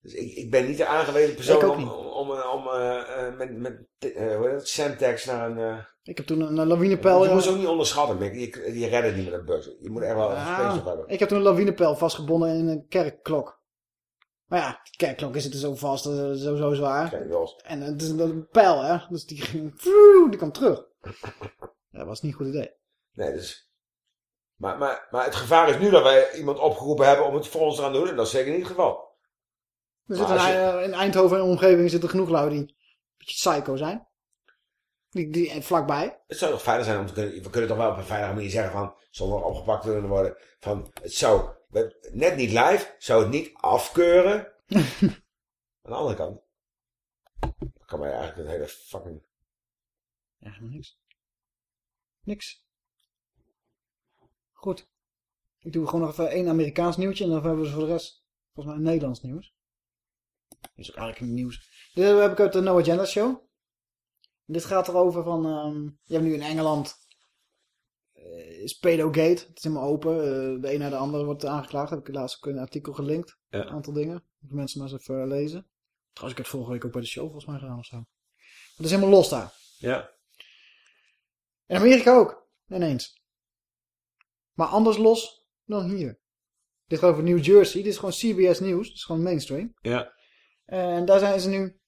Dus ik, ik ben niet de aangewezen persoon om, om, eh, om eh, eh, met, met eh, hoe heet Semtex naar een... Ik heb toen een, lawinepijl... je moet ze ook niet onderschatten, Mick. Je, je redt het niet met een bus. Je moet echt wel een Ah, hebben. ik heb toen een lawinepijl vastgebonden in een kerkklok. Maar ja, kerkklok is het zo vast, eh, zo, zo zwaar. En het is een pijl, hè. Dus die ging... Die kwam terug. Dat was niet een goed idee. Nee, dus... Maar, maar, maar het gevaar is nu dat wij iemand opgeroepen hebben om het voor ons te gaan doen. En dat is zeker niet het geval. Er zitten je- in, in Eindhoven en omgeving zitten genoeg lui die een beetje psycho zijn. Die, die vlakbij. Het zou toch fijner zijn om te kunnen... We kunnen toch wel op een veilige manier zeggen van... Zonder opgepakt te willen worden. Van, het zou... Net niet live. Zou het niet afkeuren. Aan de andere kant... Kan mij eigenlijk het hele fucking... Helemaal niks. Niks. Goed. Ik doe gewoon nog even één Amerikaans nieuwtje en dan hebben we ze voor de rest volgens mij Nederlands nieuws. Dit is ook eigenlijk niet nieuws. Dit heb ik uit de No Agenda Show. Dit gaat erover van, ehm, je hebt nu in Engeland is Pedogate. Het is helemaal open. Eh, de een naar de andere wordt aangeklaagd. Heb ik laatst ook een artikel gelinkt. Ja. Een aantal dingen. Voor mensen maar eens even lezen. Trouwens, ik heb het vorige week ook bij de show volgens mij gedaan of zo. Het is helemaal los daar. Ja. In Amerika ook. Ineens. Maar anders los dan hier. Dit gaat over New Jersey. Dit is gewoon CBS Nieuws. Dit is gewoon mainstream. Ja. En daar zijn ze nu...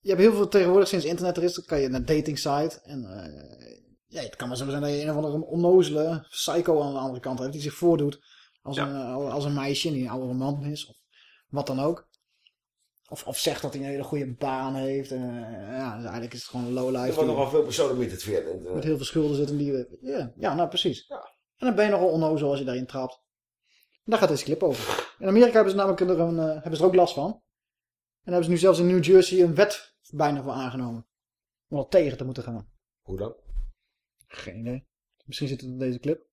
Je hebt heel veel tegenwoordig sinds internet er is. Dan kan je naar dating site. En eh, ja, het kan maar zo zijn dat je een of andere onnozele psycho aan de andere kant hebt. Die zich voordoet als, een, eh, als een meisje. Die een oude man is. Of wat dan ook. Of, of zegt dat hij een hele goede baan heeft. En, eh, ja, dus eigenlijk is het gewoon een lowlife. Er wordt nogal veel personen met het het met heel veel schulden zitten die... we- Ja, ja nou precies. En dan ben je nogal onnozel als je daarin trapt. En daar gaat deze clip over. In Amerika hebben ze namelijk er, een, eh, hebben ze er ook last van. En hebben ze nu zelfs in New Jersey een wet bijna voor aangenomen. Om dat tegen te moeten gaan. Hoe dan? Geen idee. Misschien zit het in deze clip.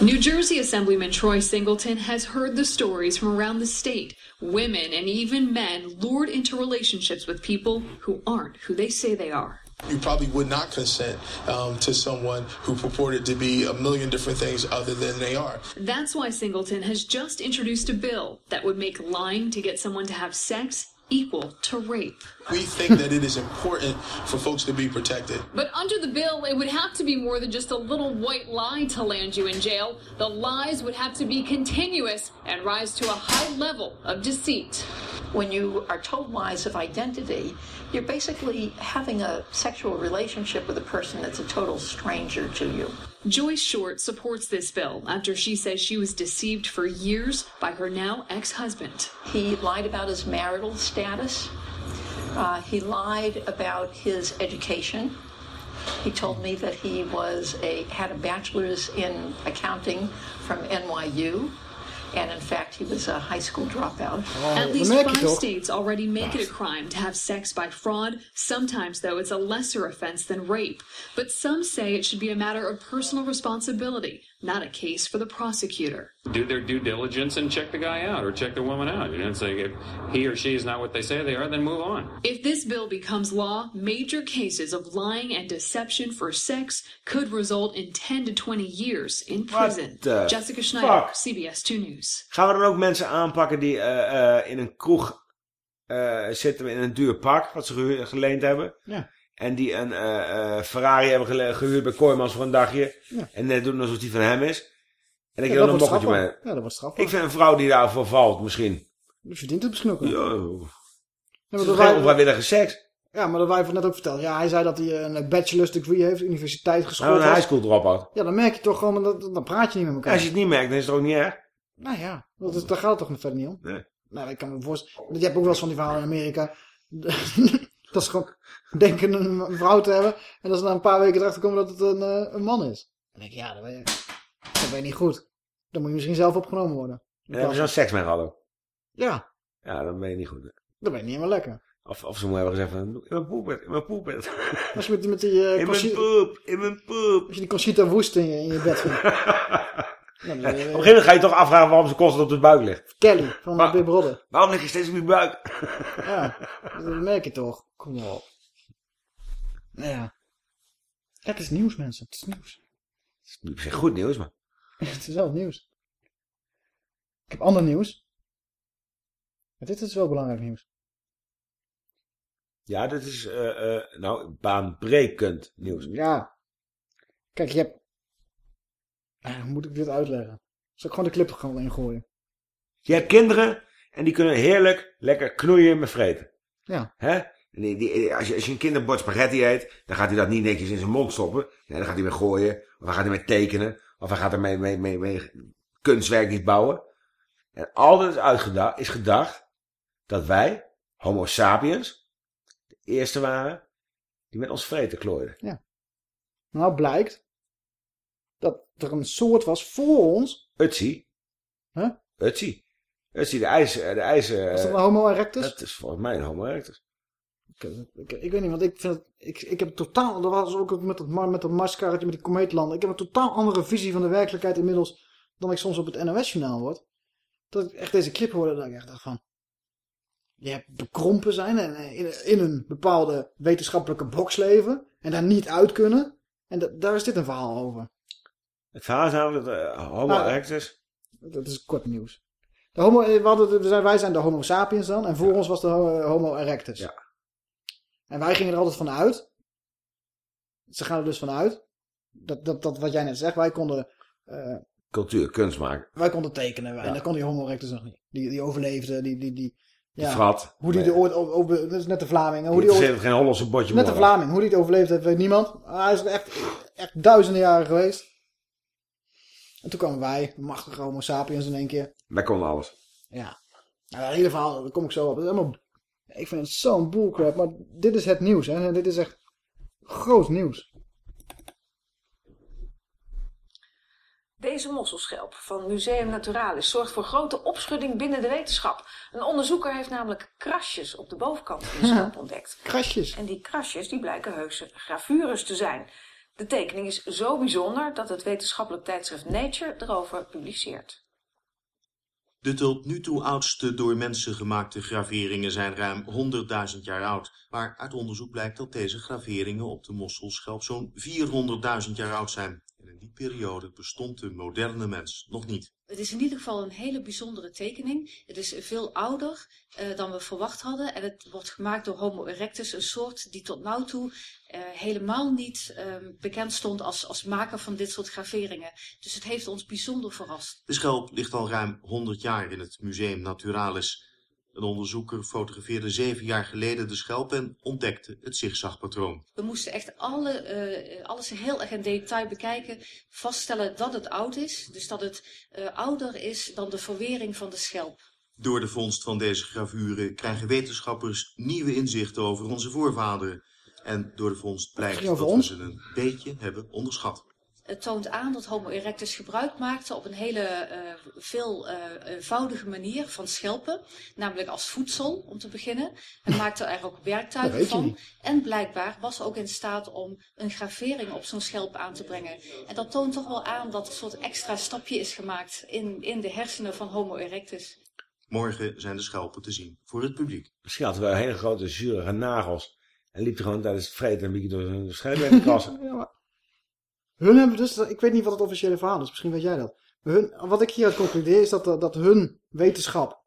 New Jersey Assemblyman Troy Singleton has heard the stories from around the state. Women and even men lured into relationships with people who aren't who they say they are. You probably would not consent um, to someone who purported to be a million different things other than they are. That's why Singleton has just introduced a bill that would make lying to get someone to have sex equal to rape. We think that it is important for folks to be protected. But under the bill, it would have to be more than just a little white lie to land you in jail. The lies would have to be continuous and rise to a high level of deceit. When you are told lies of identity, you're basically having a sexual relationship with a person that's a total stranger to you. Joyce Short supports this bill after she says she was deceived for years by her now ex husband. He lied about his marital status. Uh, he lied about his education. He told me that he was a had a bachelor's in accounting from NYU. And in fact, he was a high school dropout. At least five states already make it a crime to have sex by fraud. Sometimes, though, it's a lesser offense than rape. But some say it should be a matter of personal responsibility, not a case for the prosecutor. do their due diligence and check the guy out or check the woman out. You know, it's like if he or she is not what they say they are, then move on. If this bill becomes law, major cases of lying and deception for sex could result in 10 to 20 years in prison. Jessica Schneider, fuck? CBS 2 News. Gaan we dan ook mensen aanpakken die eh, eh, in een kroeg eh, zitten in een duur pak, wat ze gehu- geleend hebben. Ja. En die een eh, eh, Ferrari hebben gehuurd bij Kooijmans voor een dagje. Ja. En net doen alsof die van hem is. En ik Ja, wil dat een wordt mokketje mee. Ja, dat wordt strafbaar. Ik vind een vrouw die daarvoor valt misschien. Die verdient het misschien ook wel. Ja, Ja, het maar is wij- onvrijwillige seks. Ja, maar dat wij van net ook verteld. Ja, hij zei dat hij een bachelor's degree heeft, universiteit geschoold Nou, een was. high school dropout. Ja, dan merk je toch gewoon, dat, dan praat je niet met elkaar. Als je het niet merkt, dan is het ook niet erg. Nou ja, dat is, daar gaat het toch verder niet om. Nee. Nou, ik kan me voorstellen. Je hebt ook wel eens van die verhalen in Amerika. dat ze gewoon denken een vrouw te hebben. En dat ze na een paar weken erachter komen dat het een, eh, een man is. Dan denk ik, ja, dat ben, je, dat ben je niet goed. Dan moet je misschien zelf opgenomen worden. En hebben ze een seks mee gehad ook. Ja, Ja, dan ben je niet goed. dan ben je niet helemaal lekker. Of, of ze moeten hebben gezegd van, in mijn poepet, in mijn poepet. Als je met, met die... eh, In mijn poep, in mijn poep. Als je die Conchita Woest in je, in je bed vindt. Dan, Ja, op een gegeven moment ga je toch afvragen waarom ze constant op de buik ligt. Kelly van uh, Big Brother. Waarom lig je steeds op je buik? Ja, dat merk je toch. Kom op. Nou ja. Het is nieuws, mensen. Het is nieuws. Het is goed nieuws, maar... het is wel nieuws. Ik heb ander nieuws. Maar dit is wel belangrijk nieuws. Ja, dit is, eh, eh, nou, baanbrekend nieuws. Ja. Kijk, je hebt... Hoe moet ik dit uitleggen? Zal ik gewoon de clip er gewoon in gooien? Je hebt kinderen en die kunnen heerlijk lekker knoeien met vreten. Ja. Hè? Die, die, als, je, als je een kinderbord spaghetti eet, dan gaat hij dat niet netjes in zijn mond stoppen. Nee, dan gaat hij mee gooien, of dan gaat hij mee tekenen, of hij gaat er mee, mee, kunstwerk iets bouwen. En altijd is, uitgedacht, is gedacht dat wij, homo sapiens, de eerste waren die met ons vreten klooiden. Ja. Nou blijkt dat er een soort was voor ons. Utsi. Huh? Utsi. Utsi, de ijs... De ijs Is dat een homo erectus? Dat is volgens mij een homo erectus. Ik, ik, weet niet, want ik vind het, ik, ik heb totaal, dat was ook met dat, met dat Marskarretje, met die komeetlanden. Ik heb een totaal andere visie van de werkelijkheid inmiddels dan ik soms op het NOS-journaal word. Dat ik echt deze clip hoorde, dat ik echt dacht van, je hebt bekrompen zijn en eh, in, in een bepaalde wetenschappelijke box leven en daar niet uit kunnen. En da- daar is dit een verhaal over. Het verhaal is namelijk dat eh, homo Nou, erectus... Dat is kort nieuws. De homo, eh, we hadden, wij zijn de homo sapiens dan en voor ons was de ho- homo erectus. Ja. En wij gingen er altijd van uit. Ze gaan er dus van uit. Dat, dat, dat wat jij net zegt, wij konden, eh, Cultuur, kunst maken. wij konden tekenen. En Ja. dat kon die homo erectus nog niet. Die, die overleefde, die, die, die, Die frat. Hoe die Nee. er ooit, over, over- dat is net de Vlaming. Hoe Die ooit, geen Hollandse botje net de. Vlaming. Hoe die het overleefd heeft, weet niemand. Hij is echt, echt duizenden jaren geweest. En toen kwamen wij, de machtige homo sapiens in één keer. Wij konden alles. Ja. Nou, dat hele verhaal, daar kom ik zo op. Dat is helemaal, ik vind het zo'n bullcrap. Maar dit is het nieuws, hè. Dit is echt groot nieuws. Deze mosselschelp van Museum Naturalis zorgt voor grote opschudding binnen de wetenschap. Een onderzoeker heeft namelijk krasjes op de bovenkant van de schelp ontdekt. Krasjes? En die krasjes die blijken heuse gravures te zijn. De tekening is zo bijzonder dat het wetenschappelijk tijdschrift Nature erover publiceert. De tot nu toe oudste door mensen gemaakte graveringen zijn ruim 100.000 jaar oud. Maar uit onderzoek blijkt dat deze graveringen op de mosselschelp zo'n 400.000 jaar oud zijn. En in die periode bestond de moderne mens nog niet. Het is in ieder geval een hele bijzondere tekening. Het is veel ouder eh, dan we verwacht hadden. En het wordt gemaakt door Homo erectus, een soort die tot nu toe eh, helemaal niet ehm, bekend stond als, als maker van dit soort graveringen. Dus het heeft ons bijzonder verrast. De schelp ligt al ruim 100 jaar in het Museum Naturalis. Een onderzoeker fotografeerde zeven jaar geleden de schelp en ontdekte het zigzagpatroon. We moesten echt alle, eh, alles heel erg in detail bekijken. Vaststellen dat het oud is. Dus dat het eh, ouder is dan de verwering van de schelp. Door de vondst van deze gravuren krijgen wetenschappers nieuwe inzichten over onze voorvaderen. En door de vondst blijkt dat ons? we ze een beetje hebben onderschat. Het toont aan dat Homo erectus gebruik maakte op een hele eh veelvoudige manier van schelpen. Namelijk als voedsel, om te beginnen. Hij maakte er ook werktuigen van. En blijkbaar was ook in staat om een gravering op zo'n schelp aan te brengen. En dat toont toch wel aan dat een soort extra stapje is gemaakt in, in de hersenen van Homo erectus. Morgen zijn de schelpen te zien voor het publiek. Misschien had hij wel hele grote zurige nagels. En liep er gewoon tijdens het vreten een beetje door zijn krassen. Ja, maar hun hebben dus, ik weet niet wat het officiële verhaal is, misschien weet jij dat. Hun, wat ik hieruit concludeer is dat, dat hun wetenschap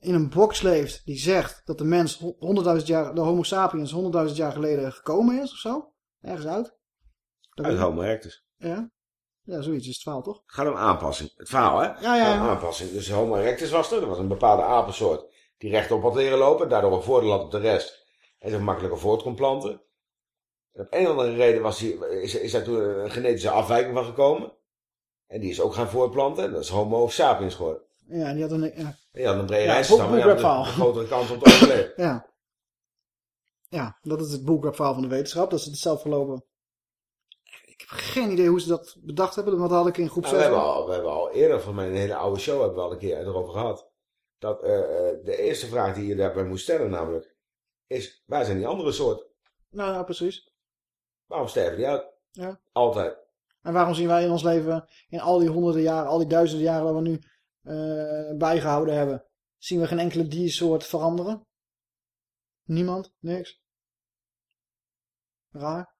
in een box leeft die zegt dat de mens 100.000 jaar, de homo sapiens 100.000 jaar geleden gekomen is of zo. Ergens uit. Dat Uit. Homo erectus. Ja. Ja, zoiets is het verhaal toch? Het gaat om aanpassing. Het verhaal, hè? Ja, ja, aanpassing. Dus Homo erectus was er. Dat was een bepaalde apensoort die rechtop had leren lopen. Daardoor een voordeel had op de rest. En zich makkelijker voort kon planten. En op een of andere reden was die, is, is daar toen een genetische afwijking van gekomen. En die is ook gaan voortplanten. En dat is Homo sapiens geworden. Ja, en die had een... Ja, die had een brede Ja, boek- en een grotere kans om te overleven. ja. Ja, dat is het boekrapverhaal van de wetenschap. Dat is het zelf verlopen. Ik heb geen idee hoe ze dat bedacht hebben. Want dat had ik in groep Nou, 6. we, hebben al, we hebben al eerder, van mij een hele oude show hebben we al een keer erover gehad. Dat eh, eh, de eerste vraag die je daarbij moet stellen namelijk, is waar zijn die andere soorten? Nou, ja, precies. Waarom sterven die uit? Ja. Altijd. En waarom zien wij in ons leven, in al die honderden jaren, al die duizenden jaren dat we nu eh, bijgehouden hebben, zien we geen enkele diersoort veranderen? Niemand? Niks? Raar.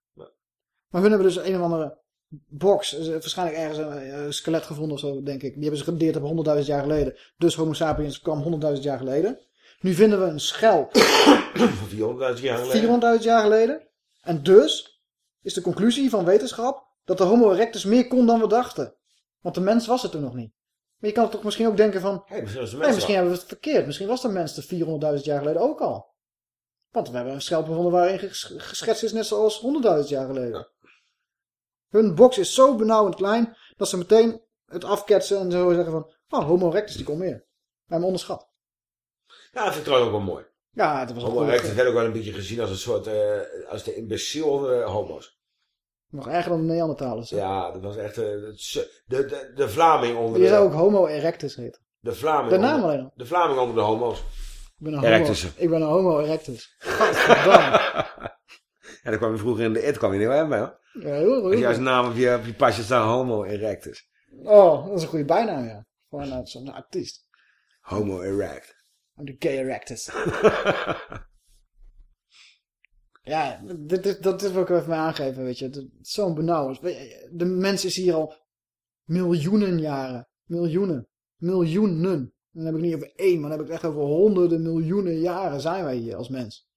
Maar hun hebben dus een of andere box, waarschijnlijk ergens een, eh, skelet gevonden of zo, denk ik. Die hebben ze gedeerd op 100.000 jaar geleden. Dus Homo sapiens kwam 100.000 jaar geleden. Nu vinden we een schelp Van 400.000 jaar geleden. 400.000 jaar geleden. En dus is de conclusie van wetenschap dat de Homo erectus meer kon dan we dachten. Want de mens was er toen nog niet. Maar je kan toch misschien ook denken van... Hey, misschien de nee, hebben we het verkeerd. Misschien was de mens er 400.000 jaar geleden ook al. Want we hebben een schelp gevonden waarin ges- geschetst is net zoals 100.000 jaar geleden. Hun box is zo benauwend klein dat ze meteen het afketsen en zo zeggen van... Oh, Homo erectus die komt meer. We hebben onderschat. Ja, dat vind ik trouwens ook wel mooi. Ja, het was Homo erectus werd ook wel een beetje gezien als een soort, eh, als de imbeciel onder de homo's. Nog erger dan de Neandertalers. Ja, dat was echt eh, su- de, de, de Vlaming onder Die de... zou ook Homo erectus heten. De Vlaming De naam alleen al. De Vlaming onder de homo's. Ik ben een homo, Erectussen. ik ben een homo erectus. Gadverdamme. Ja, dat kwam je vroeger in de it, kwam je niet wel bij hoor. Ja, heel Als je goed. als naam op je, op je pasje staat Homo erectus. Oh, dat is een goede bijnaam, ja. Voor een, eh, artiest. Homo erect. De gay erectus. ja, dit, dit, dat is wat ik even mee aangeven, weet je. Is Zo'n benauwend. De mens is hier al miljoenen jaren. Miljoenen. Miljoenen. En dan heb ik niet over één, maar dan heb ik echt over honderden miljoenen jaren zijn wij hier als mens.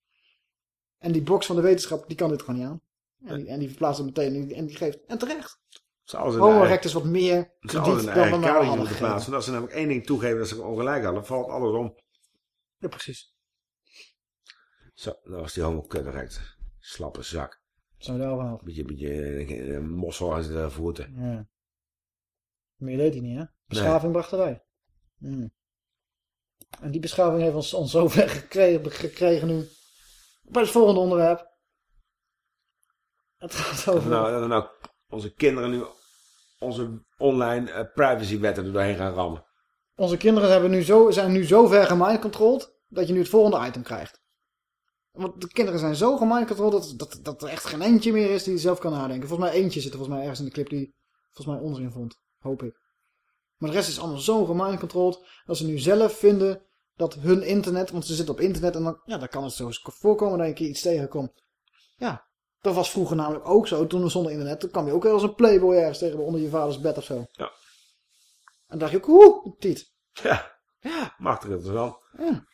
En die box van de wetenschap, die kan dit gewoon niet aan. En die, en die verplaatst het meteen en die, geeft. En terecht. Homo erectus wat meer krediet dan we nou kadertje hadden gegeven. plaatsen. Als ze namelijk één ding toegeven dat ze ongelijk hadden, valt alles om. Ja, precies. Zo, dat was die homo kut erect. Slappe zak. Zijn we daar al. Beetje, beetje uh, mossel aan zijn voeten. Ja. Meer deed hij niet, hè? Beschaving bracht erbij. Hmm. En die beschaving heeft ons, ons zover gekregen, gekregen nu. Bij het volgende onderwerp. Het gaat over... nou, nou onze kinderen nu onze online privacywetten er doorheen gaan rammen. Onze kinderen hebben nu zo, zijn nu zo ver gemindcontrolled dat je nu het volgende item krijgt. Want de kinderen zijn zo gemindcontrolled dat, dat, dat er echt geen eentje meer is die zelf kan nadenken. Volgens mij eentje zit er volgens mij ergens in de clip die volgens mij onzin vond. Hoop ik. Maar de rest is allemaal zo gemindcontrolled dat ze nu zelf vinden dat hun internet, want ze zitten op internet en dan, ja, dan kan het zo eens voorkomen dat je een keer iets tegenkomt. Ja, dat was vroeger namelijk ook zo. Toen we zonder internet, toen kwam je ook wel als een playboy ergens tegen onder je vaders bed of zo. Ja. En dan dacht je ook, oeh, tiet. Ja. Ja. Machtig interessant. Ja.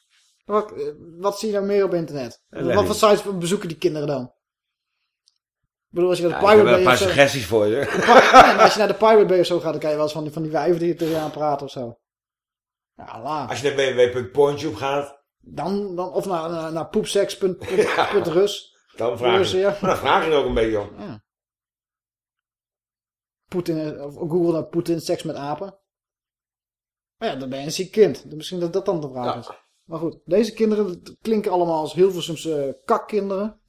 Wat, eh, wat zie je nou meer op internet? Wat voor je- sites bezoeken die kinderen dan? Ik bedoel, als je naar de Ja, ik Pirate Bay een of paar zo... suggesties voor je. Ja, als je naar de Pirate Bay of zo gaat, dan kan je wel eens van die, van die wijven die er tegenaan praten of zo. Ja, la. Als je naar www.porntube gaat, Dan, dan, of naar, naar, naar poepsex.rus. dan vraag Rus, je. ja. Dan vraag je er ook een beetje om. Ja. Poetin, of Google naar Poetin seks met apen. Maar ja, dan ben je een ziek kind. Misschien dat dat dan de vraag Ja. is. Maar goed, deze kinderen klinken allemaal als Hilversumse kakkinderen.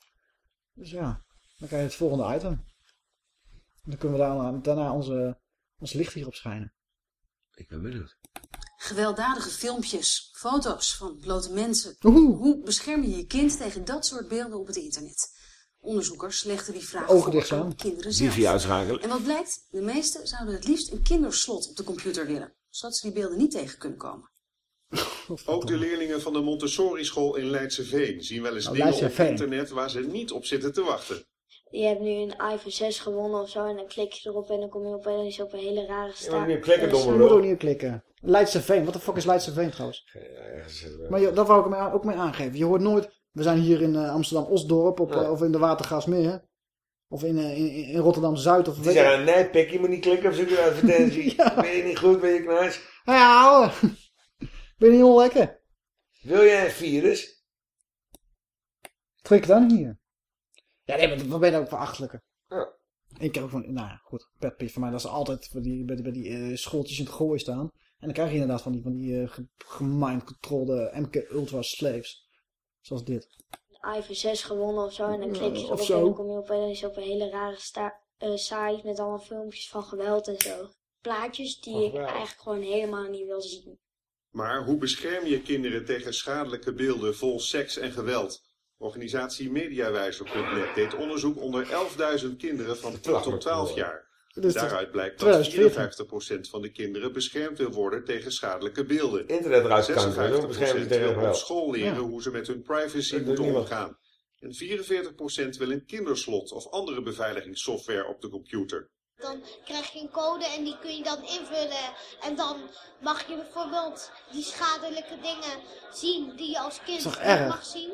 Dus ja, dan krijg je het volgende item. Dan kunnen we daarna, daarna onze, ons licht hierop schijnen. Ik ben benieuwd. Gewelddadige filmpjes, foto's van blote mensen. Hoe bescherm je je kind tegen dat soort beelden op het internet? Onderzoekers legden die vraag Ogen voor dicht aan kinderen zelf. Wifi uitschakelen. En wat blijkt? De meesten zouden het liefst een kinderslot op de computer willen, zodat ze die beelden niet tegen kunnen komen. Ook de leerlingen van de Montessori-school in Leidseveen zien wel eens Nou, dingen op Leidseveen. internet waar ze niet op zitten te wachten. Je hebt nu een iPhone 6 gewonnen of zo en dan klik je erop en dan kom je opeens op een hele rare staat. Je moet ook niet klikken. Leidse Veen. Wat de fuck is Leidse Veen trouwens? Maar joh, dat wou ik hem ook mee aangeven. Je hoort nooit... We zijn hier in eh, Amsterdam-Osdorp op, eh, of in de Watergaasmeer. Of in, eh, in, in Rotterdam-Zuid. Of Die weet zeggen, nee pik, je moet niet klikken op zo'n advertentie. Ben je niet goed, ben je knuis? Ja, ouwe. Ben je niet onlekker? Wil jij een virus? Klik dan hier. Ja, nee, maar wat ben je ook voor achterlijke? Ja. Ik heb ook van, nou ja, goed, petpief van mij, dat ze altijd bij die, bij die, bij die eh, schooltjes in het gooien staan. En dan krijg je inderdaad van die, van die eh, ge- gemind-controlde MK Ultra slaves. Zoals dit. IPhone 6 gewonnen of zo en dan klik je erop en dan kom je opeens op een hele rare sta eh, site met allemaal filmpjes van geweld en zo. Plaatjes die ik eigenlijk gewoon helemaal niet wil zien. Maar hoe bescherm je kinderen tegen schadelijke beelden vol seks en geweld? Organisatie Mediawijzer.net deed onderzoek onder 11.000 kinderen van 10 tot 12 jaar. Dus Daaruit blijkt dat 2014. 54% van de kinderen beschermd wil worden tegen schadelijke beelden. Internet eruit kan, dan 56% bescherm je tegen wil op school leren Ja. hoe ze met hun privacy moeten omgaan. En 44% wil een kinderslot of andere beveiligingssoftware op de computer. Dan krijg je een code en die kun je dan invullen. En dan mag je bijvoorbeeld die schadelijke dingen zien die je als kind niet mag zien.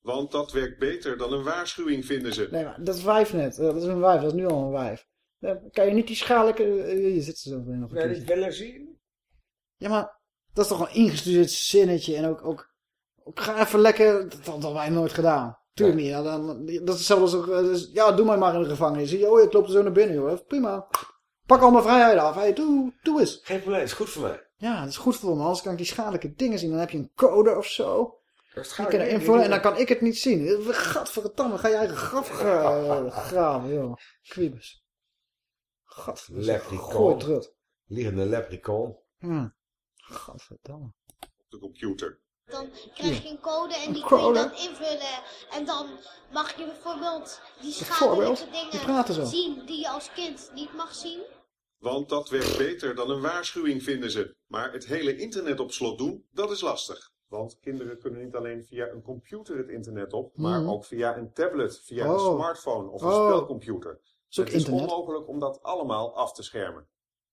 Want dat werkt beter dan een waarschuwing, vinden ze. Nee, maar dat is wijf net. Eh, Dat is een wijf, dat is nu al een wijf. Dan kan je niet die schadelijke... Hier zit ze zo nog. Nee, die willen zien. Ja, maar dat is toch een ingestudeerd zinnetje. En ook, ook, ook ga even lekker... Dat hadden wij nooit gedaan. Tuurlijk niet. Ja, dan, dat is hetzelfde als... ook, eh, dus, ja, doe mij maar in de gevangenis. Je, oh, ik loop er zo naar binnen, joh. Prima. Pak al mijn vrijheid af. Hey, doe, doe eens. Geen probleem, is goed voor mij. Ja, dat is goed voor me. Anders kan ik die schadelijke dingen zien. Dan heb je een code of zo. Die kunnen dingen, invullen en dan kan ik het niet zien. Gadverdamme, ga je eigen graf gra- graven, joh. Kwiebus. Gadverdamme. Leprechaun. Gooi terug. Liegende leprechaun. Ja. Gadverdamme. Op de computer. Dan krijg je een code en die kun je dan invullen. En dan mag je bijvoorbeeld die schadelijke Die dingen zien die je als kind niet mag zien. Want dat werkt beter dan een waarschuwing, vinden ze. Maar het hele internet op slot doen, dat is lastig. Want kinderen kunnen niet alleen via een computer het internet op, maar Mhm. ook via een tablet, via Oh. een smartphone of een Oh. spelcomputer. Is het is internet. onmogelijk om dat allemaal af te schermen.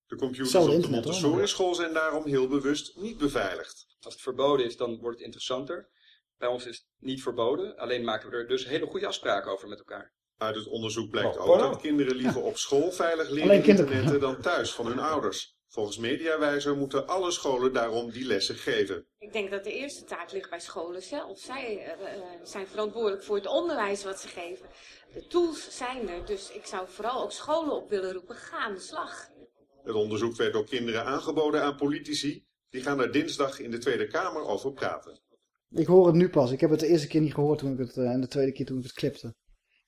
De computers op de Montessori-school zijn daarom heel bewust niet beveiligd. Als het verboden is, dan wordt het interessanter. Bij ons is het niet verboden, alleen maken we er dus hele goede afspraken over met elkaar. Uit het onderzoek blijkt Oh, ook dat kinderen liever op school veilig leren internetten dan thuis van hun ouders. Volgens Mediawijzer moeten alle scholen daarom die lessen geven. Ik denk dat de eerste taak ligt bij scholen zelf. Zij eh, eh, zijn verantwoordelijk voor het onderwijs wat ze geven. De tools zijn er, dus ik zou vooral ook scholen op willen roepen. Ga aan de slag. Het onderzoek werd door kinderen aangeboden aan politici. Die gaan er dinsdag in de Tweede Kamer over praten. Ik hoor het nu pas. Ik heb het de eerste keer niet gehoord toen ik het, eh, en de tweede keer toen ik het clipte.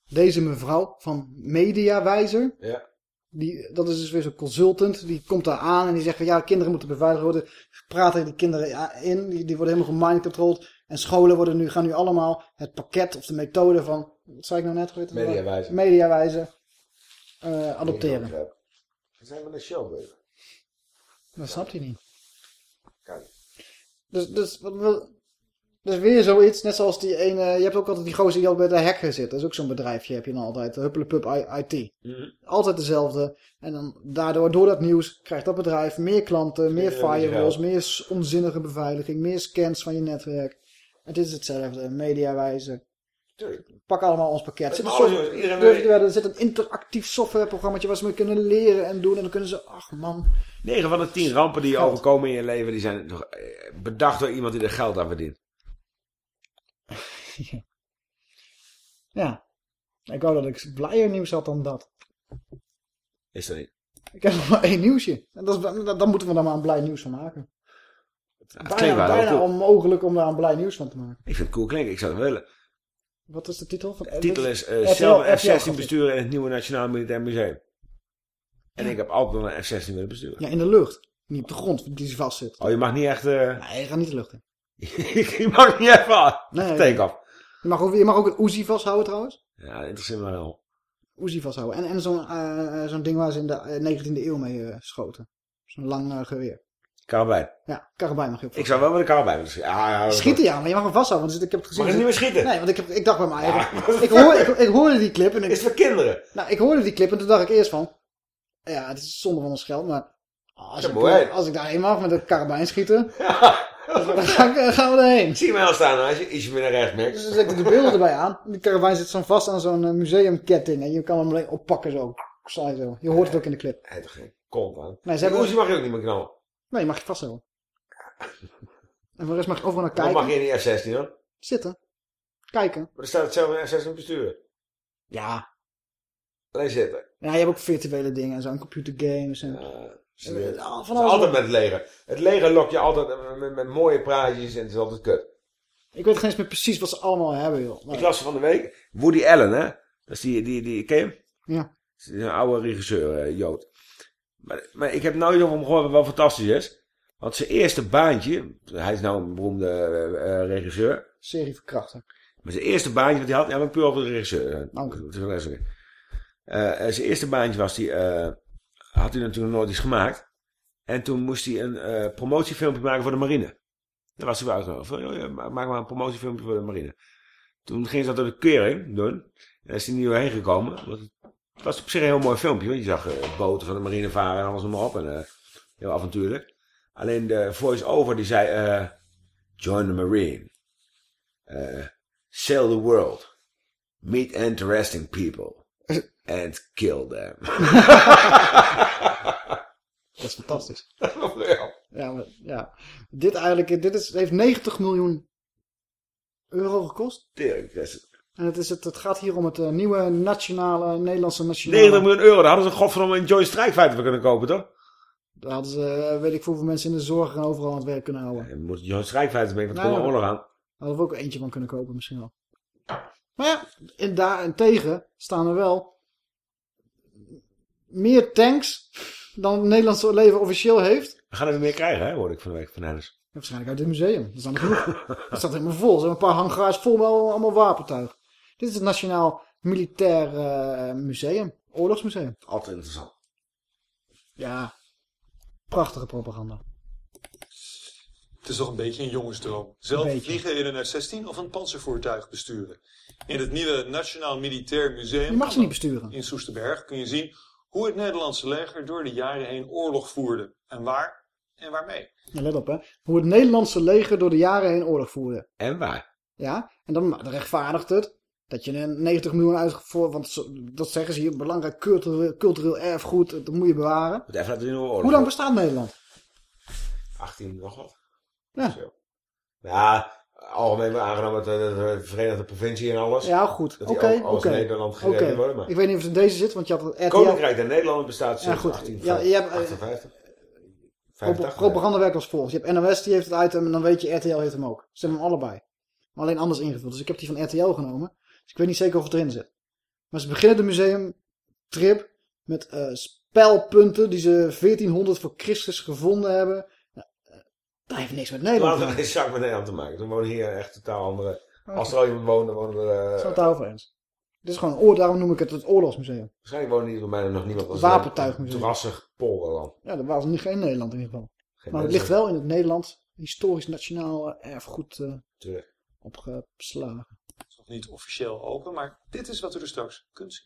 Deze mevrouw van Mediawijzer. Ja. Die, dat is dus weer zo'n consultant. Die komt daar aan en die zegt van ja, kinderen moeten beveiligd worden. Praten die kinderen in. Die, die worden helemaal gemindcontrolled. En scholen worden nu, gaan nu allemaal het pakket of de methode van, wat zei ik nou net? Het? Mediawijzer. Mediawijzer. eh, adopteren. We zijn met een show bezig. Dat snapt hij niet. Kan. Dus, dus, wat wil- dus weer zoiets, net zoals die ene, je hebt ook altijd die gozer die al bij de hacker zit. Dat is ook zo'n bedrijfje, heb je dan altijd, Huppelepup IT. Mhm. Altijd dezelfde. En dan daardoor, door dat nieuws, krijgt dat bedrijf meer klanten, meer firewalls, meer onzinnige beveiliging, meer scans van je netwerk. Het is hetzelfde, mediawijze. Pak allemaal ons pakket. Er zit, een Alles, soft- jongens, iedereen durf weet- je te wedden, er zit een interactief softwareprogramma waar ze mee kunnen leren en doen. En dan kunnen ze, ach man, 9 van de 10 rampen die je overkomen in je leven, die zijn eh, bedacht door iemand die er geld aan verdient. Ja. Ik wou dat ik blijer nieuws had dan dat. Is dat niet? Ik heb nog maar één nieuwsje. En dat is, dan dan moeten we daar maar een blij nieuws van maken. klinkt bijna bijna onmogelijk om daar een blij nieuws van te maken. Ik vind het cool klinken, ik zou het willen. Wat is de titel? Van, De titel is eh, zelf RTL F-16 besturen in het nieuwe Nationaal Militair Museum. En ik heb altijd een F-16 willen besturen. Ja, in de lucht. Niet op de grond, die vast zit. Oh, je mag niet echt... eh Nee, je gaat niet de lucht in. je mag niet even Nee. take af. Je mag ook, je mag ook een Uzi vasthouden trouwens. Ja, dat interesseert me wel. Uzi vasthouden. En, en zo'n eh, zo'n ding waar ze in de eh, 19e eeuw mee eh, schoten. Zo'n lang eh, geweer. Karabijn. Ja, karabijn mag je ook Ik zou wel met een karabijn willen schieten. Ja, Schieten ja, maar je mag hem vasthouden. Want ik heb het gezien. Mag je niet meer schieten? Nee, want ik, heb, ik dacht bij mij ik, hoor, ik, ik hoorde die clip. En ik, Is voor kinderen? Nou, ik hoorde die clip en toen dacht ik eerst van... Ja, het is zonde van ons geld, maar... Als, Ja, ik, als ik daarheen mag met een karabijn schieten... ga ik- gaan we erheen. Zie je mij al staan als je ietsje meer naar rechts Dus mikt. dan zet ik de beelden erbij aan. Die karabijn zit zo vast aan zo'n eh, museumketting. En je kan hem alleen oppakken zo. Saai zo. Je hoort het ook in de clip. Hij heeft er geen kont aan. Nee, ze hebben... Mag je ook niet meer knallen. Nee, je mag je vasthouden. En voor de rest mag je overal naar kijken. mag je in die F-16 dan? Zitten. Kijken. Maar er staat hetzelfde in F-16 besturen. Ja. Alleen zitten. Ja, je hebt ook virtuele dingen en zo. En computergames en... het? Van Het is altijd met het leger. Het leger lokt je altijd met, met, met mooie praatjes en het is altijd kut. Ik weet geen eens meer precies wat ze allemaal hebben, joh. Maar- Ik las van de week Woody Allen, hè? Dat is die, die, die ken je hem? Ja. Dat is een oude regisseur, eh, Jood. Maar, maar ik heb nooit over hem gehoord wat wel fantastisch is. Want zijn eerste baantje, hij is nou een beroemde eh, eh, regisseur. Serie verkrachten. Maar zijn eerste baantje wat hij had, ja, maar puur over de regisseur. Dank. dat is wel eens oké. Eh, eh, zijn eerste baantje was hij, eh, had hij natuurlijk nooit iets gemaakt. En toen moest hij een eh, promotiefilmpje maken voor de marine. Daar was hij wel uitgenodigd. Van, ma- maak maar een promotiefilmpje voor de marine. Toen ging ze dat door de kering doen. En is hij niet doorheen gekomen. Want het was op zich een heel mooi filmpje. Want je zag eh, boten van de marine varen en alles nog op. En, eh, heel avontuurlijk. Alleen de voice-over die zei... Join the marine. Sail the world. Meet interesting people. And kill them. Dat is fantastisch. Ja. Ja, maar, ja. Dit eigenlijk, dit is, heeft 90 miljoen euro gekost. Tering, dat is- En het, is het, het gaat hier om het eh, nieuwe nationale, Nederlandse nationale... 90 miljoen euro. Daar hadden ze godverdomme een Joy Strijkfighter voor kunnen kopen, toch? Daar hadden ze, eh, weet ik veel, hoeveel mensen in de zorg en overal aan het werk kunnen houden. Je moet Joy Strijkfighters mee, want er Nou, komt een oorlog aan. Daar hadden we ook eentje van kunnen kopen misschien wel. Maar ja, en daarentegen staan er wel meer tanks dan het Nederlandse leger officieel heeft. We gaan er weer meer krijgen, hè, hoorde ik van de week van Hennis. Waarschijnlijk uit het museum. Dat is dan genoeg. Dat staat helemaal vol. Er zijn een paar hangars vol met al- allemaal wapentuig. Dit is het Nationaal Militair eh, Museum. Oorlogsmuseum. Altijd interessant. Ja, prachtige propaganda. Het is toch een beetje een jongensdroom. Zelf vliegen in een F-16 of een panzervoertuig besturen. In het nieuwe Nationaal Militair Museum Je mag ze niet besturen. in Soesterberg kun je zien hoe het Nederlandse leger door de jaren heen oorlog voerde. En waar en waarmee. Ja, let op hè. Hoe het Nederlandse leger door de jaren heen oorlog voerde. En waar? Ja, en dan dan rechtvaardigt het dat je een 90 miljoen uitgevoerd, want dat zeggen ze hier, belangrijk cultureel, cultureel erfgoed, dat moet je bewaren. Hoe we oorlog Hoe lang bestaat Nederland? 18 nog wat. Ja. Zo. Ja, algemeen aangenomen dat de, de Verenigde Provincie en alles. Ja, goed. Dat Oké, die oké. al- als Nederland gegeven worden. Maar Ik weet niet of het in deze zit, want je had het RTL. Koninkrijk der Nederlanden bestaat Ja, sinds goed. 18, Ja, je hebt, eh, 58. Pro- 85. propaganda werkt als volgt. Je hebt NOS, die heeft het item en dan weet je RTL heeft hem ook. Ze hebben hem allebei. Maar alleen anders ingevuld. Dus ik heb die van RTL genomen. Dus ik weet niet zeker of het erin zit. Maar ze beginnen de museumtrip met eh, spelpunten die ze 1400 voor Christus gevonden hebben. Eh, dat heeft niks met Nederland te Laten we maken. geen zak met Nederland te maken. We wonen hier echt totaal andere... Oké. Als er al iemand woont, dan wonen we... eh, Zijn we het daarover eens? Dit is gewoon daarom noem ik het het oorlogsmuseum. waarschijnlijk wonen hier bijna nog niemand. als Wapentuigmuseum. Drassig polderland. Ja, dat was niet geen Nederland in ieder geval. Geen maar het ligt wel in het Nederland historisch nationaal eh, erfgoed eh, opgeslagen. Het is nog niet officieel open, maar dit is wat u er straks kunt zien.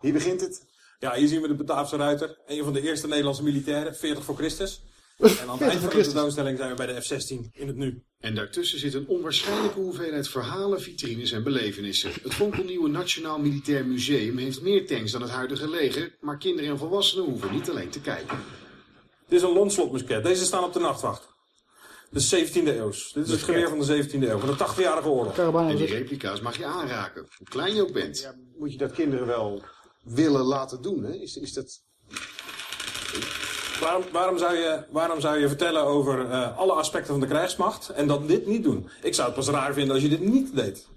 Hier begint het. Ja, hier zien we de Bataafse ruiter. Een van de eerste Nederlandse militairen, 40 voor Christus. En aan het 40 eind van de tentoonstelling zijn we bij de F-16 in het nu. En daartussen zit een onwaarschijnlijke hoeveelheid verhalen, vitrines en belevenissen. Het fonkelnieuwe Nationaal Militair Museum heeft meer tanks dan het huidige leger, maar kinderen en volwassenen hoeven niet alleen te kijken. Dit is een Lonslot-musket. Deze staan op de nachtwacht. De 17e eeuws. Dit is het geweer van de 17e eeuw, van de 80-jarige oorlog. En die replica's mag je aanraken, hoe klein je ook bent. moet je dat kinderen wel willen laten doen, hè? Is, is dat... Waarom, waarom, zou je, waarom zou je vertellen over eh, alle aspecten van de krijgsmacht en dan dit niet doen? Ik zou het pas raar vinden als je dit niet deed.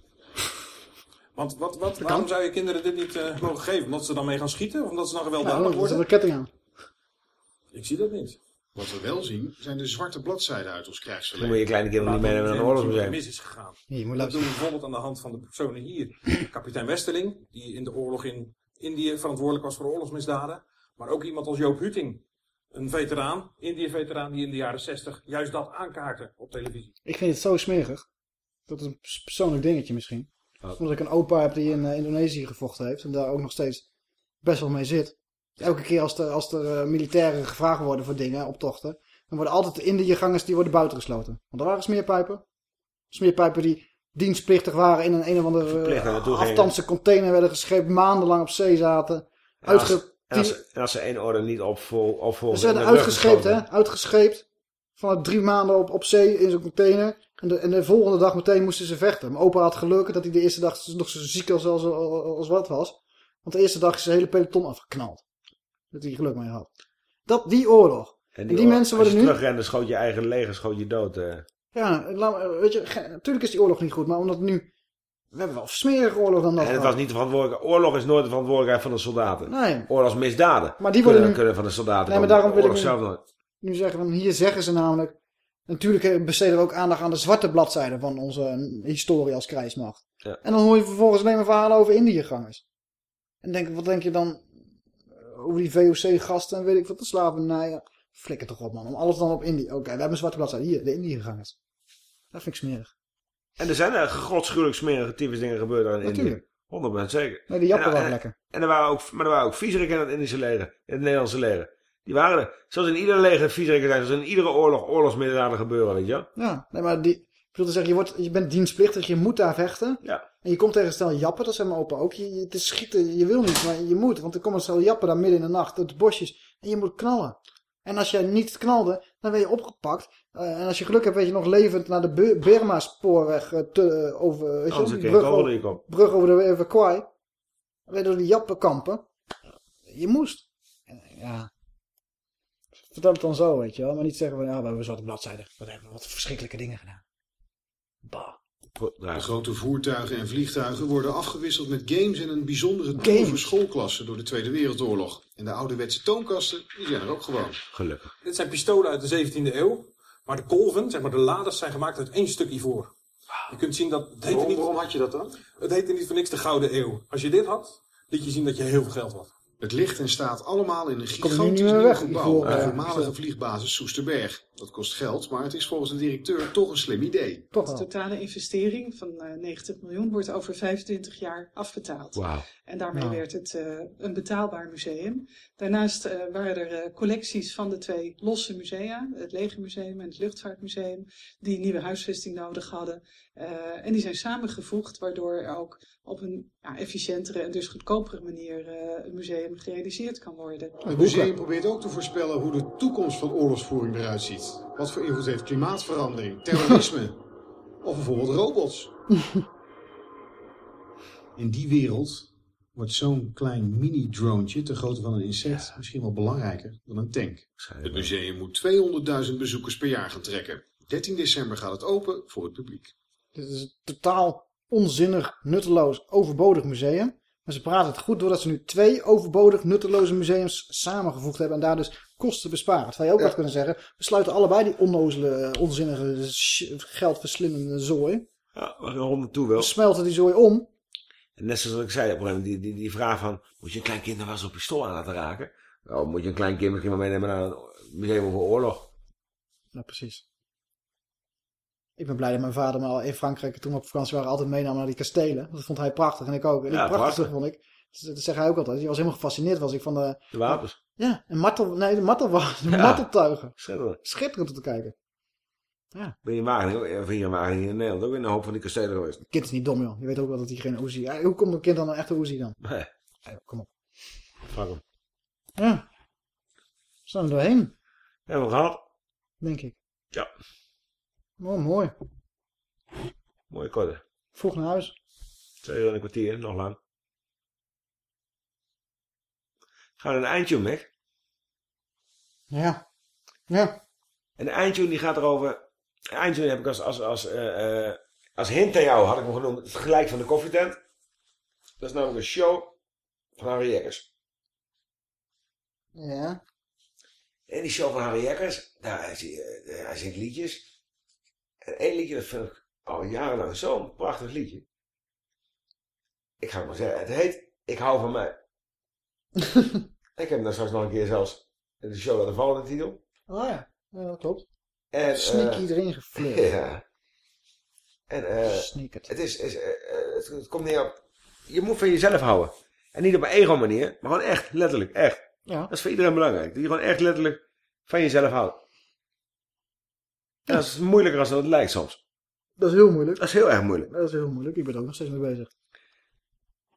Want wat, wat, waarom zou je kinderen dit niet eh, mogen geven? Omdat ze dan mee gaan schieten? Of omdat ze dan Ja, gewelddadig dan zit worden? er een ketting aan. Ik zie dat niet. Wat we wel zien, zijn de zwarte bladzijden uit ons Dan moet krijgsverleden. je kleine kinderen niet meenemen naar een oorlogsmuseum. mis is gegaan. Moet Dat doen we bijvoorbeeld aan de hand van de personen hier. Kapitein Westerling, die in de oorlog in Indië verantwoordelijk was voor oorlogsmisdaden. Maar ook iemand als Joop Huting, een veteraan, Indië-veteraan, die in de jaren 60 juist dat aankaartte op televisie. Ik vind het zo smerig. Dat is een pers- persoonlijk dingetje misschien. Wat? Omdat ik een opa heb die in eh, Indonesië gevochten heeft. En daar ook nog steeds best wel mee zit. Elke keer als er, als er eh, militairen gevraagd worden voor dingen, optochten. Dan worden altijd de Indiëgangers die worden buitengesloten. Want er waren smeerpijpen. Smeerpijpen die dienstplichtig waren in een een of andere uh, gingen. afstandse container werden gescheept. Maandenlang op zee zaten. Uitge- en als, en als ze één orde niet opvol, opvolgen... ze werden uitgescheept, hè? Uitgescheept. Vanuit drie maanden op, op zee in zo'n container. En de, en de volgende dag meteen moesten ze vechten. Mijn opa had geluk dat hij de eerste dag nog zo ziek als, als, als wat was. Want de eerste dag is zijn hele peloton afgeknald. Dat hij geluk mee had. Dat, die oorlog. En die, mensen als worden je nu... terugrende, schoot je eigen leger, schoot je dood. eh. Ja, weet je, natuurlijk is die oorlog niet goed. Maar omdat nu... We hebben wel smerige oorlog dan dat En het was niet de verantwoordelijkheid. Oorlog is nooit de verantwoordelijkheid van de soldaten. Nee. Oorlogsmisdaden Maar die kunnen, worden nu- kunnen van de soldaten Nee, maar daarom wil ik nu- nu zeggen van hier zeggen ze namelijk. Natuurlijk eh, besteden we ook aandacht aan de zwarte bladzijde van onze eh, historie als krijgsmacht. Ja. En dan hoor je vervolgens alleen maar verhalen over Indiëgangers. En denk, wat denk je dan eh, over die VOC-gasten en weet ik wat, de slavernij. Flikker toch op man, om alles dan op Indië. Oké, we hebben een zwarte bladzijde. Hier, de Indiëgangers. Dat vind ik smerig. En er zijn er godschuwelijk smerige tyfus dingen gebeurd Natuurlijk. Indië. 100% zeker. Nee, die jappen En- waren en- lekker. En er waren ook, maar er waren ook viezerikken in het Indische leger. In het Nederlandse leger. Die waren er. Zoals in ieder leger viezerikken zijn. Zoals in iedere oorlog oorlogsmisdaden gebeuren, weet je wel. Ja, nee, maar die, ik te zeggen, je, wordt, je bent dienstplichtig, je moet daar vechten. Ja. En je komt tegen een stel jappen, dat zijn mijn opa ook. Je, je- het is schieten, je wil niet, maar je moet. Want er komt een stel jappen daar midden in de nacht uit de bosjes. En je moet knallen. En als jij niet knalde, dan ben je opgepakt. Eh, en als je geluk hebt, weet je nog levend naar de Bu- Burma-spoorweg eh, te, eh, over, weet je, je brug, over, brug over de River Kwai. Dan je door die jappenkampen. Je moest. En, Ja. Vertel het dan zo, weet je wel. Maar niet zeggen van, ja, we hebben zwarte bladzijden. Wat hebben we wat verschrikkelijke dingen gedaan. Bah. De grote voertuigen en vliegtuigen worden afgewisseld met games en een bijzondere tour voor schoolklassen door de Tweede Wereldoorlog. En de ouderwetse toonkasten, die zijn er ook gewoon. Gelukkig. Dit zijn pistolen uit de 17e eeuw. Maar de kolven, zeg maar de laders, zijn gemaakt uit één stuk ivoor. Je kunt zien dat... Het heette Waarom, niet, waarom had je dat dan? het heette niet voor niks de Gouden Eeuw. Als je dit had, liet je zien dat je heel veel geld had. Het ligt en staat allemaal in een gigantisch nieuw gebouw Ivo, op de eh, voormalige vliegbasis Soesterberg. Dat kost geld, maar het is volgens de directeur toch een slim idee. Toch De totale investering van eh, 90 miljoen wordt over 25 jaar afbetaald. En daarmee Nou. werd het eh, een betaalbaar museum. Daarnaast eh, waren er eh, collecties van de twee losse musea, het Legermuseum en het Luchtvaartmuseum, die nieuwe huisvesting nodig hadden. Eh, en die zijn samengevoegd, waardoor er ook op een ja, efficiëntere en dus goedkopere manier eh, het museum gerealiseerd kan worden. Het museum probeert ook te voorspellen hoe de toekomst van oorlogsvoering eruit ziet. Wat voor invloed heeft klimaatverandering, terrorisme of bijvoorbeeld robots? In die wereld wordt zo'n klein mini-droontje, ter grootte van een insect, misschien wel belangrijker dan een tank. Het museum moet 200.000 bezoekers per jaar gaan trekken. 13 december gaat het open voor het publiek. Dit is een totaal onzinnig, nutteloos, overbodig museum. Maar ze praten het goed doordat ze nu twee overbodig, nutteloze museums samengevoegd hebben. En daar dus kosten besparen. Terwijl je ook Ja. had kunnen zeggen, we sluiten allebei die onnozele, onzinnige, geldverslindende zooi. Ja, hond naartoe wil. We smelten die zooi om. En net zoals ik zei, op een gegeven moment, die, die, die vraag van... Moet je een klein kind nou wel zo'n pistool aan laten raken? Nou, moet je een klein kind misschien maar meenemen naar een museum over oorlog. Ja, precies. Ik ben blij dat mijn vader me al in Frankrijk, toen we op vakantie waren, altijd meenam naar die kastelen. Dat vond hij prachtig en ik ook. En Ja, prachtig. vond ik, dat zegt hij ook altijd, hij was helemaal gefascineerd was ik van de... De wapens. Ja, en martel, nee, de martel, de Ja. marteltuigen. Schitterend. Schitterend om te kijken. Ja. Ben je in Wageningen, of in Wageningen in Nederland, ook in een hoop van die kastelen geweest. Het kind is niet dom, joh. Je weet ook wel dat hij geen Uzi... Ja, hoe komt een kind dan een echte Uzi dan? Nee. Ja, kom op. Vraag hem. Ja. We zijn er doorheen, Hebben we gehad? denk ik. Ja. Oh, mooi. Mooie korte. Vroeg naar huis. Twee uur en een kwartier, nog lang. Gaan we een eindtune, Mick? Ja. Ja. En de eindtune die gaat erover... Eindtune heb ik als, als, als, eh, eh, als hint aan jou, had ik hem genoemd. Het gelijk van de koffietent. Dat is namelijk een show van Harry Jekkers. Ja. En die show van Harry Jekkers, daar, hij, eh, hij zingt liedjes. En één liedje, dat vind ik al jarenlang zo'n prachtig liedje. Ik ga het maar zeggen, het heet Ik hou van mij. ik heb daar straks nog een keer zelfs in de show laten vallen, de titel. Oh ja, ja dat klopt. En, Sneaky eh, erin geflirt. Ja. En eh, het, is, is, eh, eh, het, het komt neer op... Je moet van jezelf houden. En niet op een ego manier, maar gewoon echt, letterlijk, echt. Ja. Dat is voor iedereen belangrijk. Dat je gewoon echt letterlijk van jezelf houdt. En dat is moeilijker dan het lijkt soms. Dat is heel moeilijk. Dat is heel erg moeilijk. Dat is heel moeilijk. Ik ben er ook nog steeds mee bezig.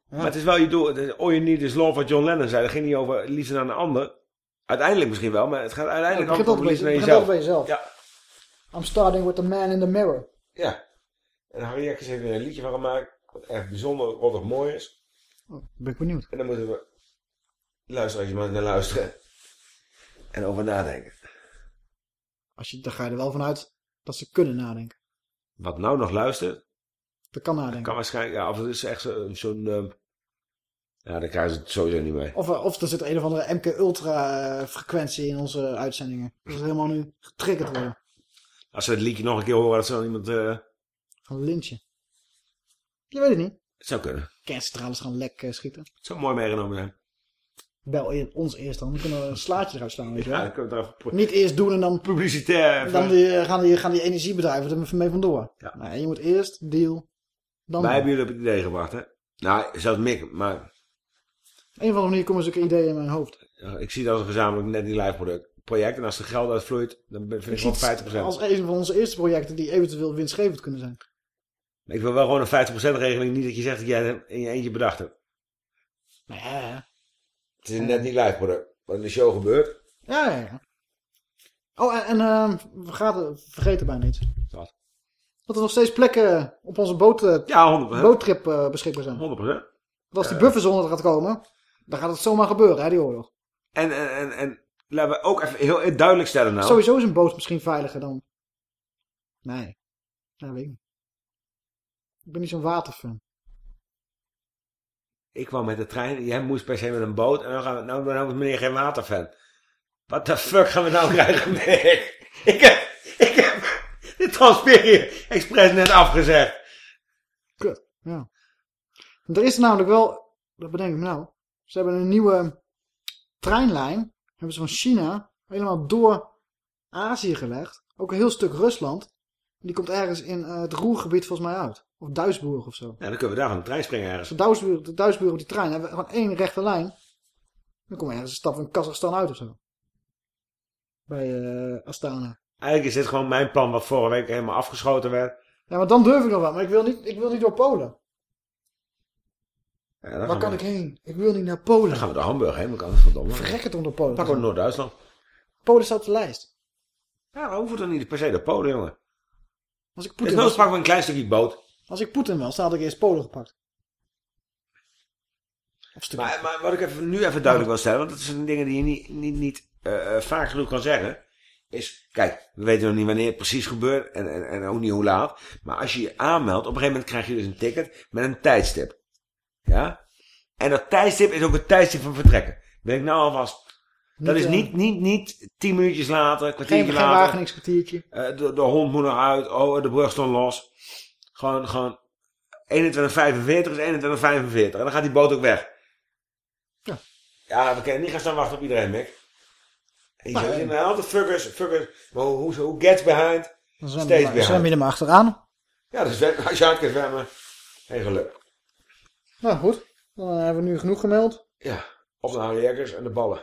Maar het is wel je doel. Het All you need is love, wat John Lennon zei. Dat ging niet over liefde naar een ander. Uiteindelijk misschien wel, maar het gaat Ja, uiteindelijk het ook begint over liefde naar het jezelf. bij jezelf. I'm starting with the man in the mirror. Ja. En Harry Jekkers heeft er een liedje van gemaakt. Wat echt bijzonder, rottig mooi is. Oh, ben ik benieuwd. En dan moeten we luisteraars maar naar luisteren. En over nadenken. Als je, dan ga je er wel vanuit dat ze kunnen nadenken. Wat nou nog luistert, Dat kan nadenken. kan waarschijnlijk... Ja, of het is echt zo- zo'n... ehm, ja, daar krijgen ze het sowieso niet mee. Of, eh, of er zit een of andere MK Ultra eh, frequentie in onze uitzendingen. Dat is helemaal nu getriggerd worden. Als ze het liedje nog een keer horen, dat ze dan iemand... eh, Van lintje. Je weet het niet. het zou kunnen. Kerncentrales gaan lek eh, schieten. Het zou mooi meegenomen zijn. Bel e- ons eerst dan. Kunnen we een slaatje eruit slaan, weet je Ja, wel. Niet eerst doen en dan, Publicitair. even- dan die, eh, gaan, die, gaan die energiebedrijven er mee vandoor. Ja. Nee, je moet eerst deal, dan Wij hebben jullie op het idee gebracht, hè? Nou, zelfs Mick, maar Een of andere manier komen zulke ideeën in mijn hoofd. ja, ik zie dat als een gezamenlijk net niet live product. project. En als er geld uitvloeit, dan vind ik, het 50%. als een van onze eerste projecten die eventueel winstgevend kunnen zijn. Ik wil wel gewoon een 50% regeling. Niet dat je zegt dat jij het in je eentje bedacht hebt. Ja, Het is net niet live product. Wat in de show gebeurt. ja, ja. ja. Oh, en, en ehm, we gaan vergeten bijna iets. Wat? Dat er nog steeds plekken op onze boot, eh, Ja, 100%. boottrip eh, beschikbaar zijn. 100%. Want als die Eh. bufferzone er gaat komen, dan gaat het zomaar gebeuren, hè, die oorlog. En, en, en, en laten we ook even heel duidelijk stellen nou. Sowieso is een boot misschien veiliger dan... Nee. Nee, weet ik niet. Ik ben niet zo'n waterfan. Ik kwam met de trein. Jij moest per se met een boot. En dan gaan we, nou, nou meneer geen waterfan. Wat de fuck gaan we nou krijgen? Nee. Ik heb, ik heb de Transperie Express net afgezegd. Kut, ja. Er is namelijk wel, dat bedenk ik me nou, ze hebben een nieuwe treinlijn, hebben ze van China helemaal door Azië gelegd. Ook een heel stuk Rusland. Die komt ergens in eh, het Roergebied volgens mij uit. Of Duisburg of zo. Ja, dan kunnen we daar van de trein springen ergens. Van Duisburg, de Duisburg op die trein hebben we gewoon één rechte lijn. Dan kom je ergens een stap in Kazachstan uit of zo. Bij eh, Astana. Eigenlijk is dit gewoon mijn plan wat vorige week helemaal afgeschoten werd. Ja, maar dan durf ik nog wel. Maar ik wil niet, ik wil niet door Polen. Ja, dan Waar kan we- ik heen? Ik wil niet naar Polen. Dan gaan we door Hamburg heen. Dan kan het verdomme. Verrek het om door Polen. Pakken we. Noord-Duitsland. Polen staat op de lijst. Ja, we hoeven toch niet per se door Polen, jongen. Als ik Dus Poetin nou was, pakken we een klein stukje boot. Als ik Poetin was, dan had ik eerst Polen gepakt. Maar, maar wat ik even, nu even duidelijk wil stellen, want dat zijn dingen die je niet, niet, niet eh, eh, vaak genoeg kan zeggen, is, kijk, we weten nog niet wanneer het precies gebeurt en, en, en ook niet hoe laat, maar als je je aanmeldt, op een gegeven moment krijg je dus een ticket met een tijdstip. Ja? En dat tijdstip is ook het tijdstip van vertrekken. Ben ik nou alvast. Dat Niet, is eh, niet, niet, niet tien minuutjes later, geen, kwartiertje geen later. Wageningskwartiertje. Eh, de, de hond moet nog uit. Oh, de brug stond los. Gewoon, gewoon 21.45 is 21.45. En dan gaat die boot ook weg. Ja. Ja, we kunnen niet gaan staan wachten op iedereen, Mick. En je zegt ja. inderdaad, altijd fuckers, fuckers. Maar hoe, hoe, hoe gets behind? Dan zwem Steeds je, maar, zwem behind. je er maar achteraan. Ja, dus als je uit kan zwemmen, geen geluk. Nou goed, dan hebben we nu genoeg gemeld. Ja, op de Jekkers en de ballen.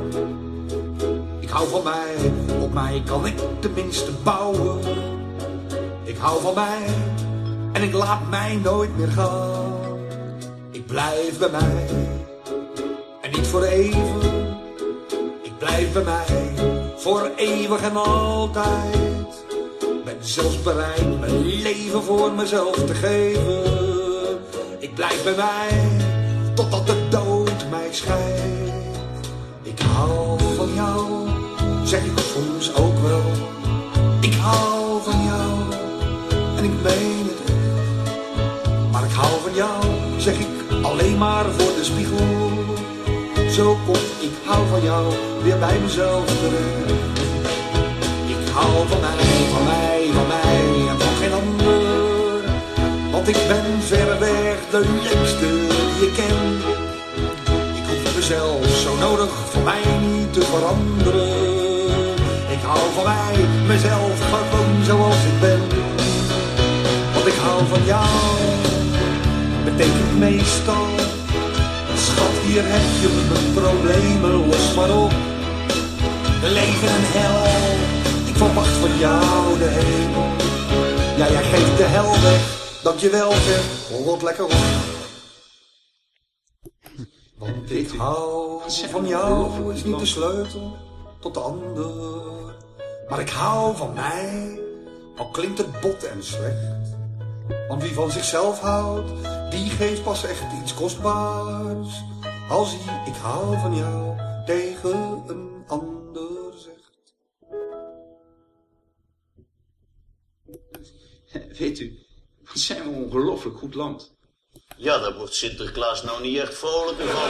Hou van mij, op mij kan ik tenminste bouwen. Ik hou van mij en ik laat mij nooit meer gaan. Ik blijf bij mij en niet voor even. Ik blijf bij mij voor eeuwig en altijd. Ben zelfs bereid mijn leven voor mezelf te geven. Ik blijf bij mij totdat de dood mij scheidt. Ik hou van jou, zeg ik soms ook wel. Ik hou van jou en ik meen het echt. Maar ik hou van jou, zeg ik alleen maar voor de spiegel. Zo kom ik hou van jou weer bij mezelf terecht. Ik hou van mij, van mij, van mij en van geen ander. Want ik ben verreweg de leukste die ik ken. Ik hoef mezelf zo nodig voor mij niet te veranderen. Hou van mij, mezelf gewoon zoals ik ben. Want ik hou van jou, betekent meestal. Schat, hier heb je mijn problemen, los maar op. Leven en hel, ik verwacht van jou de hemel. Ja, jij geeft de hel weg, dankjewel zeg, rot lekker op. Want ik hou van jou, is niet de sleutel tot de ander. Maar ik hou van mij, al klinkt het bot en slecht. Want wie van zichzelf houdt, die geeft pas echt iets kostbaars. Als hij, ik hou van jou, tegen een ander zegt. Weet u, wat zijn we een ongelooflijk goed land. Ja, daar wordt Sinterklaas nou niet echt vrolijker van.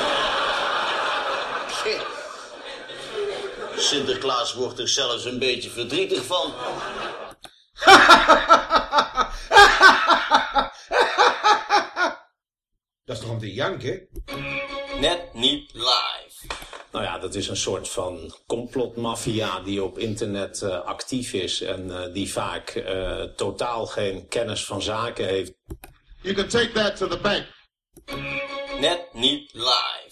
Sinterklaas wordt er zelfs een beetje verdrietig van. Dat is toch om te janken? Net niet live. Nou ja, dat is een soort van complotmafia die op internet eh, actief is en eh, die vaak eh, totaal geen kennis van zaken heeft. You can take that to the bank. Net niet live.